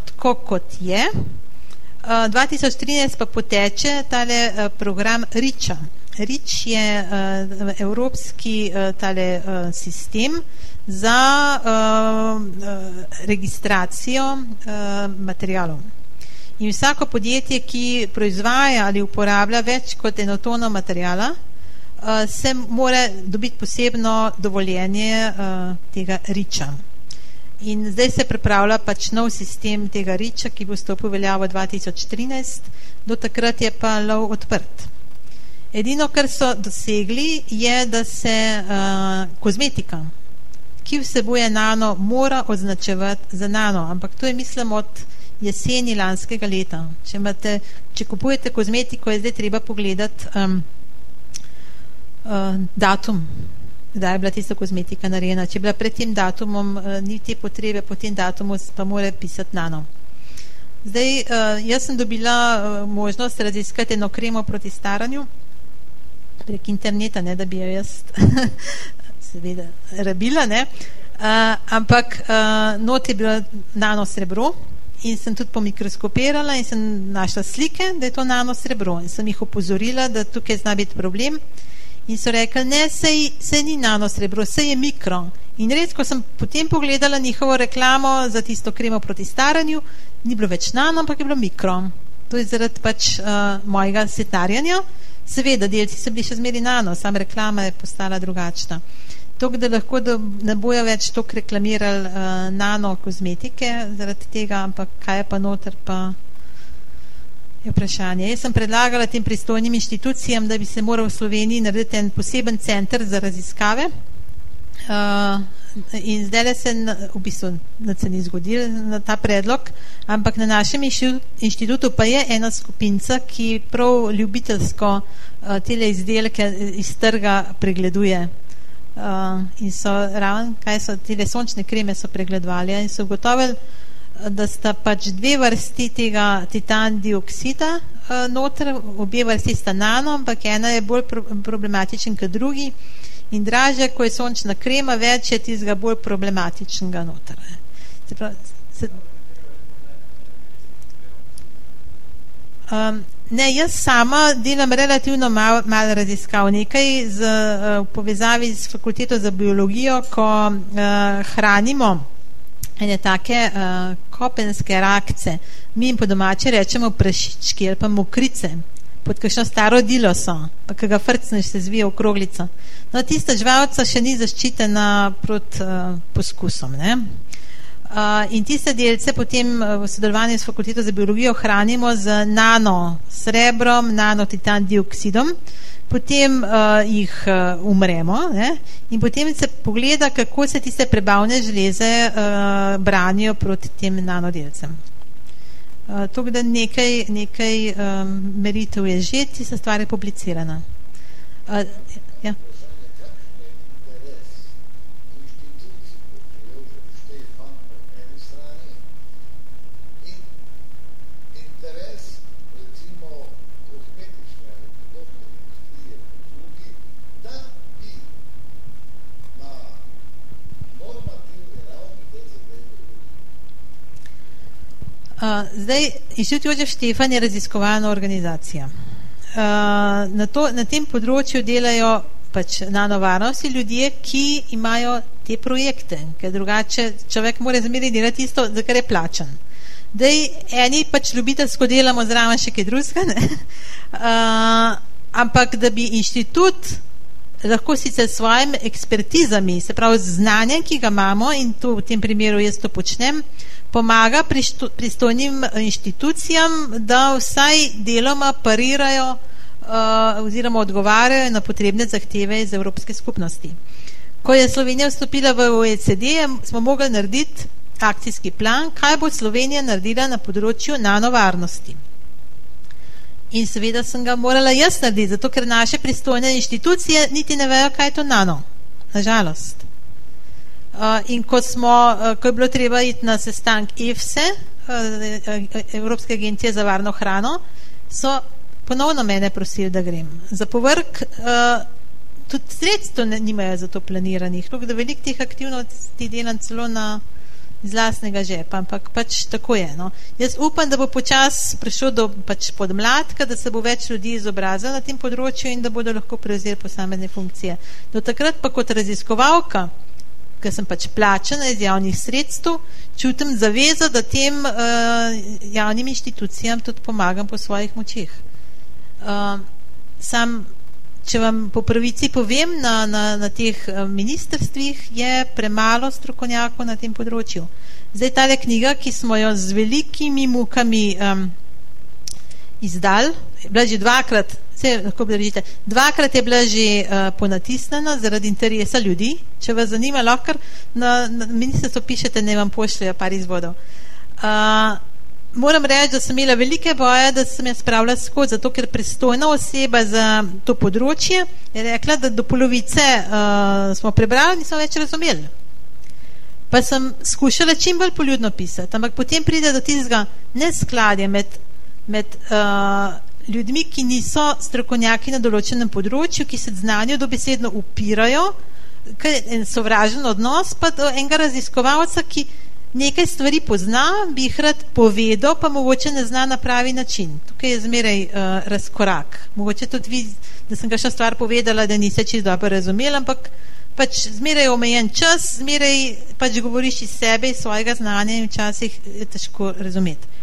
tako kot je. Uh, 2013 pa poteče tale uh, program RIČA. RIČ je uh, evropski uh, tale uh, sistem za uh, registracijo uh, materijalov. In vsako podjetje, ki proizvaja ali uporablja več kot eno tono materijala, uh, se mora dobiti posebno dovoljenje uh, tega riča. In zdaj se pripravlja pač nov sistem tega riča, ki bo stopil veljavo 2013, do takrat je pa lov odprt. Edino, kar so dosegli, je, da se uh, kozmetika, ki vsebuje nano, mora označevati za nano, ampak to je mislim od jeseni lanskega leta. Če, imate, če kupujete kozmetiko, je zdaj treba pogledati um, uh, datum, kdaj je bila tista kozmetika narejena. Če je bila pred tem datumom, uh, ni te potrebe, po tem datumu pa mora pisati nano. Zdaj, uh, jaz sem dobila uh, možnost raziskati eno kremo proti staranju prek interneta, ne da bi jo jaz [laughs] seveda rabila, ne. Uh, ampak uh, not je bilo nano srebro in sem tudi pomikroskopirala in sem našla slike, da je to nano srebro. In sem jih opozorila, da tukaj zna biti problem. In so rekli, ne, sej, sej ni nano srebro, sej je mikro. In res, ko sem potem pogledala njihovo reklamo za tisto kremo proti staranju, ni bilo več nano, ampak je bilo mikro. To je zaradi pač uh, mojega setarjanja seveda, delci so bili še zmeri nano, sam reklama je postala drugačna Tok, da lahko da ne bojo več tok reklamirali uh, nano kozmetike zaradi tega, ampak kaj je pa noter, pa je vprašanje. Jaz sem predlagala tem pristojnim inštitucijam, da bi se moral v Sloveniji narediti en poseben center za raziskave uh, in zdaj se v bistvu se ni zgodil na ta predlog, ampak na našem inštitutu pa je ena skupinca, ki prav ljubiteljsko uh, tele izdelke iz trga pregleduje uh, in so ravno, kaj so te sončne kreme so pregledovali in so ugotovili, da sta pač dve vrsti tega titan dioksida uh, noter, obe vrsti sta nano, ampak ena je bolj pro problematičen kot drugi in draže, ko je sončna krema, več je tizga bolj problematičnega noter. Se pravi, se, um, Ne, jaz sama delam relativno malo mal raziskav, nekaj z, uh, v povezavi z fakulteto za biologijo, ko uh, hranimo ene take uh, kopenske rakce, mi jim po domače rečemo prašički ali pa mokrice, pod kakšno staro dilo so, pa kaj ga frcneš se zvije v kroglico. No, tista žvalca še ni zaščitena proti uh, poskusom, ne? Uh, in tiste delce potem uh, v sodelovanju s fakulteto za biologijo hranimo z nano srebrom, nano titan dioksidom, potem uh, jih uh, umremo ne? in potem se pogleda, kako se tiste prebavne žleze uh, branijo proti tem nanodelcem. Uh, to, da nekaj, nekaj um, meritev je že, tista stvar je publicirana. Uh, ja. Zdaj, Inštitut Jožef Štefan je raziskovalna organizacija. Uh, na, to, na tem področju delajo pač nanovarnosti ljudje, ki imajo te projekte, ker drugače človek mora zmeri delati isto, za kar je plačan. Dej, eni pač ljubiteljsko delamo zraven še kaj drugega, uh, ampak da bi inštitut lahko sicer svojim ekspertizami, se pravi z znanjem, ki ga imamo in to v tem primeru jaz to počnem, pomaga pristojnim inštitucijam, da vsaj deloma parirajo uh, oziroma odgovarjajo na potrebne zahteve iz Evropske skupnosti. Ko je Slovenija vstopila v OECD, smo mogli narediti akcijski plan, kaj bo Slovenija naredila na področju nanovarnosti. In seveda sem ga morala jaz narediti, zato ker naše pristojne inštitucije niti ne vejo, kaj je to nano. Nažalost. Uh, in ko, smo, uh, ko je bilo treba iti na sestank EFSE, uh, Evropske agencije za varno hrano, so ponovno mene prosili, da grem. Za povrk tudi sredstvo nimajo za to planiranih. Luk, da velik teh aktivnosti delam celo na iz lastnega žepa, ampak pač tako je. No. Jaz upam, da bo počas prišel do pač podmladka, da se bo več ljudi izobrazilo na tem področju in da bodo lahko prevzeli posamezne funkcije. Do takrat pa kot raziskovalka, ker sem pač plačena iz javnih sredstev, čutim zavezo, da tem uh, javnim inštitucijam tudi pomagam po svojih močeh. Uh, sam če vam po pravici povem, na, na, na teh eh, ministrstvih je premalo strokovnjakov na tem področju. Zdaj, tale knjiga, ki smo jo z velikimi mukami um, izdal, bila že dvakrat, vse lahko držite, dvakrat je bila že uh, ponatisnjena zaradi interesa ljudi. Če vas zanima, lahko na, na ministrstvo pišete, ne vam pošljajo par izvodov. Uh, moram reči, da sem imela velike boje, da sem jaz spravila skozi, zato ker pristojna oseba za to področje je rekla, da do polovice uh, smo prebrali, nismo več razumeli. Pa sem skušala čim bolj poljudno pisati, ampak potem pride do tistega neskladja med, med uh, ljudmi, ki niso strokovnjaki na določenem področju, ki se znanju dobesedno upirajo, en sovražen odnos, pa do enega raziskovalca, ki nekaj stvari pozna, bi jih rad povedal, pa mogoče ne zna na pravi način. Tukaj je zmeraj uh, razkorak. Mogoče tudi vi, da sem še stvar povedala, da niste čisto dobro razumeli, ampak pač zmeraj omejen čas, zmeraj pač govoriš iz sebe, iz svojega znanja in včasih je težko razumeti.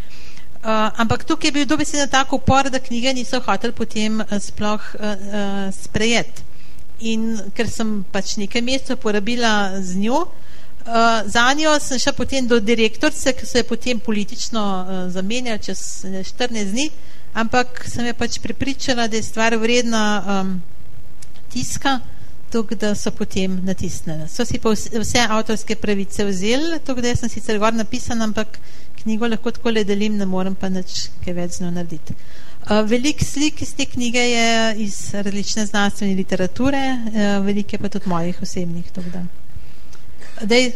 Uh, ampak tukaj je bil dobesedno tako upor, da knjige niso hoteli potem uh, sploh uh, uh, sprejeti. In ker sem pač nekaj mesecev porabila z njo, uh, za njo sem šla potem do direktorice, ki se je potem politično uh, zamenjala čez 14 dni, ampak sem je pač pripričala, da je stvar vredna um, tiska, tuk, da so potem natisnjene. So si pa vse, vse avtorske pravice vzeli, tuk, da jaz sem sicer gor napisan, ampak knjigo lahko tako le delim, ne morem pa nič kaj več z njo narediti. Uh, velik slik iz te knjige je iz različne znanstvene literature, uh, velike pa tudi mojih osebnih. Da dej,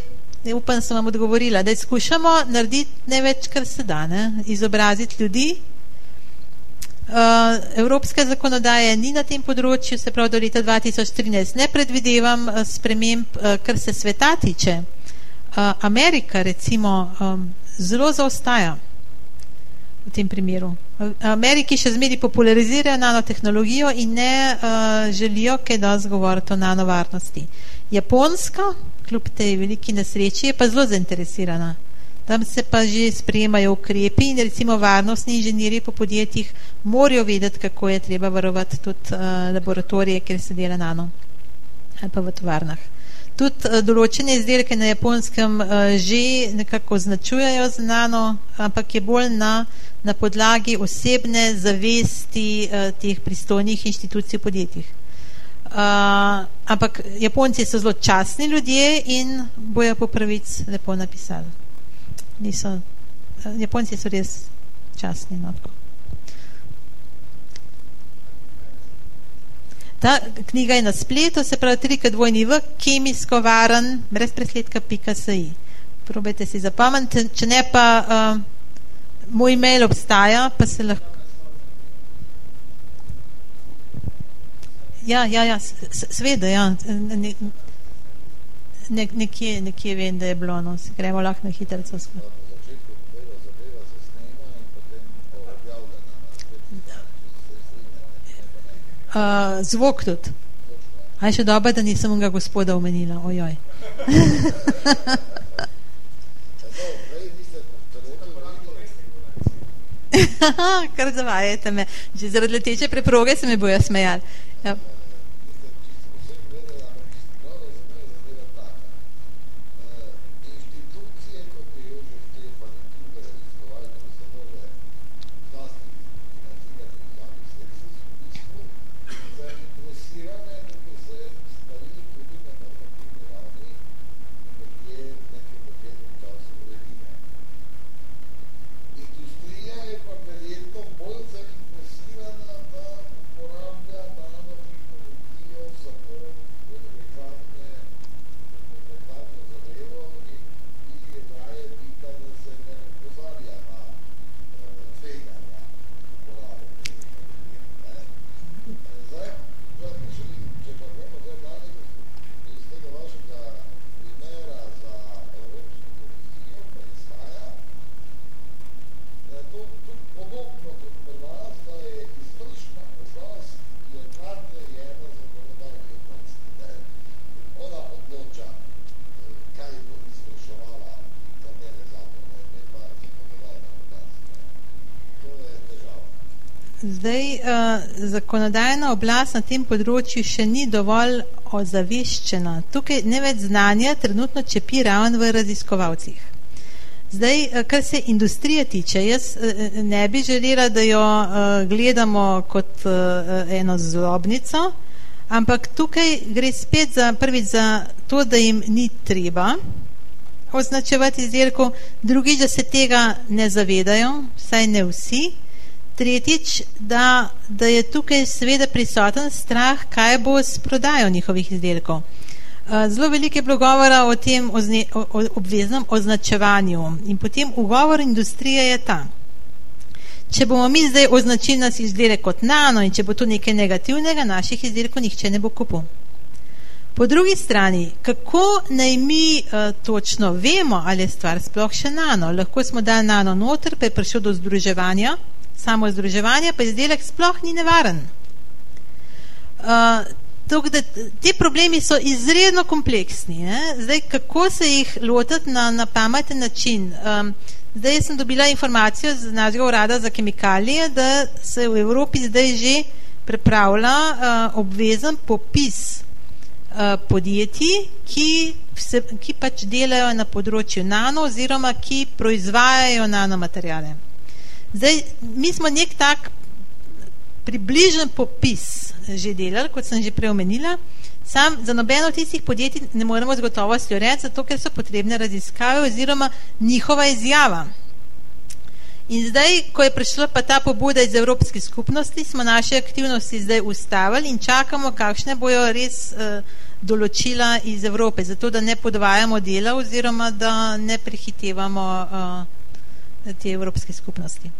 upam, sem vam odgovorila, da skušamo narediti največ, kar se da, ne? izobraziti ljudi. Uh, evropska zakonodaja ni na tem področju, se pravi do leta 2013 ne predvidevam sprememb, kar se sveta tiče. Amerika recimo zelo zaostaja v tem primeru. Ameriki še zmeri popularizirajo nanotehnologijo in ne uh, želijo kaj dosti govoriti o nanovarnosti. Japonska kljub tej veliki nesreči, je pa zelo zainteresirana. Tam se pa že sprejemajo ukrepi in recimo varnostni inženirji po podjetjih morajo vedeti, kako je treba varovati tudi uh, laboratorije, kjer se dela nano ali pa v tovarnah. Tudi uh, določene izdelke na japonskem uh, že nekako označujejo z nano, ampak je bolj na, na podlagi osebne zavesti uh, teh pristojnih inštitucij v podjetjih. Uh, ampak Japonci so zelo časni ljudje in bojo po pravic lepo napisali. Niso, uh, Japonci so res časni. No. Ta knjiga je na spletu, se pravi trikrat dvojni v kemijsko varen, brez presledka pika si. Probajte si zapomniti, če ne pa uh, moj mail obstaja, pa se lahko Ja, ja, ja sveda, ja. Ne, ne, nekje, nekje vem, da je bilo, no, se gremo lahko na hitrico. Uh, zvok tudi. A je še dobro, da nisem ga gospoda omenila, ojoj. [laughs] Kar zavajate me. Že zaradi leteče preproge se mi bojo smejali. Ja. Zakonodajna oblast na tem področju še ni dovolj ozaveščena. Tukaj ne več znanja trenutno čepi raven v raziskovalcih. Zdaj, uh, kar se industrije tiče, jaz uh, ne bi želela, da jo uh, gledamo kot uh, eno zlobnico, ampak tukaj gre spet za prvič za to, da jim ni treba označevati izdelkov, drugič, da se tega ne zavedajo, saj ne vsi, Tretjič, da, da je tukaj seveda prisoten strah, kaj bo s prodajo njihovih izdelkov. Eh, zelo veliko je bilo govora o tem ozne, o, o obveznem označevanju in potem ugovor industrije je ta. Če bomo mi zdaj označili nas izdelek kot nano in če bo to nekaj negativnega, naših izdelkov nihče ne bo kupil. Po drugi strani, kako naj mi uh, točno vemo, ali je stvar sploh še nano? Lahko smo dali nano noter, pa je prišel do združevanja, samo združevanje, pa izdelek sploh ni nevaren. Uh, tok, da, te problemi so izredno kompleksni. Ne? Zdaj, kako se jih lotiti na, na pameten način? Um, zdaj sem dobila informacijo z našega urada za kemikalije, da se v Evropi zdaj že pripravlja uh, obvezen popis uh, podjetij, ki, se, ki pač delajo na področju nano oziroma ki proizvajajo nanomaterijale. Zdaj, mi smo nek tak približen popis že delali, kot sem že preomenila. Sam za nobeno tistih podjetij ne moremo z gotovostjo reči, zato ker so potrebne raziskave oziroma njihova izjava. In zdaj, ko je prišla pa ta pobuda iz Evropske skupnosti, smo naše aktivnosti zdaj ustavili in čakamo, kakšne bojo res uh, določila iz Evrope, zato da ne podvajamo dela oziroma da ne prehitevamo uh, te Evropske skupnosti.